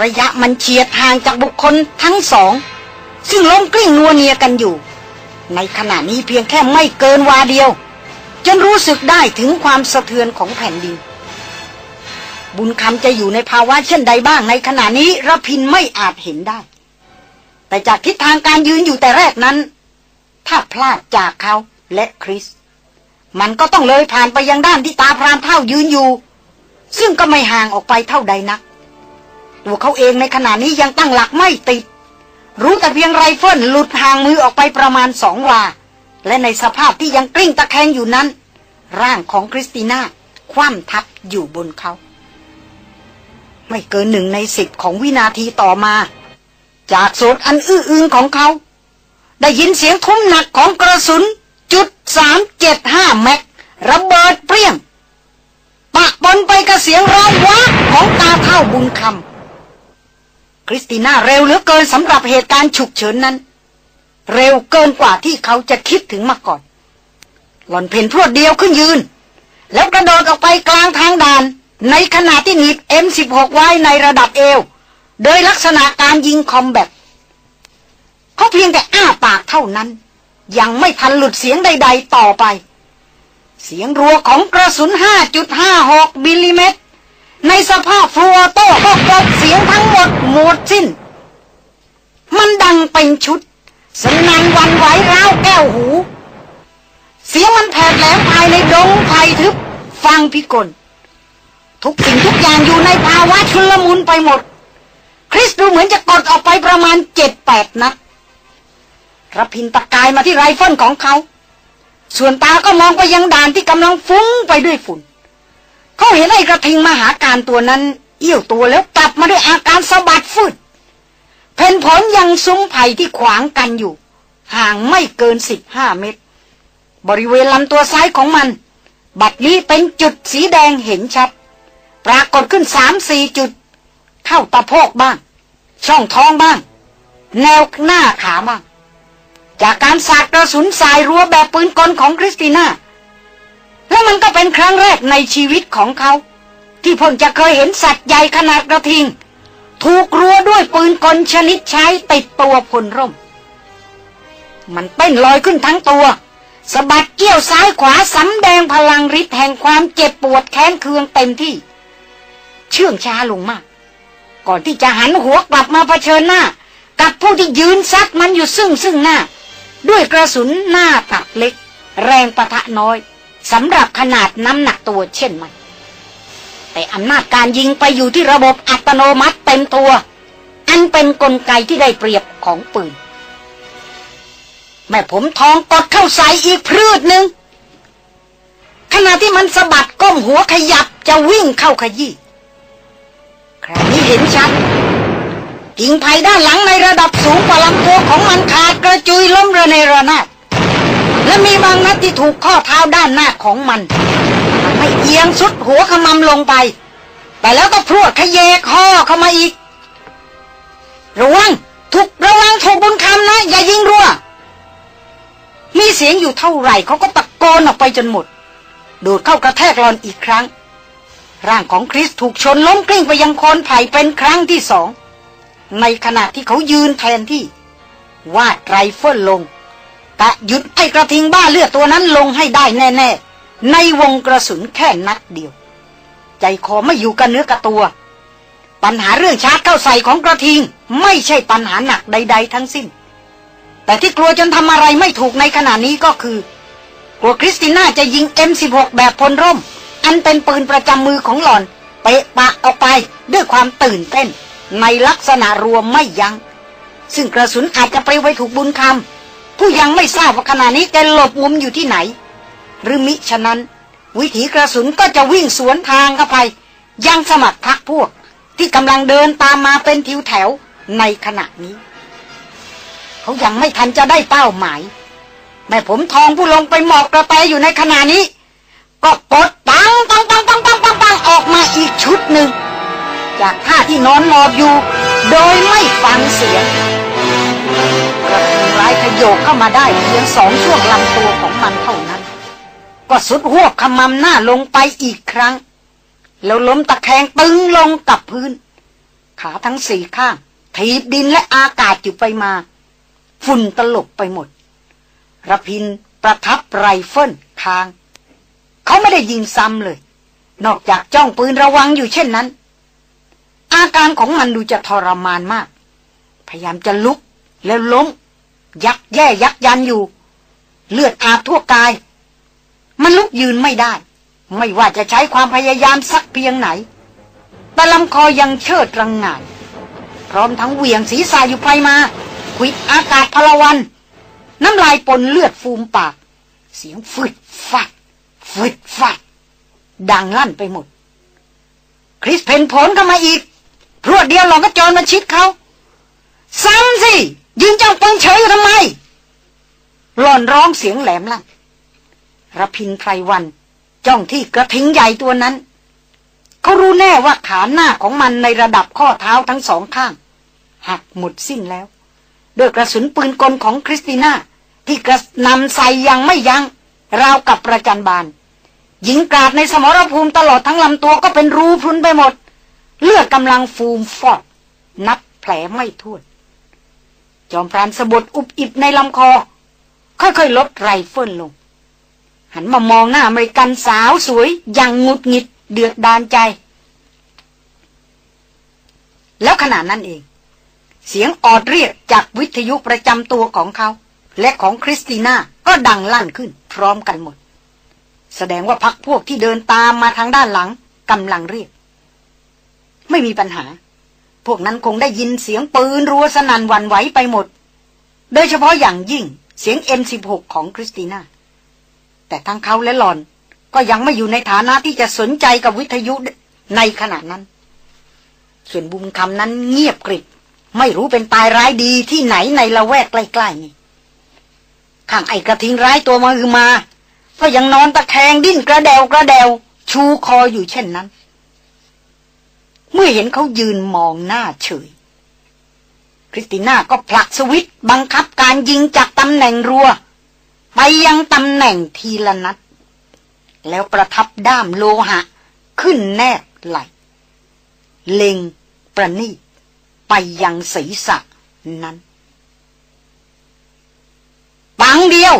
ระยะมันเฉียดห่างจากบุคคลทั้งสอง ซึ่งล้มกลิ้งนัวเนียกันอยู่ ในขณะนี้เพียงแค่ไม่เกินวาเดียว จนรู้สึกได้ถึงความสะเทือนของแผ่นดิน บุญคำจะอยู่ในภาวะเช่นใดบ้างในขณะนี้ระพินไม่อาจเห็นได้ แต่จากทิศทางการยืนอยู่แต่แรกนั้น ถ้าพลาดจากเขาและคริส มันก็ต้องเลยผ่านไปยังด้านที่ตาพรานเฒ่ายืนอยู่ ซึ่งก็ไม่ห่างออกไปเท่าใดนัก ตัวเขาเองในขณะนี้ยังตั้งหลักไม่ติด รู้แต่เพียงไรเฟิลหลุดห่างมือออกไปประมาณสองวา และในสภาพที่ยังกลิ้งตะแคงอยู่นั้น ร่างของคริสติน่าคว่ำทับอยู่บนเขา ไม่เกินหนึ่งในสิบของวินาทีต่อมา จากโสดอันอื้ออึงของเขา ได้ยินเสียงทุ้มหนักของกระสุนจุดสามเจ็ดห้าแม็กระเบิดเปรี้ยงปะปนไปกับเสียงร้องว้าของตาเท่าบุญคำคริสติน่าเร็วเหลือเกินสำหรับเหตุการณ์ฉุกเฉินนั้น เร็วเกินกว่าที่เขาจะคิดถึงมาก่อน หล่อนเพ่นพรวดเดียวขึ้นยืน แล้วกระโดดออกไปกลางทางด่าน ในขณะที่หนีบ M16 ไว้ในระดับเอว โดยลักษณะการยิงคอมแบทเขาเพียงแต่อ้าปากเท่านั้น ยังไม่ทันหลุดเสียงใด ๆ ต่อไป เสียงรัวของกระสุน 5.56มิลลิเมตรในสภาพฟลูออโต้ก็กบเสียงทั้งหมดหมดสิ้น มันดังเป็นชุด สนั่นวันไหวร้าวแก้วหู เสียงมันแผดแหลมภายในดงไผ่ทึบ ฟังพิกล ทุกสิ่งทุกอย่างอยู่ในภาวะชุลมุนไปหมด คริสดูเหมือนจะกดออกไปประมาณเจ็ดแปดนัดระพินตะกายมาที่ไรเฟิลของเขา ส่วนตาก็มองไปยังด่านที่กำลังฟุ้งไปด้วยฝุ่น เขาเห็นไอ้กระทิงมหากาฬตัวนั้น เอี้ยวตัวแล้วกลับมาด้วยอาการสะบัดฟืด เพนผลยังซุ้มไผ่ที่ขวางกันอยู่ ห่างไม่เกินสิบห้าเมตร บริเวณลำตัวซ้ายของมัน บัดนี้เป็นจุดสีแดงเห็นชัด ปรากฏขึ้นสามสี่จุด เข้าตะโพกบ้าง ช่องท้องบ้าง แนวหน้าขาบ้าง จากการสาดกระสุนสายรัวแบบปืนกลของคริสติน่าและมันก็เป็นครั้งแรกในชีวิตของเขา ที่เพิ่งจะเคยเห็นสัตว์ใหญ่ขนาดกระทิง ถูกรัวด้วยปืนกลชนิดใช้ติดตัวพลร่ม มันเต้นลอยขึ้นทั้งตัวสะบัดเกี้ยวซ้ายขวาสำแดงพลังฤทธิ์แห่งความเจ็บปวดแค้นเคืองเต็มที่ เชื่องช้าลงมาก ก่อนที่จะหันหัวกลับมาเผชิญหน้า กับผู้ที่ยืนซัดมันอยู่ซึ่งซึ่งหน้า ด้วยกระสุนหน้าตักเล็ก แรงประทะน้อยสำหรับขนาดน้ำหนักตัวเช่นมัน แต่อำนาจการยิงไปอยู่ที่ระบบอัตโนมัติเต็มตัว อันเป็นนกลไกที่ได้เปรียบของปืน แม่ผมทองกดเข้าใส่อีกพืชหนึ่งขณะที่มันสะบัดก้มหัวขยับจะวิ่งเข้าขยี้คราวนี้เห็นชัดกิ่งไผ่ด้านหลังในระดับสูงกว่าลำตัวของมันขาดกระจุยล้มระเนระนาดและมีบางนัดที่ถูกข้อเท้าด้านหน้าของมัน ให้เอียงสุดหัวขมำลงไป แต่แล้วก็พรวดขยเยกห่อเข้ามาอีก ระวังถูกระวังถูกบนคำนะ อย่ายิงรัว มีเสียงอยู่เท่าไหร่เขาก็ตะโกนออกไปจนหมด โดดเข้ากระแทกรอนอีกครั้ง ร่างของคริสถูกชนล้มกลิ้งไปยังโคนไผ่เป็นครั้งที่สอง ในขณะที่เขายืนแทนที่ วาดไรเฟิลลงกะหยุดไอ้กระทิงบ้าเลือดตัวนั้นลงให้ได้แน่ ๆ ในวงกระสุนแค่นัดเดียว ใจคอไม่อยู่กับเนื้อกับตัว ปัญหาเรื่องชาร์จเข้าใส่ของกระทิง ไม่ใช่ปัญหาหนักใด ๆ ทั้งสิ้น แต่ที่กลัวจนทำอะไรไม่ถูกในขณะนี้ก็คือ กลัวคริสติน่าจะยิง M16 แบบพลร่ม อันเป็นปืนประจำมือของหล่อน เปะปะออกไปด้วยความตื่นเต้น ในลักษณะรวมไม่ยัง้งซึ่งกระสุนอาจจะไปไว้ถูกบุญคำผู้ยังไม่ทราบว่าขณะนี้แกหลบมุมอยู่ที่ไหน หรือมิฉะนั้น วิถีกระสุนก็จะวิ่งสวนทางเข้าไปยังสมัครพักพวก ที่กำลังเดินตามมาเป็นทิวแถวในขณะนี้ เขายังไม่ทันจะได้เป้าหมาย แม่ผมทองผู้ลงไปหมอบกระแตอยู่ในขณะนี้ ก็กดปังปังปังปังปังปังปังออกมาอีกชุดหนึ่ง จากท่าที่นอนหมอบอยู่ โดยไม่ฟังเสียงกระทิงร้ายขยโยกเข้ามาได้เพียงสองช่วงลำตัวของมันเท่านั้น ก็สุดหัวขมำหน้าลงไปอีกครั้ง แล้วล้มตะแคงตึงลงกับพื้น ขาทั้งสี่ข้างถีบดินและอากาศอยู่ไปมา ฝุ่นตลบไปหมดระพินประทับไรเฟิลคาง เขาได้ยิงซ้ำเลย นอกจากจ้องปืนระวังอยู่เช่นนั้น อาการของมันดูจะทรมานมาก พยายามจะลุกแล้วล้ม ยักแย่ยักยันอยู่ เลือดอาบทั่วกาย มันลุกยืนไม่ได้ ไม่ว่าจะใช้ความพยายามสักเพียงไหนแต่ลำคอยังเชิดรังงาน พร้อมทั้งเหวี่ยงศีรษะอยู่ไปมาควิดอากาศพลวัน น้ำลายปนเลือดฟูมปาก เสียงฟึดฟัดฟึดฟัดดังลั่นไปหมด คริสเพนผลก็มาอีกพรวดเดียวหลอกก็จรมาชิดเขาซ้ำสิ ยืนจ้องปังเฉยอยู่ทำไมหล่อนร้องเสียงแหลมลั่น ระพินไพรวัน จ้องที่กระทิงใหญ่ตัวนั้น เขารู้แน่ว่าขาหน้าของมันในระดับข้อเท้าทั้งสองข้าง หักหมดสิ้นแล้วด้วยกระสุนปืนกลของคริสติน่า ที่กระนำใส่อย่างไม่ยั้งราวกับประจัญบานยิงกราดในสมรภูมิตลอดทั้งลำตัวก็เป็นรูพรุนไปหมด เลือดกำลังฟูมฟอด นับแผลไม่ถ้วน จอมพรานสบถอุบอิบในลำคอ ค่อยๆ ลดไรเฟิลลง หันมามองหน้าอเมริกันสาวสวยอย่างงุดหงิดเดือดดานใจ แล้วขณะนั้นเอง เสียงออดเรียกจากวิทยุประจำตัวของเขา และของคริสติน่าก็ดังลั่นขึ้นพร้อมกันหมด แสดงว่าพักพวกที่เดินตามมาทางด้านหลังกำลังเรียก ไม่มีปัญหา พวกนั้นคงได้ยินเสียงปืนรัวสนั่นวันไหวไปหมด โดยเฉพาะอย่างยิ่งเสียง M16 ของคริสติน่า แต่ทั้งเขาและหลอน ก็ยังไม่อยู่ในฐานะที่จะสนใจกับวิทยุในขณะนั้น ส่วนบุญคำนั้นเงียบกริบ ไม่รู้เป็นตายร้ายดีที่ไหนในละแวกใกล้ๆนี่ข้างไอ้กระทิงร้ายตัวมาคือมา ก็ยังนอนตะแคงดิ้นกระเดวกระเดวชูคออยู่เช่นนั้น เมื่อเห็นเขายืนมองหน้าเฉย คริสติน่าก็ผลักสวิตบังคับการยิงจากตำแหน่งรัว ไปยังตำแหน่งทีละนัด แล้วประทับด้ามโลหะ ขึ้นแนบไหล เล็งประนีไปยังศีรษะนั้น ปังเดียว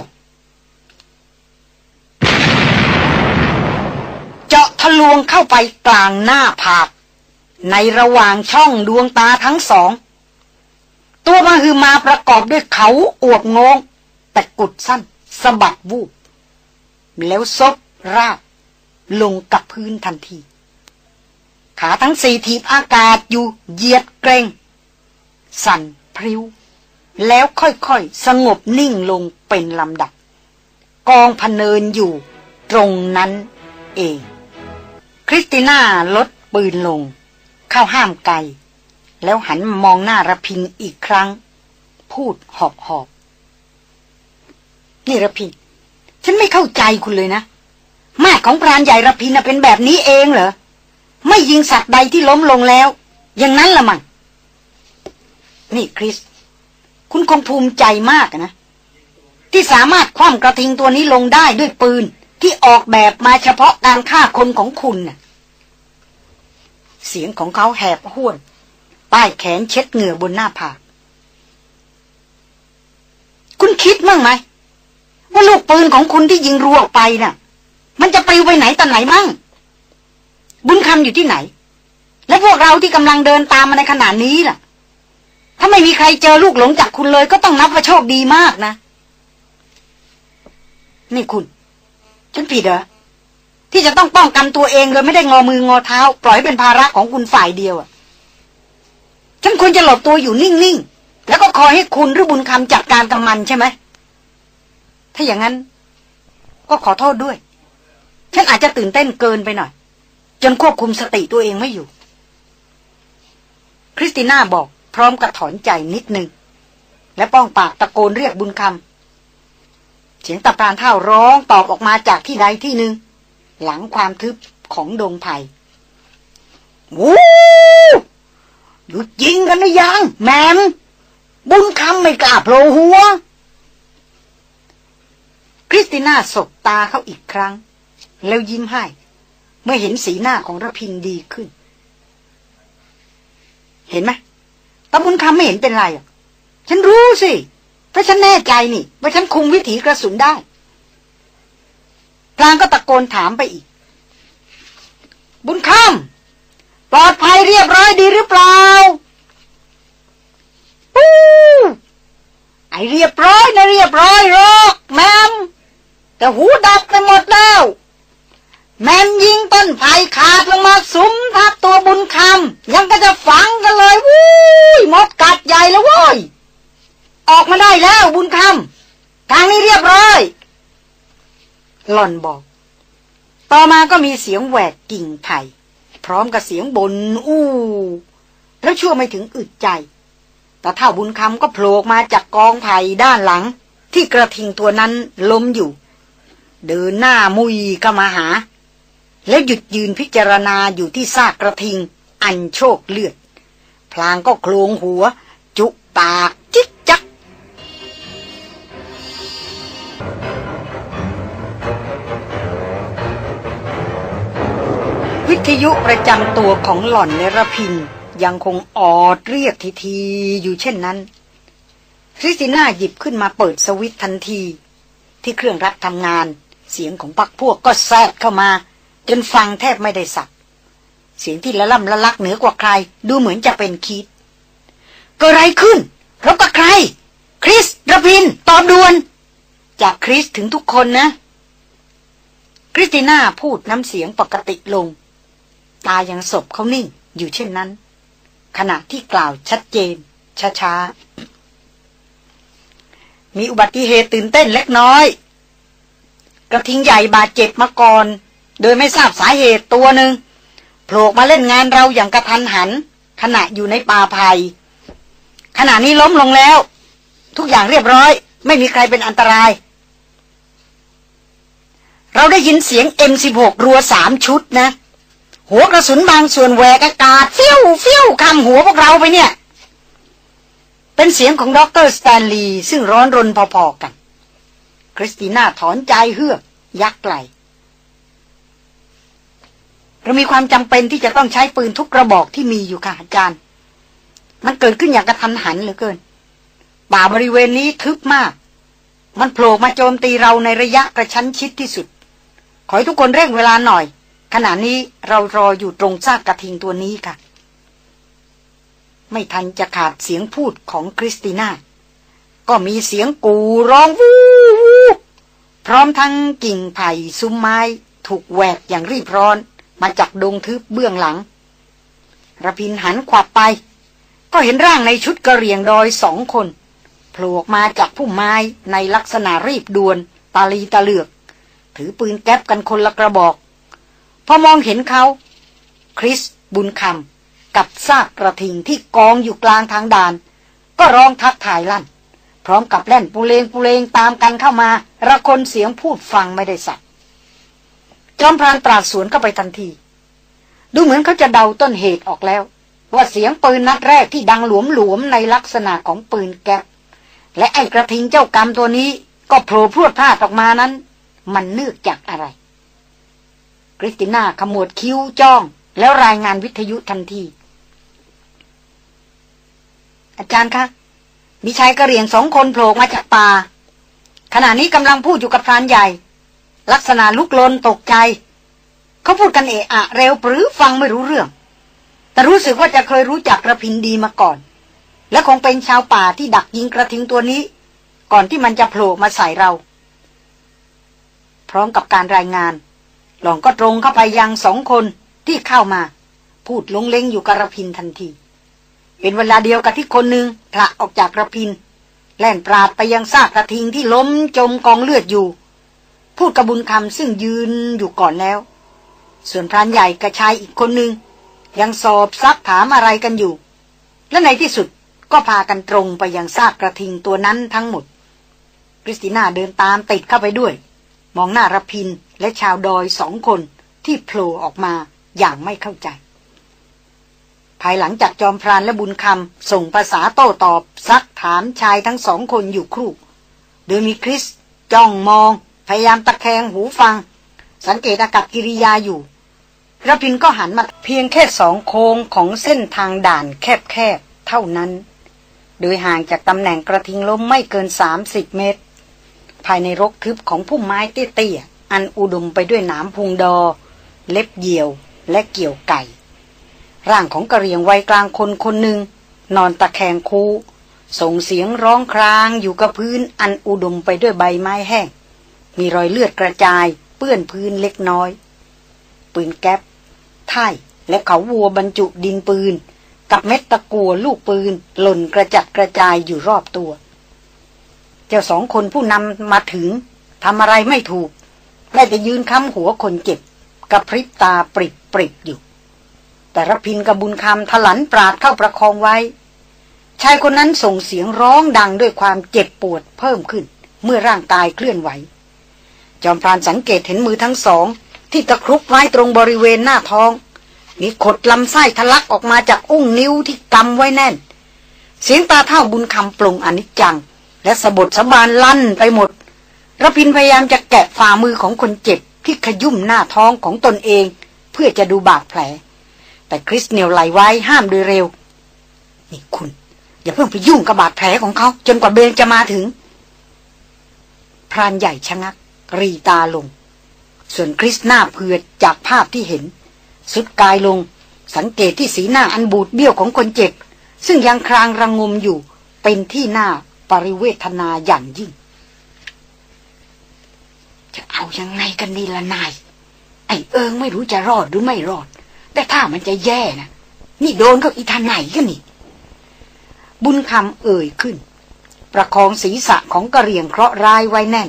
เจาะทะลวงเข้าไปกลางหน้าผาก ในระหว่างช่องดวงตาทั้งสอง ตัวมาคือมาประกอบด้วยเขาอวบงงแต่กุดสั้น สะบัดวูบ แล้วซบราบ ลงกับพื้นทันที ขาทั้งสี่ทีบอากาศอยู่เหยียดเกรง สั่นพริ้ว แล้วค่อยๆ สงบนิ่งลงเป็นลำดับ กองพเนินอยู่ตรงนั้นเอง คริสติน่าลดปืนลง เข้าห้ามไกล แล้วหันมองหน้าระพินอีกครั้ง พูดหอบหอบ นี่ระพิน ฉันไม่เข้าใจคุณเลยนะแม่ของพรานใหญ่ระพินเป็นแบบนี้เองเหรอ ไม่ยิงสัตว์ใดที่ล้มลงแล้ว อย่างนั้นละมั้งนี่คริส คุณคงภูมิใจมากนะ ที่สามารถคว่ำกระทิงตัวนี้ลงได้ด้วยปืนที่ออกแบบมาเฉพาะการฆ่าคนของคุณน่ะ เสียงของเขาแหบห้วน ป้ายแขนเช็ดเหงื่อบนหน้าผาก คุณคิดมั่งไหม ว่าลูกปืนของคุณที่ยิงรัวออกไปน่ะ มันจะปลิวไปไหนตอนไหนมั่ง บุญคำอยู่ที่ไหน และพวกเราที่กำลังเดินตามมาในขณะนี้ล่ะ ถ้าไม่มีใครเจอลูกหลงจากคุณเลย ก็ต้องนับว่าโชคดีมากนะ นี่คุณ ฉันผิดเหรอที่จะต้องป้องกันตัวเองโดยไม่ได้งอมืองอเท้า ปล่อยให้เป็นภาระของคุณฝ่ายเดียวอะ ฉันควรจะหลบตัวอยู่นิ่งๆ แล้วก็คอยให้คุณหรือบุญคำจัดการกับมันใช่ไหม ถ้าอย่างนั้น ก็ขอโทษด้วย ฉันอาจจะตื่นเต้นเกินไปหน่อย จนควบคุมสติตัวเองไม่อยู่ คริสติน่าบอกพร้อมกับถอนใจนิดนึง และป้องปากตะโกนเรียกบุญคำเสียงตะปานเท่าร้องตอบออกมาจากที่ใดที่หนึ่งหลังความทึบของดงไผ่วู้หยุดยิงกันนะยัง แมม บุญคำไม่กล้าโผล่หัว ริสติน่าสบตาเขาอีกครั้ง แล้วยิ้มให้ เมื่อเห็นสีหน้าของระพินดีขึ้น เห็นไหมตาบุญคำไม่เห็นเป็นไรฉันรู้สิเพราะฉันแน่ใจนี่ ว่าฉันคุมวิถีกระสุนได้เธลางก็ตะโกนถามไปอีก บุญคำปลอดภัยเรียบร้อยดีหรือเปล่าปู้ไอเรียบร้อยนะเรียบร้อยหรอกแมม แต่หูดับไปหมดแล้ว แมมยิงต้นไผ่ขาดลงมาสุมทับตัวบุญคำยังก็จะฝังกันเลยวุ้ยมดกัดใหญ่แล้วว้ยออกมาได้แล้วบุญคำทางนี้เรียบร้อยหล่อนบอก ต่อมาก็มีเสียงแหวกกิ่งไผ่พร้อมกับเสียงบนอู้แล้วชั่วไม่ถึงอึดใจ แต่เท่าบุญคำก็โผล่มาจากกองไผ่ด้านหลัง ที่กระทิงตัวนั้นล้มอยู่ เดินหน้ามุยเข้ามาหา แล้วหยุดยืนพิจารณาอยู่ที่ซากกระทิง อันโชคเลือด พลางก็โคลงหัว จุปากจิกจัก วิทยุประจำตัวของหล่อนในระพิน ยังคงออดเรียกทีทีอยู่เช่นนั้นคริสติน่าหยิบขึ้นมาเปิดสวิตทันที ที่เครื่องรับทำงาน เสียงของปักพวกก็แทรกเข้ามา จนฟังแทบไม่ได้สับเสียงที่ละล่ำละลักเหนือกว่าใคร ดูเหมือนจะเป็นคิดเกิดอะไรขึ้นรบกับใคร คริสระพิน ตอบด่วน จากคริสถึงทุกคนนะ คริสติน่าพูดน้ำเสียงปกติลง ตายังศพเขานิ่งอยู่เช่นนั้น ขณะที่กล่าวชัดเจน ช้าๆมีอุบัติเหตุตื่นเต้นเล็กน้อย กระทิงใหญ่บาดเจ็บมาก่อน โดยไม่ทราบสาเหตุตัวหนึ่งโผล่มาเล่นงานเราอย่างกระทันหัน ขณะอยู่ในป่าไผ่ขณะนี้ล้มลงแล้ว ทุกอย่างเรียบร้อย ไม่มีใครเป็นอันตราย เราได้ยินเสียง M16 รัวสามชุดนะ หัวกระสุนบางส่วนแหวกอากาศเฟิ้ยวเฟิ้ยวข้ามหัวพวกเราไปเนี่ย เป็นเสียงของด็อกเตอร์สแตนลีย์ซึ่งร้อนรนพอๆกัน คริสติน่าถอนใจเฮือกยักไหลเรามีความจำเป็นที่จะต้องใช้ปืนทุกกระบอกที่มีอยู่ค่ะอาจารย์ มันเกิดขึ้นอย่างกระทันหันเหลือเกิน ป่าบริเวณนี้ทึบมาก มันโผล่มาโจมตีเราในระยะกระชั้นชิดที่สุด ขอให้ทุกคนเร่งเวลาหน่อย ขณะนี้เรารออยู่ตรงซากกระทิงตัวนี้ค่ะ ไม่ทันจะขาดเสียงพูดของคริสติน่า ก็มีเสียงกูร้องวูวูพร้อมทั้งกิ่งไผ่ซุ้มไม้ถูกแหวกอย่างรีบร้อน มาจากดงทึบเบื้องหลังระพินหันขวับไป ก็เห็นร่างในชุดกระเรียงดอยสองคนโผล่ออกมาจากพุ่มไม้ในลักษณะรีบด่วน ตาลีตาเหลือก ถือปืนแก๊ปกันคนละกระบอก พอมองเห็นเขา คริสบุญคำกับซากกระทิงที่กองอยู่กลางทางด่าน ก็ร้องทักทายลั่น พร้อมกับแล่นปูเลงปูเลงตามกันเข้ามา ระคนเสียงพูดฟังไม่ได้สักจอมพรานปราดสวนเข้าไปทันที ดูเหมือนเขาจะเดาต้นเหตุออกแล้ว ว่าเสียงปืนนัดแรกที่ดังหลวมๆในลักษณะของปืนแก๊ปและไอ้กระทิงเจ้ากรรมตัวนี้ ก็โผล่พรวดพลาดออกมานั้น มันเนื่องจากอะไรคริสติน่าขมวดคิ้วจ้อง แล้วรายงานวิทยุทันที อาจารย์คะ มีชายกระเหรี่ยงสองคนโผล่มาจากป่า ขณะนี้กำลังพูดอยู่กับพรานใหญ่ ลักษณะลุกลนตกใจ เขาพูดกันเอะอะเร็วปรือฟังไม่รู้เรื่อง แต่รู้สึกว่าจะเคยรู้จักกระพินดีมาก่อน และคงเป็นชาวป่าที่ดักยิงกระทิงตัวนี้ ก่อนที่มันจะโผล่มาใส่เรา พร้อมกับการรายงาน หล่องก็ตรงเข้าไปยังสองคนที่เข้ามา พูดลงเล้งอยู่กระพินทันที เป็นเวลาเดียวกับที่คนหนึ่งผละออกจากกระพิน แล่นปราดไปยังซากกระทิงที่ล้มจมกองเลือดอยู่ พูดกระบุญคำซึ่งยืนอยู่ก่อนแล้ว ส่วนพรานใหญ่กระชายอีกคนหนึ่งยังสอบซักถามอะไรกันอยู่ และในที่สุดก็พากันตรงไปยังซากกระทิงตัวนั้นทั้งหมดคริสติน่าเดินตามติดเข้าไปด้วย มองหน้ารพินและชาวดอยสองคนที่โผล่ออกมาอย่างไม่เข้าใจ ภายหลังจากจอมพรานและบุญคำส่งภาษาโต้ตอบซักถามชายทั้งสองคนอยู่ครู่ โดยมีคริสจ้องมอง พยายามตะแคงหูฟัง สังเกตอากับกิริยาอยู่ระพินก็หันมาเพียงแค่สองโค้งของเส้นทางด่านแคบๆเท่านั้น โดยห่างจากตำแหน่งกระทิงล้มไม่เกินสามสิบเมตร ภายในรกทึบของพุ่มไม้เตี้ยๆอันอุดมไปด้วยหนามพุงดอ เล็บเหยี่ยวและเกี่ยวไก่ ร่างของกระเรียงวัยกลางคนคนหนึ่ง นอนตะแคงคูส่งเสียงร้องครางอยู่กับพื้นอันอุดมไปด้วยใบไม้แห้ง มีรอยเลือดกระจาย เปื้อนพื้นเล็กน้อย ปืนแก๊ปท่ายและเขาวัวบรรจุดินปืน กับเม็ดตะกัวลูกปืน หล่นกระจัดกระจายอยู่รอบตัว เจ้าสองคนผู้นำมาถึงทำอะไรไม่ถูก ได้แต่ยืนค้ำหัวคนเจ็บกับพริบตาปริบปริบอยู่ แต่รพินกับบุญคำถลันปราดเข้าประคองไว้ ชายคนนั้นส่งเสียงร้องดังด้วยความเจ็บปวดเพิ่มขึ้น เมื่อร่างกายเคลื่อนไหว จอมพรานสังเกตเห็นมือทั้งสอง ที่ตะครุบไว้ตรงบริเวณหน้าท้อง มีขดลำไส้ทะลักออกมาจากอุ้งนิ้วที่กำไว้แน่น เสียงตาเท่าบุญคำปลงอนิจจัง และสะบดสะบานลั่นไปหมดรพินพยายามจะแกะฝ่ามือของคนเจ็บที่ขยุ่มหน้าท้องของตนเอง เพื่อจะดูบาดแผล แต่คริสเนียลไหลไว้ห้ามโดยเร็ว นี่คุณ อย่าเพิ่งไปยุ่งกับบาดแผลของเขา จนกว่าเบนจะมาถึง พรานใหญ่ชะงัก รีตาลง ส่วนคริสหน้าเพือจากภาพที่เห็น สุดกายลง สังเกตที่สีหน้าอันบูดเบี้ยวของคนเจ็บ ซึ่งยังครางระงงมอยู่ เป็นที่หน้าปริเวทนาอย่างยิ่ง จะเอายังไงกันนี่ละนาย ไอ้เอิงไม่รู้จะรอดหรือไม่รอด แต่ถ้ามันจะแย่นะ นี่โดนก็อีทานไหนกันนี่ บุญคำเอ่ยขึ้น ประคองศีรษะของกระเรียงเคราะห์ร้ายไว้แน่น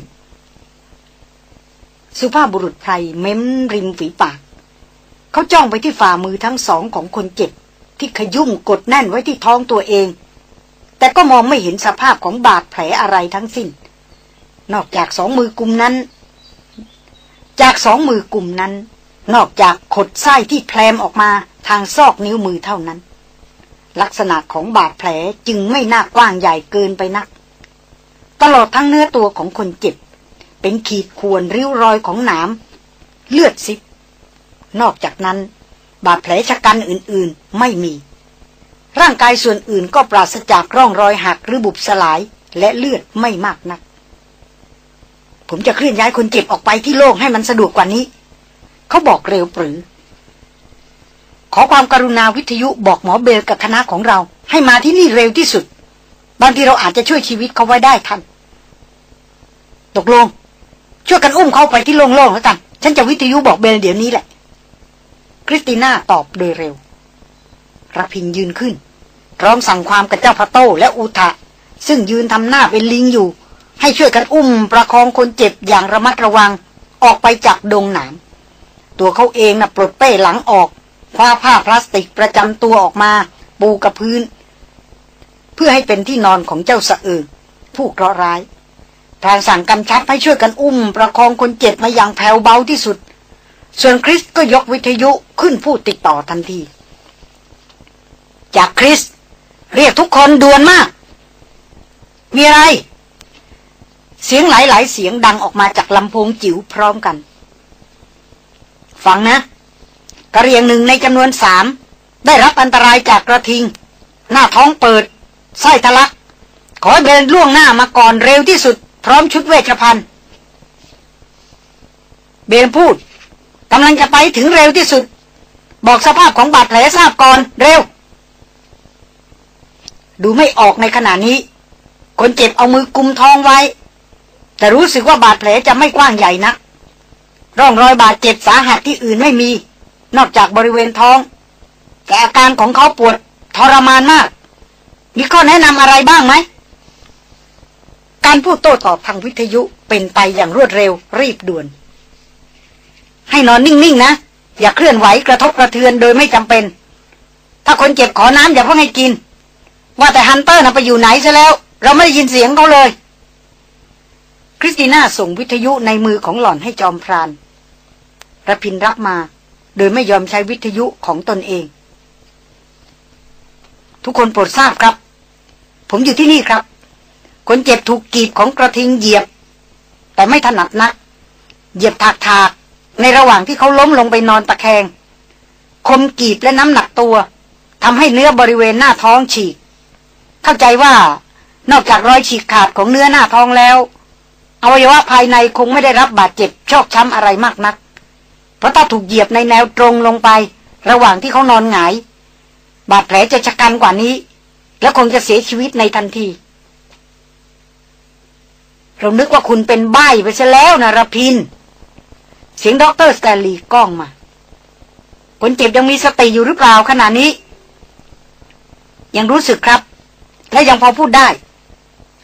สุภาพบุรุษไทยเม้มริมฝีปาก เขาจ้องไปที่ฝ่ามือทั้งสองของคนเจ็บ ที่ขยุ่มกดแน่นไว้ที่ท้องตัวเอง แต่ก็มองไม่เห็นสภาพของบาดแผลอะไรทั้งสิ้น นอกจากสองมือกลุ่มนั้น จากสองมือกลุ่มนั้น นอกจากขดไส้ที่แพลมออกมาทางซอกนิ้วมือเท่านั้น ลักษณะของบาดแผลจึงไม่น่ากว้างใหญ่เกินไปนัก ตลอดทั้งเนื้อตัวของคนเจ็บ เป็นขีดข่วนริ้วรอยของหนามเลือดซิบ นอกจากนั้น บาดแผลชะกันอื่นๆไม่มี ร่างกายส่วนอื่นก็ปราศจากร่องรอยหักหรือบุบสลายและเลือดไม่มากนัก ผมจะเคลื่อนย้ายคนเจ็บออกไปที่โล่งให้มันสะดวกกว่านี้ เขาบอกเร็วปรือ ขอความกรุณาวิทยุบอกหมอเบลกับคณะของเรา ให้มาที่นี่เร็วที่สุด บางทีเราอาจจะช่วยชีวิตเขาไว้ได้ทัน ตกลง ช่วยกันอุ้มเขาไปที่โล่งๆแล้วกัน ฉันจะวิทยุบอกเบลเดี๋ยวนี้แหละ คริสติน่าตอบโดยเร็วรพินยืนขึ้น พร้อมสั่งความกับเจ้าพระโตและอุทะซึ่งยืนทำหน้าเป็นลิงอยู่ ให้ช่วยกันอุ้มประคองคนเจ็บอย่างระมัดระวังออกไปจากดงหนาม ตัวเขาเองนะ่ะปลดเป้หลังออกคว้าผ้าพลาสติกประจำตัวออกมา ปูกับพื้น เพื่อให้เป็นที่นอนของเจ้าสะเอิงผู้เคราะห์ร้ายทางสั่งกำชับให้ช่วยกันอุ้ม ประคองคนเจ็บมาอย่างแผ่วเบาที่สุด ส่วนคริสก็ยกวิทยุขึ้นพูดติดต่อทันที จากคริส เรียกทุกคนด่วนมาก มีอะไร เสียงหลายๆ เสียงดังออกมาจากลำโพงจิ๋วพร้อมกัน ฟังนะ กระเรียงหนึ่งในจำนวนสามได้รับอันตรายจากกระทิง หน้าท้องเปิด ไส้ทะลัก ขอเดินล่วงหน้ามาก่อนเร็วที่สุด พร้อมชุดเวชภัณฑ์ เบนพูดกำลังจะไปถึงเร็วที่สุด บอกสภาพของบาดแผลทราบก่อนเร็ว ดูไม่ออกในขณะนี้ คนเจ็บเอามือกุมท้องไว้ แต่รู้สึกว่าบาดแผลจะไม่กว้างใหญ่นัก ร่องรอยบาดเจ็บสาหัสที่อื่นไม่มี นอกจากบริเวณท้อง แต่อาการของเขาปวดทรมานมาก มีข้อแนะนำอะไรบ้างไหม การพูดโต้ตอบทางวิทยุเป็นไปอย่างรวดเร็วรีบด่วน ให้นอนนิ่งๆนะ อย่าเคลื่อนไหวกระทบกระเทือนโดยไม่จำเป็น ถ้าคนเจ็บขอน้ำอย่าเพิ่งให้กิน ว่าแต่ hunter น่ะไปอยู่ไหนซะแล้ว เราไม่ได้ยินเสียงเขาเลย คริสติน่าส่งวิทยุในมือของหล่อนให้จอมพรานรพินรับมา โดยไม่ยอมใช้วิทยุของตนเอง ทุกคนโปรดทราบครับ ผมอยู่ที่นี่ครับ คนเจ็บถูกกีบของกระทิงเหยียบ แต่ไม่ถนัดนัก เหยียบถากถากในระหว่างที่เขาล้มลงไปนอนตะแคง คมกีบและน้ำหนักตัวทำให้เนื้อบริเวณหน้าท้องฉีก เข้าใจว่านอกจากรอยฉีกขาดของเนื้อหน้าท้องแล้ว อวัยวะภายในคงไม่ได้รับบาดเจ็บชอกช้ำอะไรมากนัก เพราะถ้าถูกเหยียบในแนวตรงลงไป ระหว่างที่เขานอนหงาย บาดแผลจะฉกรรจ์กว่านี้ และคงจะเสียชีวิตในทันที เรานึกว่าคุณเป็นใบ้ไปซะแล้วนะรพิน เสียงด็อกเตอร์สแตนลีย์ก้องมาคนเจ็บยังมีสติอยู่หรือเปล่าขณะนี้ ยังรู้สึกครับ และยังพอพูดได้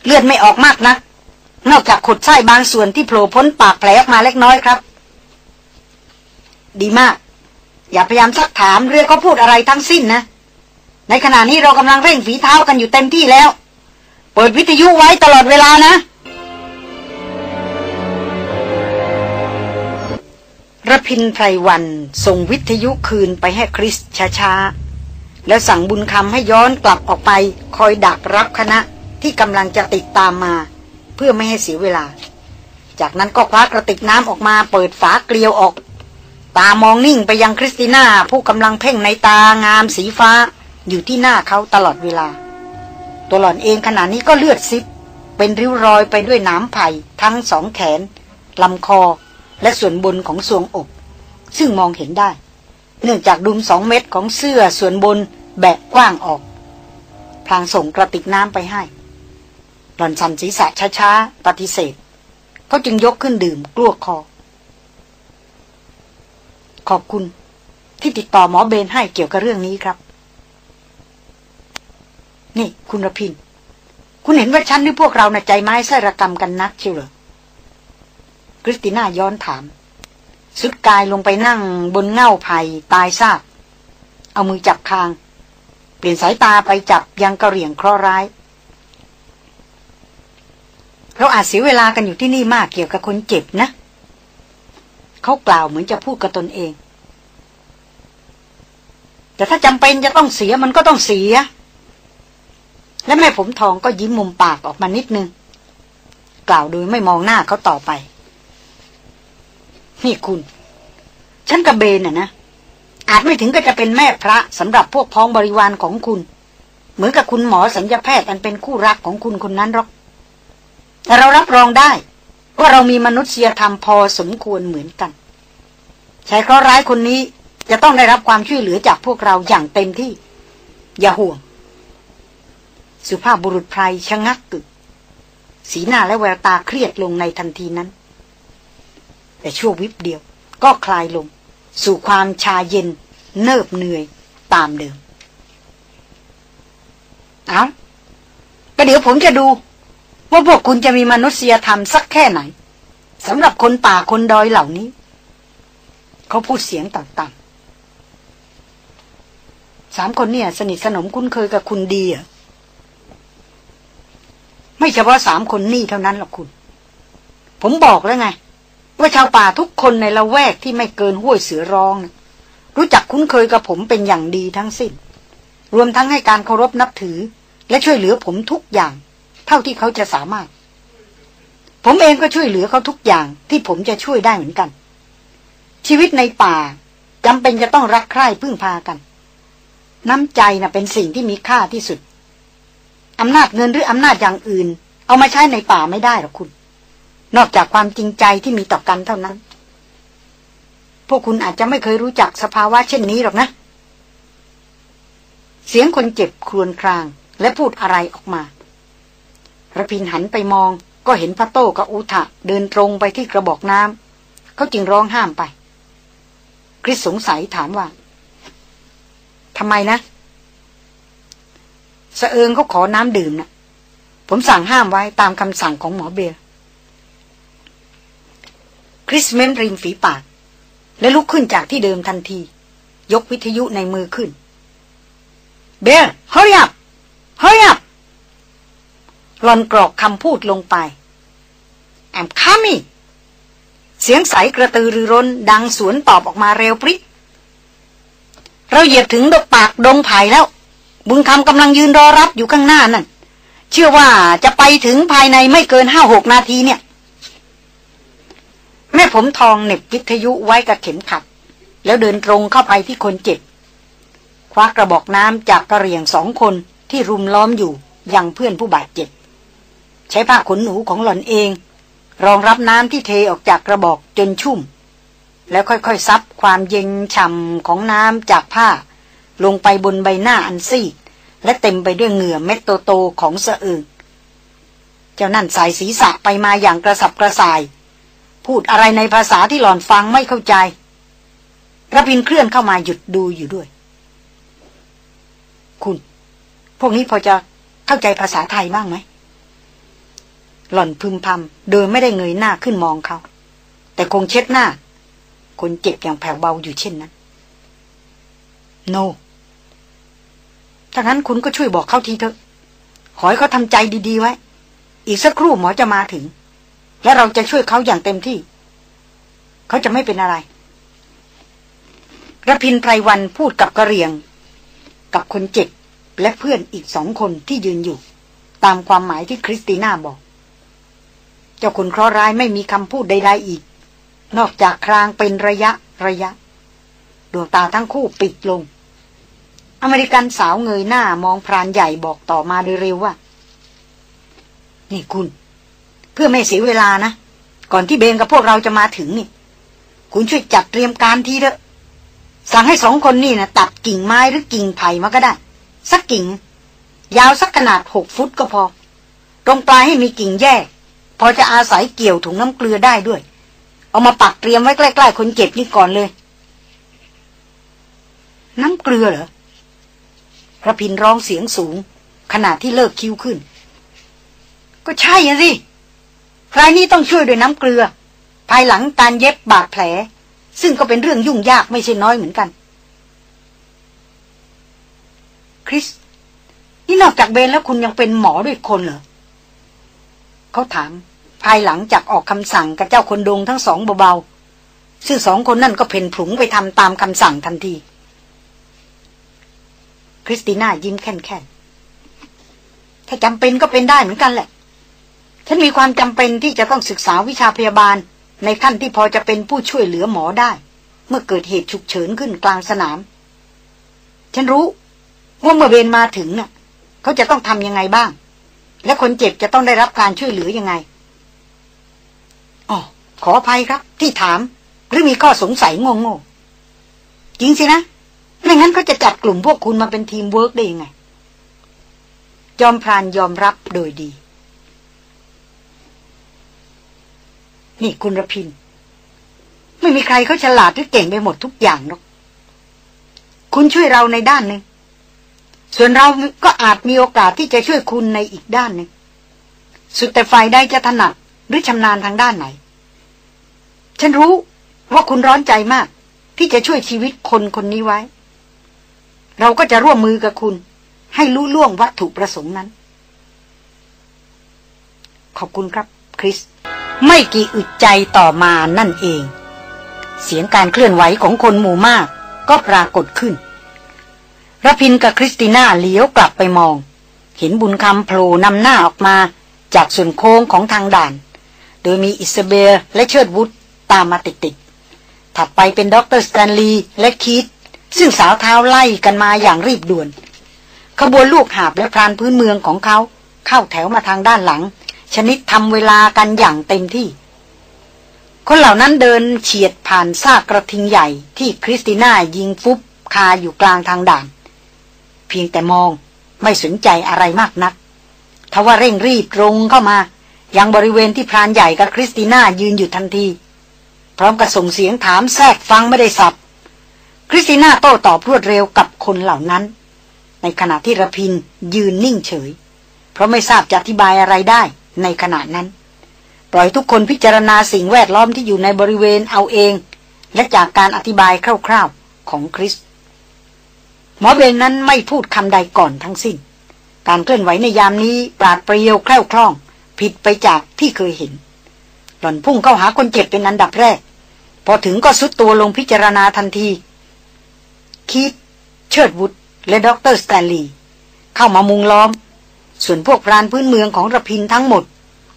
เลือดไม่ออกมากนัก นอกจากขดไส้บางส่วนที่โผล่พ้นปากแผลออกมาเล็กน้อยครับ ดีมาก อย่าพยายามซักถามเรื่องเขาพูดอะไรทั้งสิ้นนะ ในขณะนี้เรากำลังเร่งฝีเท้ากันอยู่เต็มที่แล้ว เปิดวิทยุไว้ตลอดเวลานะระพินไพรวันส่งวิทยุคืนไปให้คริสช้าๆ แล้วสั่งบุญคำให้ย้อนกลับออกไป คอยดักรับคณะที่กำลังจะติดตามมา เพื่อไม่ให้เสียเวลา จากนั้นก็คว้ากระติกน้ำออกมาเปิดฝาเกลียวออก ตามองนิ่งไปยังคริสติน่า ผู้กำลังเพ่งในตางามสีฟ้า อยู่ที่หน้าเขาตลอดเวลา ตัวหล่อนเองขณะนี้ก็เลือดซิบ เป็นริ้วรอยไปด้วยน้ำไผ่ทั้งสองแขนลำคอและส่วนบนของสวงอก ซึ่งมองเห็นได้ เนื่องจากดุมสองเม็ดของเสื้อส่วนบนแบกกว้างออกพลางส่งกระติกน้ำไปให้ หล่อนสันศีรษะช้าๆ ปฏิเสธเขาจึงยกขึ้นดื่มกลัวคอ ขอบคุณ ที่ติดต่อหมอเบนให้เกี่ยวกับเรื่องนี้ครับ นี่คุณรพิน คุณเห็นว่าฉันหรือพวกเราในใจไม้ไส้ระกรรมกันนักเชียวเหรอคริสติน่าย้อนถามสุดกายลงไปนั่งบนเง่าไผ่ตายซาก เอามือจับคาง เปลี่ยนสายตาไปจับยังกระเหรี่ยงคราะร้าย เราอาจเสียเวลากันอยู่ที่นี่มากเกี่ยวกับคนเจ็บนะ เขากล่าวเหมือนจะพูดกับตนเอง แต่ถ้าจำเป็นจะต้องเสียมันก็ต้องเสีย และแม่ผมทองก็ยิ้มมุมปากออกมานิดนึง กล่าวโดยไม่มองหน้าเขาต่อไป นี่คุณ ฉันกับเบนน่ะนะ อาจไม่ถึงก็จะเป็นแม่พระสำหรับพวกพ้องบริวารของคุณ เหมือนกับคุณหมอสัญญาแพทย์อันเป็นคู่รักของคุณคนนั้นหรอก แต่เรารับรองได้ ว่าเรามีมนุษยธรรมพอสมควรเหมือนกันชายเคราะห์ร้ายคนนี้จะต้องได้รับความช่วยเหลือจากพวกเราอย่างเต็มที่ อย่าห่วง สุภาพบุรุษไพรชะงักกึก สีหน้าและแววตาเครียดลงในทันทีนั้น แต่ชั่ววิบเดียวก็คลายลง สู่ความชาเย็น เนิบเหนื่อยตามเดิม เอาก็เดี๋ยวผมจะดู ว่าพวกคุณจะมีมนุษยธรรมสักแค่ไหนสำหรับคนป่าคนดอยเหล่านี้ เขาพูดเสียงต่ำๆสามคนเนี่ย สนิทสนมคุ้นเคยกับคุณดีอะไม่เฉพาะสามคนนี่เท่านั้นหรอกคุณ ผมบอกแล้วไง ว่าชาวป่าทุกคนในละแวกที่ไม่เกินห้วยเสือร้องนะรู้จักคุ้นเคยกับผมเป็นอย่างดีทั้งสิ้น รวมทั้งให้การเคารพนับถือ และช่วยเหลือผมทุกอย่าง เท่าที่เขาจะสามารถ ผมเองก็ช่วยเหลือเขาทุกอย่างที่ผมจะช่วยได้เหมือนกัน ชีวิตในป่าจำเป็นจะต้องรักใคร่พึ่งพากัน น้ำใจนะ่ะเป็นสิ่งที่มีค่าที่สุดอำนาจเงินหรืออำนาจอย่างอื่น เอามาใช้ในป่าไม่ได้หรอกคุณ นอกจากความจริงใจที่มีต่อกันเท่านั้น พวกคุณอาจจะไม่เคยรู้จักสภาวะเช่นนี้หรอกนะ เสียงคนเจ็บครวญครางและพูดอะไรออกมา ระพินหันไปมองก็เห็นพระโต้กับอุทะเดินตรงไปที่กระบอกน้ำเขาจึงร้องห้ามไป คริสสงสัยถามว่าทำไมนะสะเอิงเขาขอน้ำดื่มนะ่ะ ผมสั่งห้ามไว้ตามคำสั่งของหมอเบียร์คริสเมนริมฝีปาก และลุกขึ้นจากที่เดิมทันที ยกวิทยุในมือขึ้น เบลเฮ้ยอับเฮ้ยอับ หลอนกรอกคำพูดลงไป แอมคามิเสียงใสกระตือรือร้นดังสวนตอบออกมาเร็วปริ เราเหยียบถึงดกปากดงไผ่แล้ว บุญคำกำลังยืนรอรับอยู่ข้างหน้านั่น เชื่อว่าจะไปถึงภายในไม่เกินห้าหกนาทีเนี่ย แม่ผมทองเน็บวิทยุไว้กับเข็มขัด แล้วเดินตรงเข้าไปที่คนเจ็บ คว้ากระบอกน้ำจากกระเรียงสองคนที่รุมล้อมอยู่ยังเพื่อนผู้บาดเจ็บ ใช้ผ้าขนหนูของหล่อนเอง รองรับน้ำที่เทออกจากกระบอกจนชุ่ม แล้วค่อยๆซับความเย็นฉ่ำของน้ำจากผ้า ลงไปบนใบหน้าอันซีดและเต็มไปด้วยเหงื่อเม็ดโตๆของเสะอึงเจ้านั่นสายศีรษะไปมาอย่างกระสับกระส่าย พูดอะไรในภาษาที่หล่อนฟังไม่เข้าใจระพินเคลื่อนเข้ามาหยุดดูอยู่ด้วย คุณ พวกนี้พอจะเข้าใจภาษาไทยบ้างไหม หล่อนพึมพำโดยไม่ได้เงยหน้าขึ้นมองเขา แต่คงเช็ดหน้า คนเจ็บอย่างแผ่วเบาอยู่เช่นนั้น โนถ้างั้นคุณก็ช่วยบอกเขาทีเถอะ ขอให้เขาทำใจดีๆไว้ อีกสักครู่หมอจะมาถึง และเราจะช่วยเขาอย่างเต็มที่ เขาจะไม่เป็นอะไรระพินไพรวันพูดกับกระเรียง กับคนเจ็บและเพื่อนอีกสองคนที่ยืนอยู่ ตามความหมายที่คริสติน่าบอก เจ้าคนเคราะห์ร้ายไม่มีคำพูดใดๆอีก นอกจากครางเป็นระยะระยะ ดวงตาทั้งคู่ปิดลง อเมริกันสาวเงยหน้ามองพรานใหญ่บอกต่อมาเร็วๆว่า นี่คุณ เพื่อไม่เสียเวลานะ ก่อนที่เบนกับพวกเราจะมาถึงนี่ คุณช่วยจัดเตรียมการทีเถอะสั่งให้สองคนนี่นะตัดกิ่งไม้หรือกิ่งไผ่มาก็ได้ สักกิ่ง ยาวสักขนาดหกฟุตก็พอ ตรงปลายให้มีกิ่งแยก พอจะอาศัยเกี่ยวถุงน้ำเกลือได้ด้วย เอามาปักเตรียมไว้ใกล้ ๆ คนเจ็บนี่ก่อนเลย น้ำเกลือเหรอพระพินร้องเสียงสูง ขณะที่เลิกคิ้วขึ้น ก็ใช่สิรายนี้ต้องช่วยด้วยน้ำเกลือ ภายหลังการเย็บบาดแผล ซึ่งก็เป็นเรื่องยุ่งยากไม่ใช่น้อยเหมือนกัน คริส นี่นอกจากเบนแล้วคุณยังเป็นหมอด้วยคนเหรอเขาถาม ภายหลังจากออกคำสั่งกับเจ้าคนดงทั้งสองเบาๆซึ่งสองคนนั่นก็เพ่นผุงไปทำตามคำสั่งทันทีคริสติน่ายิ้มแค่นๆถ้าจำเป็นก็เป็นได้เหมือนกันแหละ ฉันมีความจำเป็นที่จะต้องศึกษาวิชาพยาบาล ในขั้นที่พอจะเป็นผู้ช่วยเหลือหมอได้ เมื่อเกิดเหตุฉุกเฉินขึ้นกลางสนาม ฉันรู้ว่าเมื่อเบนมาถึงน่ะ เขาจะต้องทำยังไงบ้าง และคนเจ็บจะต้องได้รับการช่วยเหลือยังไง ขออภัยครับ ที่ถาม หรือมีข้อสงสัยงงๆจริงสินะไม่งั้นเขาจะจัดกลุ่มพวกคุณมาเป็นทีมเวิร์กได้ยังไง จอมพรานยอมรับโดยดี นี่คุณรพิน ไม่มีใครเขาฉลาดหรือเก่งไปหมดทุกอย่างหรอก คุณช่วยเราในด้านหนึ่ง ส่วนเราก็อาจมีโอกาสที่จะช่วยคุณในอีกด้านหนึ่ง สุดแต่ฝ่ายใดจะถนัดหรือชำนาญทางด้านไหน ฉันรู้ว่าคุณร้อนใจมาก ที่จะช่วยชีวิตคนคนนี้ไว้ เราก็จะร่วมมือกับคุณ ให้รู้ล่วงวัตถุประสงค์นั้น ขอบคุณครับ คริส ไม่กี่อึดใจต่อมานั่นเอง เสียงการเคลื่อนไหวของคนหมู่มาก ก็ปรากฏขึ้นรพินกับคริสติน่าเลี้ยวกลับไปมอง เห็นบุญคำโผล่นำหน้าออกมาจากส่วนโค้งของทางด่าน โดยมีอิสเบลและเชิดวุฒ ตามมาติดๆถัดไปเป็นด็อกเตอร์สแตนลีย์และคีตซึ่งสาวเท้าไล่กันมาอย่างรีบด่วน ขบวนลูกหาบและพรานพื้นเมืองของเขา เข้าแถวมาทางด้านหลัง ชนิดทำเวลากันอย่างเต็มที่ คนเหล่านั้นเดินเฉียดผ่านซากกระทิงใหญ่ที่คริสติน่ายิงฟุบคาอยู่กลางทางด่าน เพียงแต่มองไม่สนใจอะไรมากนักทว่าเร่งรีบตรงเข้ามายังบริเวณที่พรานใหญ่กับคริสติน่ายืนอยู่ทันที พร้อมกับส่งเสียงถามแซดฟังไม่ได้ศัพท์ คริสติน่าโต้ตอบรวดเร็วกับคนเหล่านั้น ในขณะที่รพินยืนนิ่งเฉย เพราะไม่ทราบจะอธิบายอะไรได้ในขณะนั้น ปล่อยทุกคนพิจารณาสิ่งแวดล้อมที่อยู่ในบริเวณเอาเอง และจากการอธิบายคร่าวๆของคริส หมอเบลนั้นไม่พูดคำใดก่อนทั้งสิ้น การเคลื่อนไหวในยามนี้ปราดเปรียวแคล่วคล่อง ผิดไปจากที่เคยเห็น หล่อนพุ่งเข้าหาคนเจ็บเป็นอันดับแรก พอถึงก็ทรุดตัวลงพิจารณาทันที คีตเชิดวุฒและด็อกเตอร์สแตนลีย์เข้ามามุงล้อม ส่วนพวกพรานพื้นเมืองของรพินทั้งหมด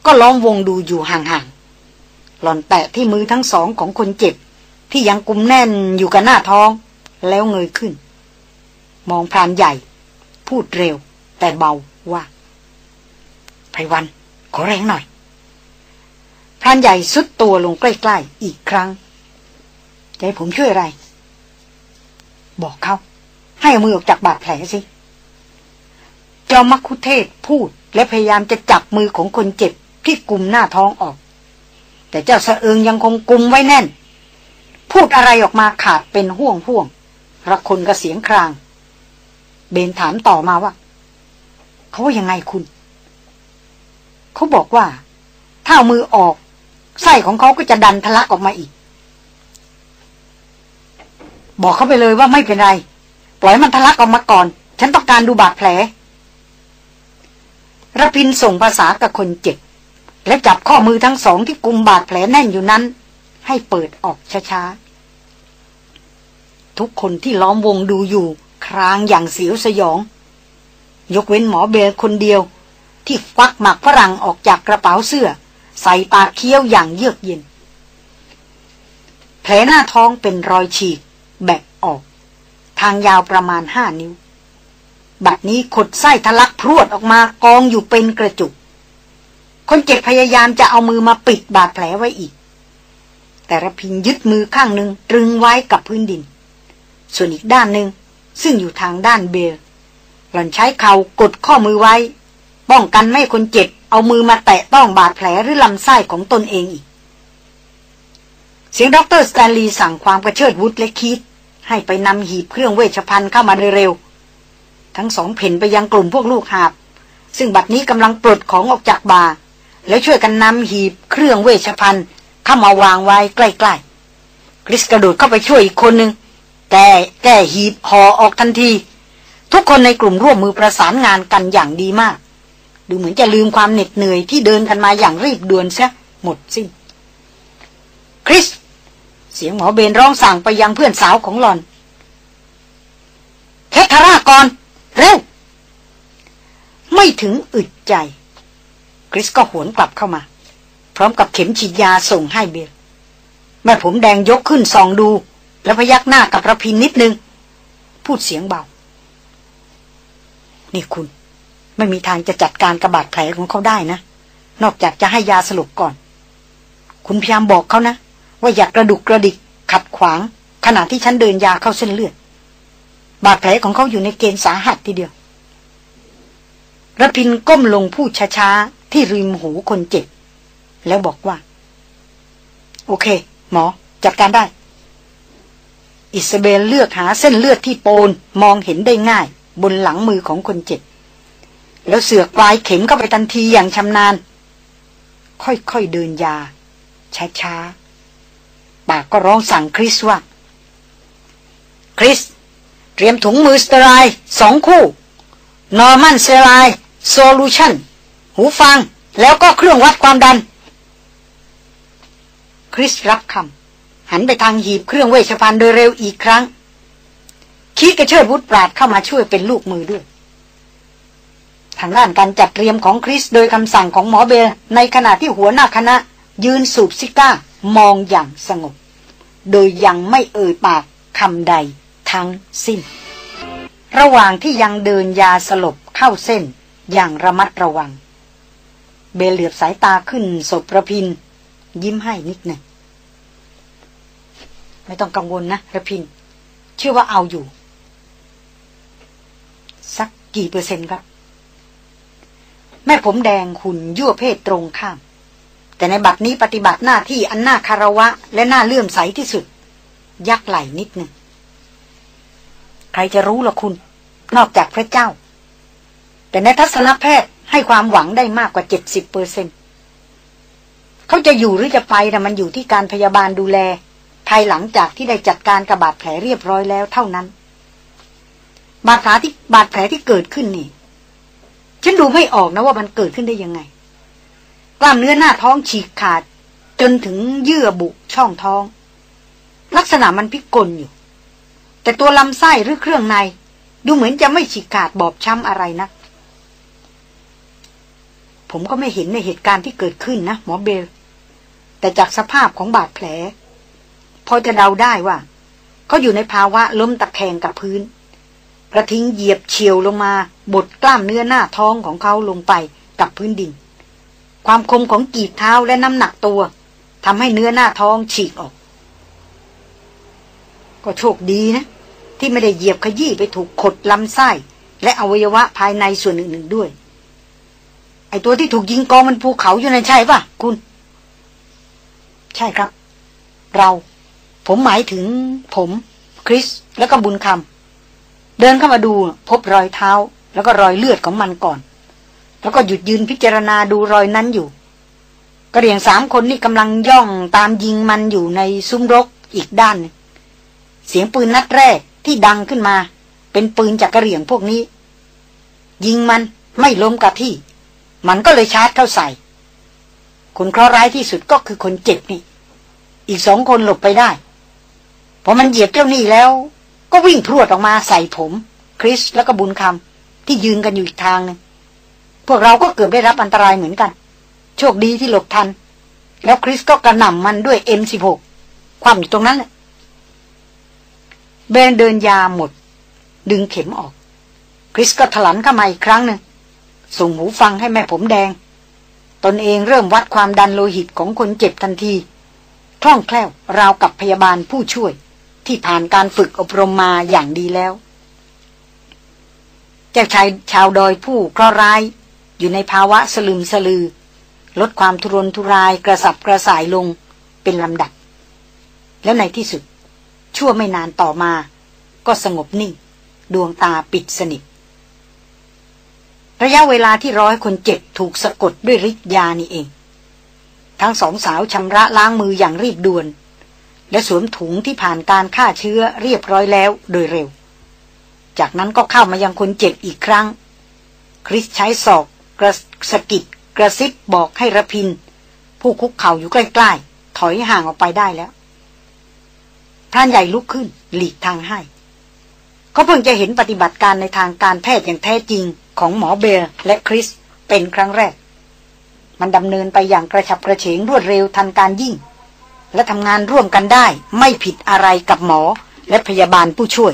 ก็ล้อมวงดูอยู่ห่างๆหล่อนแตะที่มือทั้งสองของคนเจ็บ ที่ยังกุมแน่นอยู่กับหน้าท้อง แล้วเงยขึ้น มองพรานใหญ่ พูดเร็ว แต่เบาว่าไพวัน ขอแรงหน่อยพรานใหญ่สุดตัวลงใกล้ ๆ อีกครั้ง จะให้ผมช่วยอะไร บอกเขา ให้เอามือออกจากบาดแผลสิ จอมมักคุเทศพูดและพยายามจะจับมือของคนเจ็บที่กุมหน้าท้องออก แต่เจ้าสะเอิงยังคงกุมไว้แน่น พูดอะไรออกมาขาดเป็นห่วงห่วงระคนกระเสียงคราง เบนถามต่อมาว่า เขาว่ายังไงคุณ เขาบอกว่า ถ้ามือออกไส้ของเขาก็จะดันทะลักออกมาอีก บอกเขาไปเลยว่าไม่เป็นไร ปล่อยมันทะลักออกมาก่อน ฉันต้องการดูบาดแผลระพินส่งภาษากับคนเจ็บและจับข้อมือทั้งสองที่กุมบาดแผลแน่นอยู่นั้น ให้เปิดออกช้าๆ ทุกคนที่ล้อมวงดูอยู่ ครางอย่างเสียวสยอง ยกเว้นหมอเบลคนเดียว ที่ฟักหมักฝรั่งออกจากกระเป๋าเสื้อ ใส่ปากเคี้ยวอย่างเยือกเย็น แผลหน้าท้องเป็นรอยฉีก แบกออก ทางยาวประมาณห้านิ้ว บัดนี้ขดไส้ทะลักพรวดออกมากองอยู่เป็นกระจุก คนเจ็บพยายามจะเอามือมาปิดบาดแผลไว้อีก แต่ระพินยึดมือข้างหนึ่งตรึงไว้กับพื้นดิน ส่วนอีกด้านหนึ่งซึ่งอยู่ทางด้านเบลหล่อนใช้เข่ากดข้อมือไว้ ป้องกันไม่คนเจ็บเอามือมาแตะต้องบาดแผลหรือลำไส้ของตนเองอีก เสียงด็อกเตอร์สแตนลีย์สั่งความกะเชิดวุฒและคีต ให้ไปนำหีบเครื่องเวชภัณฑ์เข้ามาเร็วๆทั้งสองเผ่นไปยังกลุ่มพวกลูกหาบ ซึ่งบัดนี้กำลังปลดของออกจากบ่าแล้วช่วยกันนำหีบเครื่องเวชภัณฑ์เข้ามาวางไว้ใกล้ๆคริสกระโดดเข้าไปช่วยอีกคนหนึ่งแก้แก้หีบห่อออกทันที ทุกคนในกลุ่มร่วมมือประสานงานกันอย่างดีมาก ดูเหมือนจะลืมความเหน็ดเหนื่อยที่เดินกันมาอย่างรีบด่วนซะหมดสิ้นคริส เสียงหมอเบนร้องสั่งไปยังเพื่อนสาวของหลอนเทธารากรเร็ว ไม่ถึงอึดใจ คริสก็หวนกลับเข้ามา พร้อมกับเข็มฉีดยาส่งให้เบลแม่ผมแดงยกขึ้นส่องดู แล้วพยักหน้ากับระพินนิดนึง พูดเสียงเบา นี่คุณ ไม่มีทางจะจัดการกระบาดแผลของเขาได้นะ นอกจากจะให้ยาสลบก่อน คุณพยายามบอกเขานะ ว่าอย่ากกระดุกกระดิกขัดขวาง ขณะที่ฉันเดินยาเข้าเส้นเลือด บาดแผลของเขาอยู่ในเกณฑ์สาหัสทีเดียวระพินก้มลงพูดช้าๆ ที่ริมหูคนเจ็บ แล้วบอกว่า โอเค หมอ จัดการได้ อิสเบลเลือกหาเส้นเลือดที่โปนมองเห็นได้ง่าย บนหลังมือของคนเจ็บ แล้วเสือกปลายเข็มเข้าไปทันทีอย่างชำนาญ ค่อยๆเดินยา ช้าๆ ปากก็ร้องสั่งคริสว่า คริส เตรียมถุงมือ sterile สองคู่ normal sterile solution หูฟังแล้วก็เครื่องวัดความดัน คริสรับคำหันไปทางหีบเครื่องเวชภัณฑ์โดยเร็วอีกครั้ง คิดกระเชิดวุฒปราดเข้ามาช่วยเป็นลูกมือด้วย ทางด้านการจัดเตรียมของคริสโดยคำสั่งของหมอเบลในขณะที่หัวหน้าคณะ ยืนสูบซิก้า มองอย่างสงบ โดยยังไม่เอ่ยปากคำใดทั้งสิ้น ระหว่างที่ยังเดินยาสลบเข้าเส้นอย่างระมัดระวัง เบลเหลือบสายตาขึ้นศพระพิน ยิ้มให้นิดหนึ่งไม่ต้องกังวลนะระพิน เชื่อว่าเอาอยู่ สักกี่เปอร์เซ็นต์ครับ แม่ผมแดงหุ่นยั่วเพศตรงข้าม แต่ในบัดนี้ปฏิบัติหน้าที่อันน่าคารวะ และน่าเลื่อมใสที่สุด ยักไหลนิดหนึ่งใครจะรู้ล่ะคุณ นอกจากพระเจ้า แต่ในทัศนแพทย์ให้ความหวังได้มากกว่าเจ็ดสิบเปอร์เซ็นเขาจะอยู่หรือจะไปนะมันอยู่ที่การพยาบาลดูแล ภายหลังจากที่ได้จัดการกับบาดแผลเรียบร้อยแล้วเท่านั้น บาดแผลที่บาดแผลที่เกิดขึ้นนี่ ฉันดูไม่ออกนะว่ามันเกิดขึ้นได้ยังไง กล้ามเนื้อหน้าท้องฉีกขาด จนถึงเยื่อบุช่องท้อง ลักษณะมันพิกลอยู่ แต่ตัวลำไส้หรือเครื่องใน ดูเหมือนจะไม่ฉีกขาดบอบช้ำอะไรนะ ผมก็ไม่เห็นในเหตุการณ์ที่เกิดขึ้นนะหมอเบล แต่จากสภาพของบาดแผล พอจะเดาได้ว่าเขาอยู่ในภาวะล้มตะแคงกับพื้นกระทิ้งเหยียบเฉียวลงมา บดกล้ามเนื้อหน้าท้องของเขาลงไปกับพื้นดิน ความคมของกีบเท้าและน้ำหนักตัวทำให้เนื้อหน้าท้องฉีกออก ก็โชคดีนะ ที่ไม่ได้เหยียบขยี้ไปถูกขดลำไส้ และอวัยวะภายในส่วนอื่นๆด้วย ไอตัวที่ถูกยิงกองมันภูเขาอยู่นั่นใช่ปะคุณ ใช่ครับ เรา ผมหมายถึง ผม คริส แล้วก็บุญคำเดินเข้ามาดูพบรอยเท้า แล้วก็รอยเลือดของมันก่อน แล้วก็หยุดยืนพิจารณาดูรอยนั้นอยู่กระเรียงสามคนนี่กำลังย่องตามยิงมันอยู่ในซุ้มรกอีกด้านเสียงปืนนัดแรกที่ดังขึ้นมา เป็นปืนจากกระเรียงพวกนี้ ยิงมันไม่ล้มกับที่ มันก็เลยชาร์จเข้าใส่ คนเคราะห์ร้ายที่สุดก็คือคนเจ็บนี่ อีกสองคนหลบไปได้พอมันเหยียบเจ้านี่แล้ว ก็วิ่งพรวดออกมาใส่ผม คริสแล้วก็บุญคำที่ยืนกันอยู่อีกทางนึง วกเราก็เกือบได้รับอันตรายเหมือนกัน โชคดีที่หลบทัน แล้วคริสก็กระหน่ำมันด้วย M16 ความอยู่ตรงนั้นแหละเบนเดินยาหมด ดึงเข็มออก คริสก็ถลันเข้ามาอีกครั้งหนึ่งส่งหูฟังให้แม่ผมแดง ตนเองเริ่มวัดความดันโลหิตของคนเจ็บทันทีคล่องแคล่วราวกับพยาบาลผู้ช่วย ที่ผ่านการฝึกอบรมมาอย่างดีแล้ว เจ้าชายชาวดอยผู้เคราะห์ร้าย อยู่ในภาวะสลึมสลือ ลดความทุรนทุรายกระสับกระส่ายลงเป็นลำดับ แล้วในที่สุด ชั่วไม่นานต่อมา ก็สงบนิ่ง ดวงตาปิดสนิท ระยะเวลาที่ร้อยคนเจ็บถูกสะกดด้วยฤทธิ์ยานี่เอง ทั้งสองสาวชำระล้างมืออย่างรีบด่วน และสวมถุงที่ผ่านการฆ่าเชื้อเรียบร้อยแล้วโดยเร็ว จากนั้นก็เข้ามายังคนเจ็บอีกครั้ง คริสใช้ศอก กระสกิดกระซิบบอกให้ระพิน ผู้คุกเข่าอยู่ใกล้ๆ ถอยห่างออกไปได้แล้วท่านใหญ่ลุกขึ้น หลีกทางให้ เขาเพิ่งจะเห็นปฏิบัติการในทางการแพทย์อย่างแท้จริงของหมอเบลและคริสเป็นครั้งแรก มันดำเนินไปอย่างกระฉับกระเฉงรวดเร็วทันการยิ่ง และทำงานร่วมกันได้ ไม่ผิดอะไรกับหมอและพยาบาลผู้ช่วย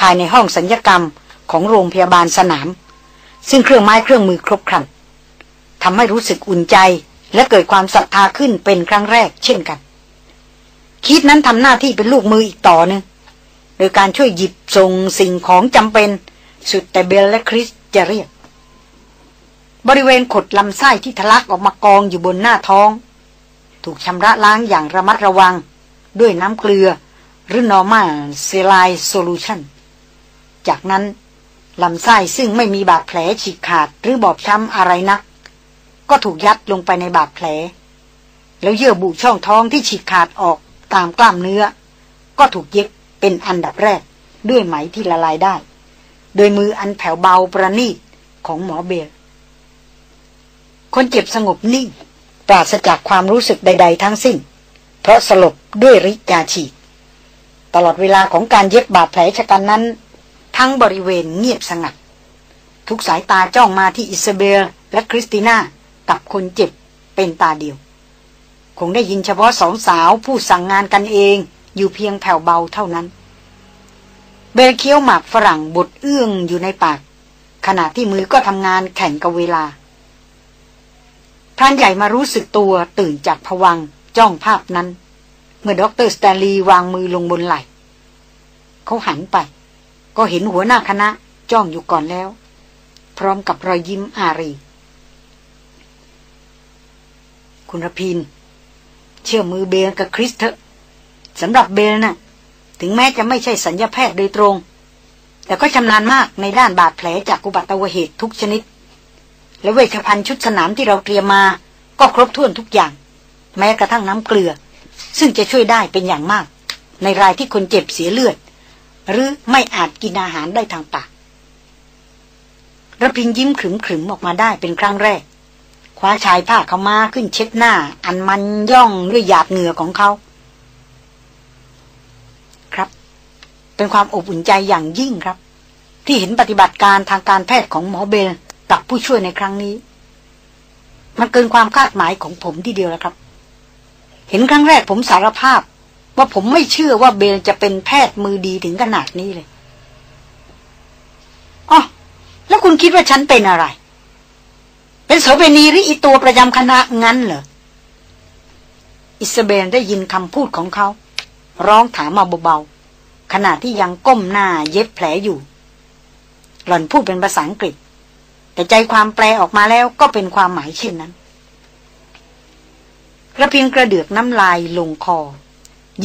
ภายในห้องสัญญกรรมของโรงพยาบาลสนาม ซึ่งเครื่องไม้เครื่องมือครบครันทำให้รู้สึกอุ่นใจและเกิดความศรัทธาขึ้นเป็นครั้งแรกเช่นกัน คิดนั้นทำหน้าที่เป็นลูกมืออีกต่อหนึ่งโดยการช่วยหยิบส่งสิ่งของจำเป็น สุดแต่เบลและคริสจะเรียก บริเวณขดลำไส้ที่ทะลักออกมากองอยู่บนหน้าท้อง ถูกชำระล้างอย่างระมัดระวัง ด้วยน้ำเกลือหรือ normal saline solution จากนั้น ลำไส้ซึ่งไม่มีบาดแผลฉีกขาดหรือบอบช้ำอะไรนัก ก็ถูกยัดลงไปในบาดแผล แล้วเยื่อบุช่องท้องที่ฉีกขาดออกตามกล้ามเนื้อ ก็ถูกเย็บเป็นอันดับแรกด้วยไหมที่ละลายได้ โดยมืออันแผ่วเบาประณีตของหมอเบลคนเจ็บสงบนิ่งปราศจากความรู้สึกใด ๆ ทั้งสิ้น เพราะสลบด้วยฤทธิ์ยาฉีด ตลอดเวลาของการเย็บบาดแผลชะกันนั้น ทั้งบริเวณเงียบสงัด ทุกสายตาจ้องมาที่อิซาเบลและคริสติน่ากับคนเจ็บเป็นตาเดียว คงได้ยินเฉพาะสองสาวผู้สั่งงานกันเองอยู่เพียงแผ่วเบาเท่านั้น เบลเคี้ยวหมากฝรั่งบดเอื้องอยู่ในปาก ขณะที่มือก็ทำงานแข่งกับเวลาพรานใหญ่มารู้สึกตัวตื่นจากภวังค์จ้องภาพนั้น เมื่อด็อกเตอร์สแตนลีย์วางมือลงบนไหล่เขาหันไป ก็เห็นหัวหน้าคณะจ้องอยู่ก่อนแล้ว พร้อมกับรอยยิ้มอารี คุณรพิน เชื่อมือเบลกับคริสเถอะสำหรับเบลนะ่ะ ถึงแม้จะไม่ใช่สัญญาแพทย์โดยตรง แต่ก็ชำนาญมากในด้านบาดแผลจากอุบัติเหตุทุกชนิด และเวชภัณฑ์ชุดสนามที่เราเตรียมมา ก็ครบถ้วนทุกอย่าง แม้กระทั่งน้ำเกลือ ซึ่งจะช่วยได้เป็นอย่างมาก ในรายที่คนเจ็บเสียเลือด หรือไม่อาจกินอาหารได้ทางปากระพินยิ้มขรึมๆออกมาได้เป็นครั้งแรก คว้าชายผ้าเขามาขึ้นเช็ดหน้า อันมันย่องด้วยหยาดเหงื่อของเขา ครับ เป็นความอบอุ่นใจอย่างยิ่งครับ ที่เห็นปฏิบัติการทางการแพทย์ของหมอเบลกับผู้ช่วยในครั้งนี้ มันเกินความคาดหมายของผมที่เดียวแล้วครับ เห็นครั้งแรกผมสารภาพ ว่าผมไม่เชื่อว่าเบลจะเป็นแพทย์มือดีถึงขนาดนี้เลยอ๋อแล้วคุณคิดว่าฉันเป็นอะไร เป็นโสเภณีหรืออีตัวประจำคณะงั้นเหรอ อิสเบนได้ยินคำพูดของเขา ร้องถามมาเบาๆขณะที่ยังก้มหน้าเย็บแผลอยู่ หล่อนพูดเป็นภาษาอังกฤษ แต่ใจความแปลออกมาแล้วก็เป็นความหมายเช่นนั้นกระเพียงกระเดือกน้ำลายลงคอ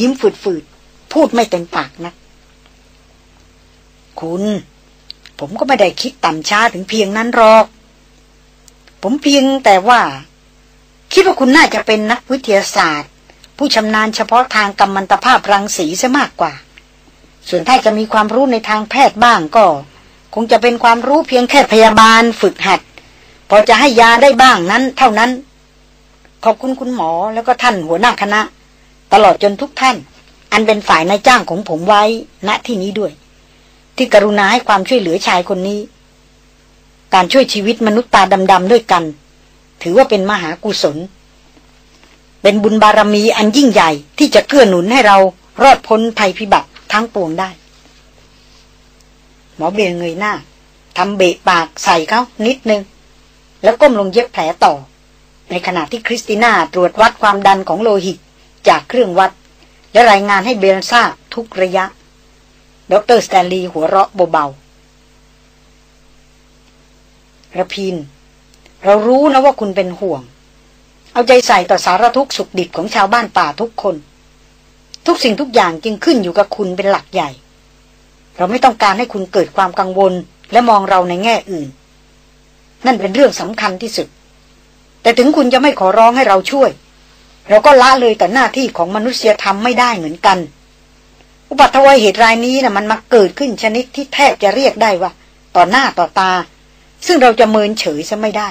ยิ้มฝืดๆ พูดไม่เต็มปากนะ คุณ ผมก็ไม่ได้คิดต่ำช้าถึงเพียงนั้นหรอก ผมเพียงแต่ว่า คิดว่าคุณน่าจะเป็นนักวิทยาศาสตร์ ผู้ชำนาญเฉพาะทางกัมมันตภาพรังสีซะมากกว่า ส่วนถ้าจะมีความรู้ในทางแพทย์บ้างก็ คงจะเป็นความรู้เพียงแค่พยาบาลฝึกหัด พอจะให้ยาได้บ้างนั้น เท่านั้นขอบคุณคุณหมอแล้วก็ท่านหัวหน้าคณะ ตลอดจนทุกท่าน อันเป็นฝ่ายนายจ้างของผมไว้ ณที่นี้ด้วย ที่กรุณาให้ความช่วยเหลือชายคนนี้ การช่วยชีวิตมนุษย์ตาดำๆด้วยกัน ถือว่าเป็นมหากุศล เป็นบุญบารมีอันยิ่งใหญ่ที่จะเกื้อหนุนให้เรารอดพ้นภัยพิบัติทั้งปวงได้ หมอเบียงเงยหน้าทำเบะปากใส่เขานิดนึง แล้วก้มลงเย็บแผลต่อ ในขณะที่คริสติน่าตรวจวัดความดันของโลหิต จากเครื่องวัด และรายงานให้เบลทราบทุกระยะ ดรสแตนลีย์หัวเราะเบาๆรพิน เรารู้นะว่าคุณเป็นห่วง เอาใจใส่ต่อสารทุกข์สุขดิบของชาวบ้านป่าทุกคน ทุกสิ่งทุกอย่างจึงขึ้นอยู่กับคุณเป็นหลักใหญ่ เราไม่ต้องการให้คุณเกิดความกังวลและมองเราในแง่อื่น นั่นเป็นเรื่องสำคัญที่สุด แต่ถึงคุณจะไม่ขอร้องให้เราช่วย เราก็ละเลยต่อหน้าที่ของมนุษยธรรมไม่ได้เหมือนกัน อุบัติเหตุเหตุรายนี้นะ่ะมันมาเกิดขึ้นชนิดที่แทบจะเรียกได้ว่า ต่อหน้าต่อตา ซึ่งเราจะเมินเฉยซะไม่ได้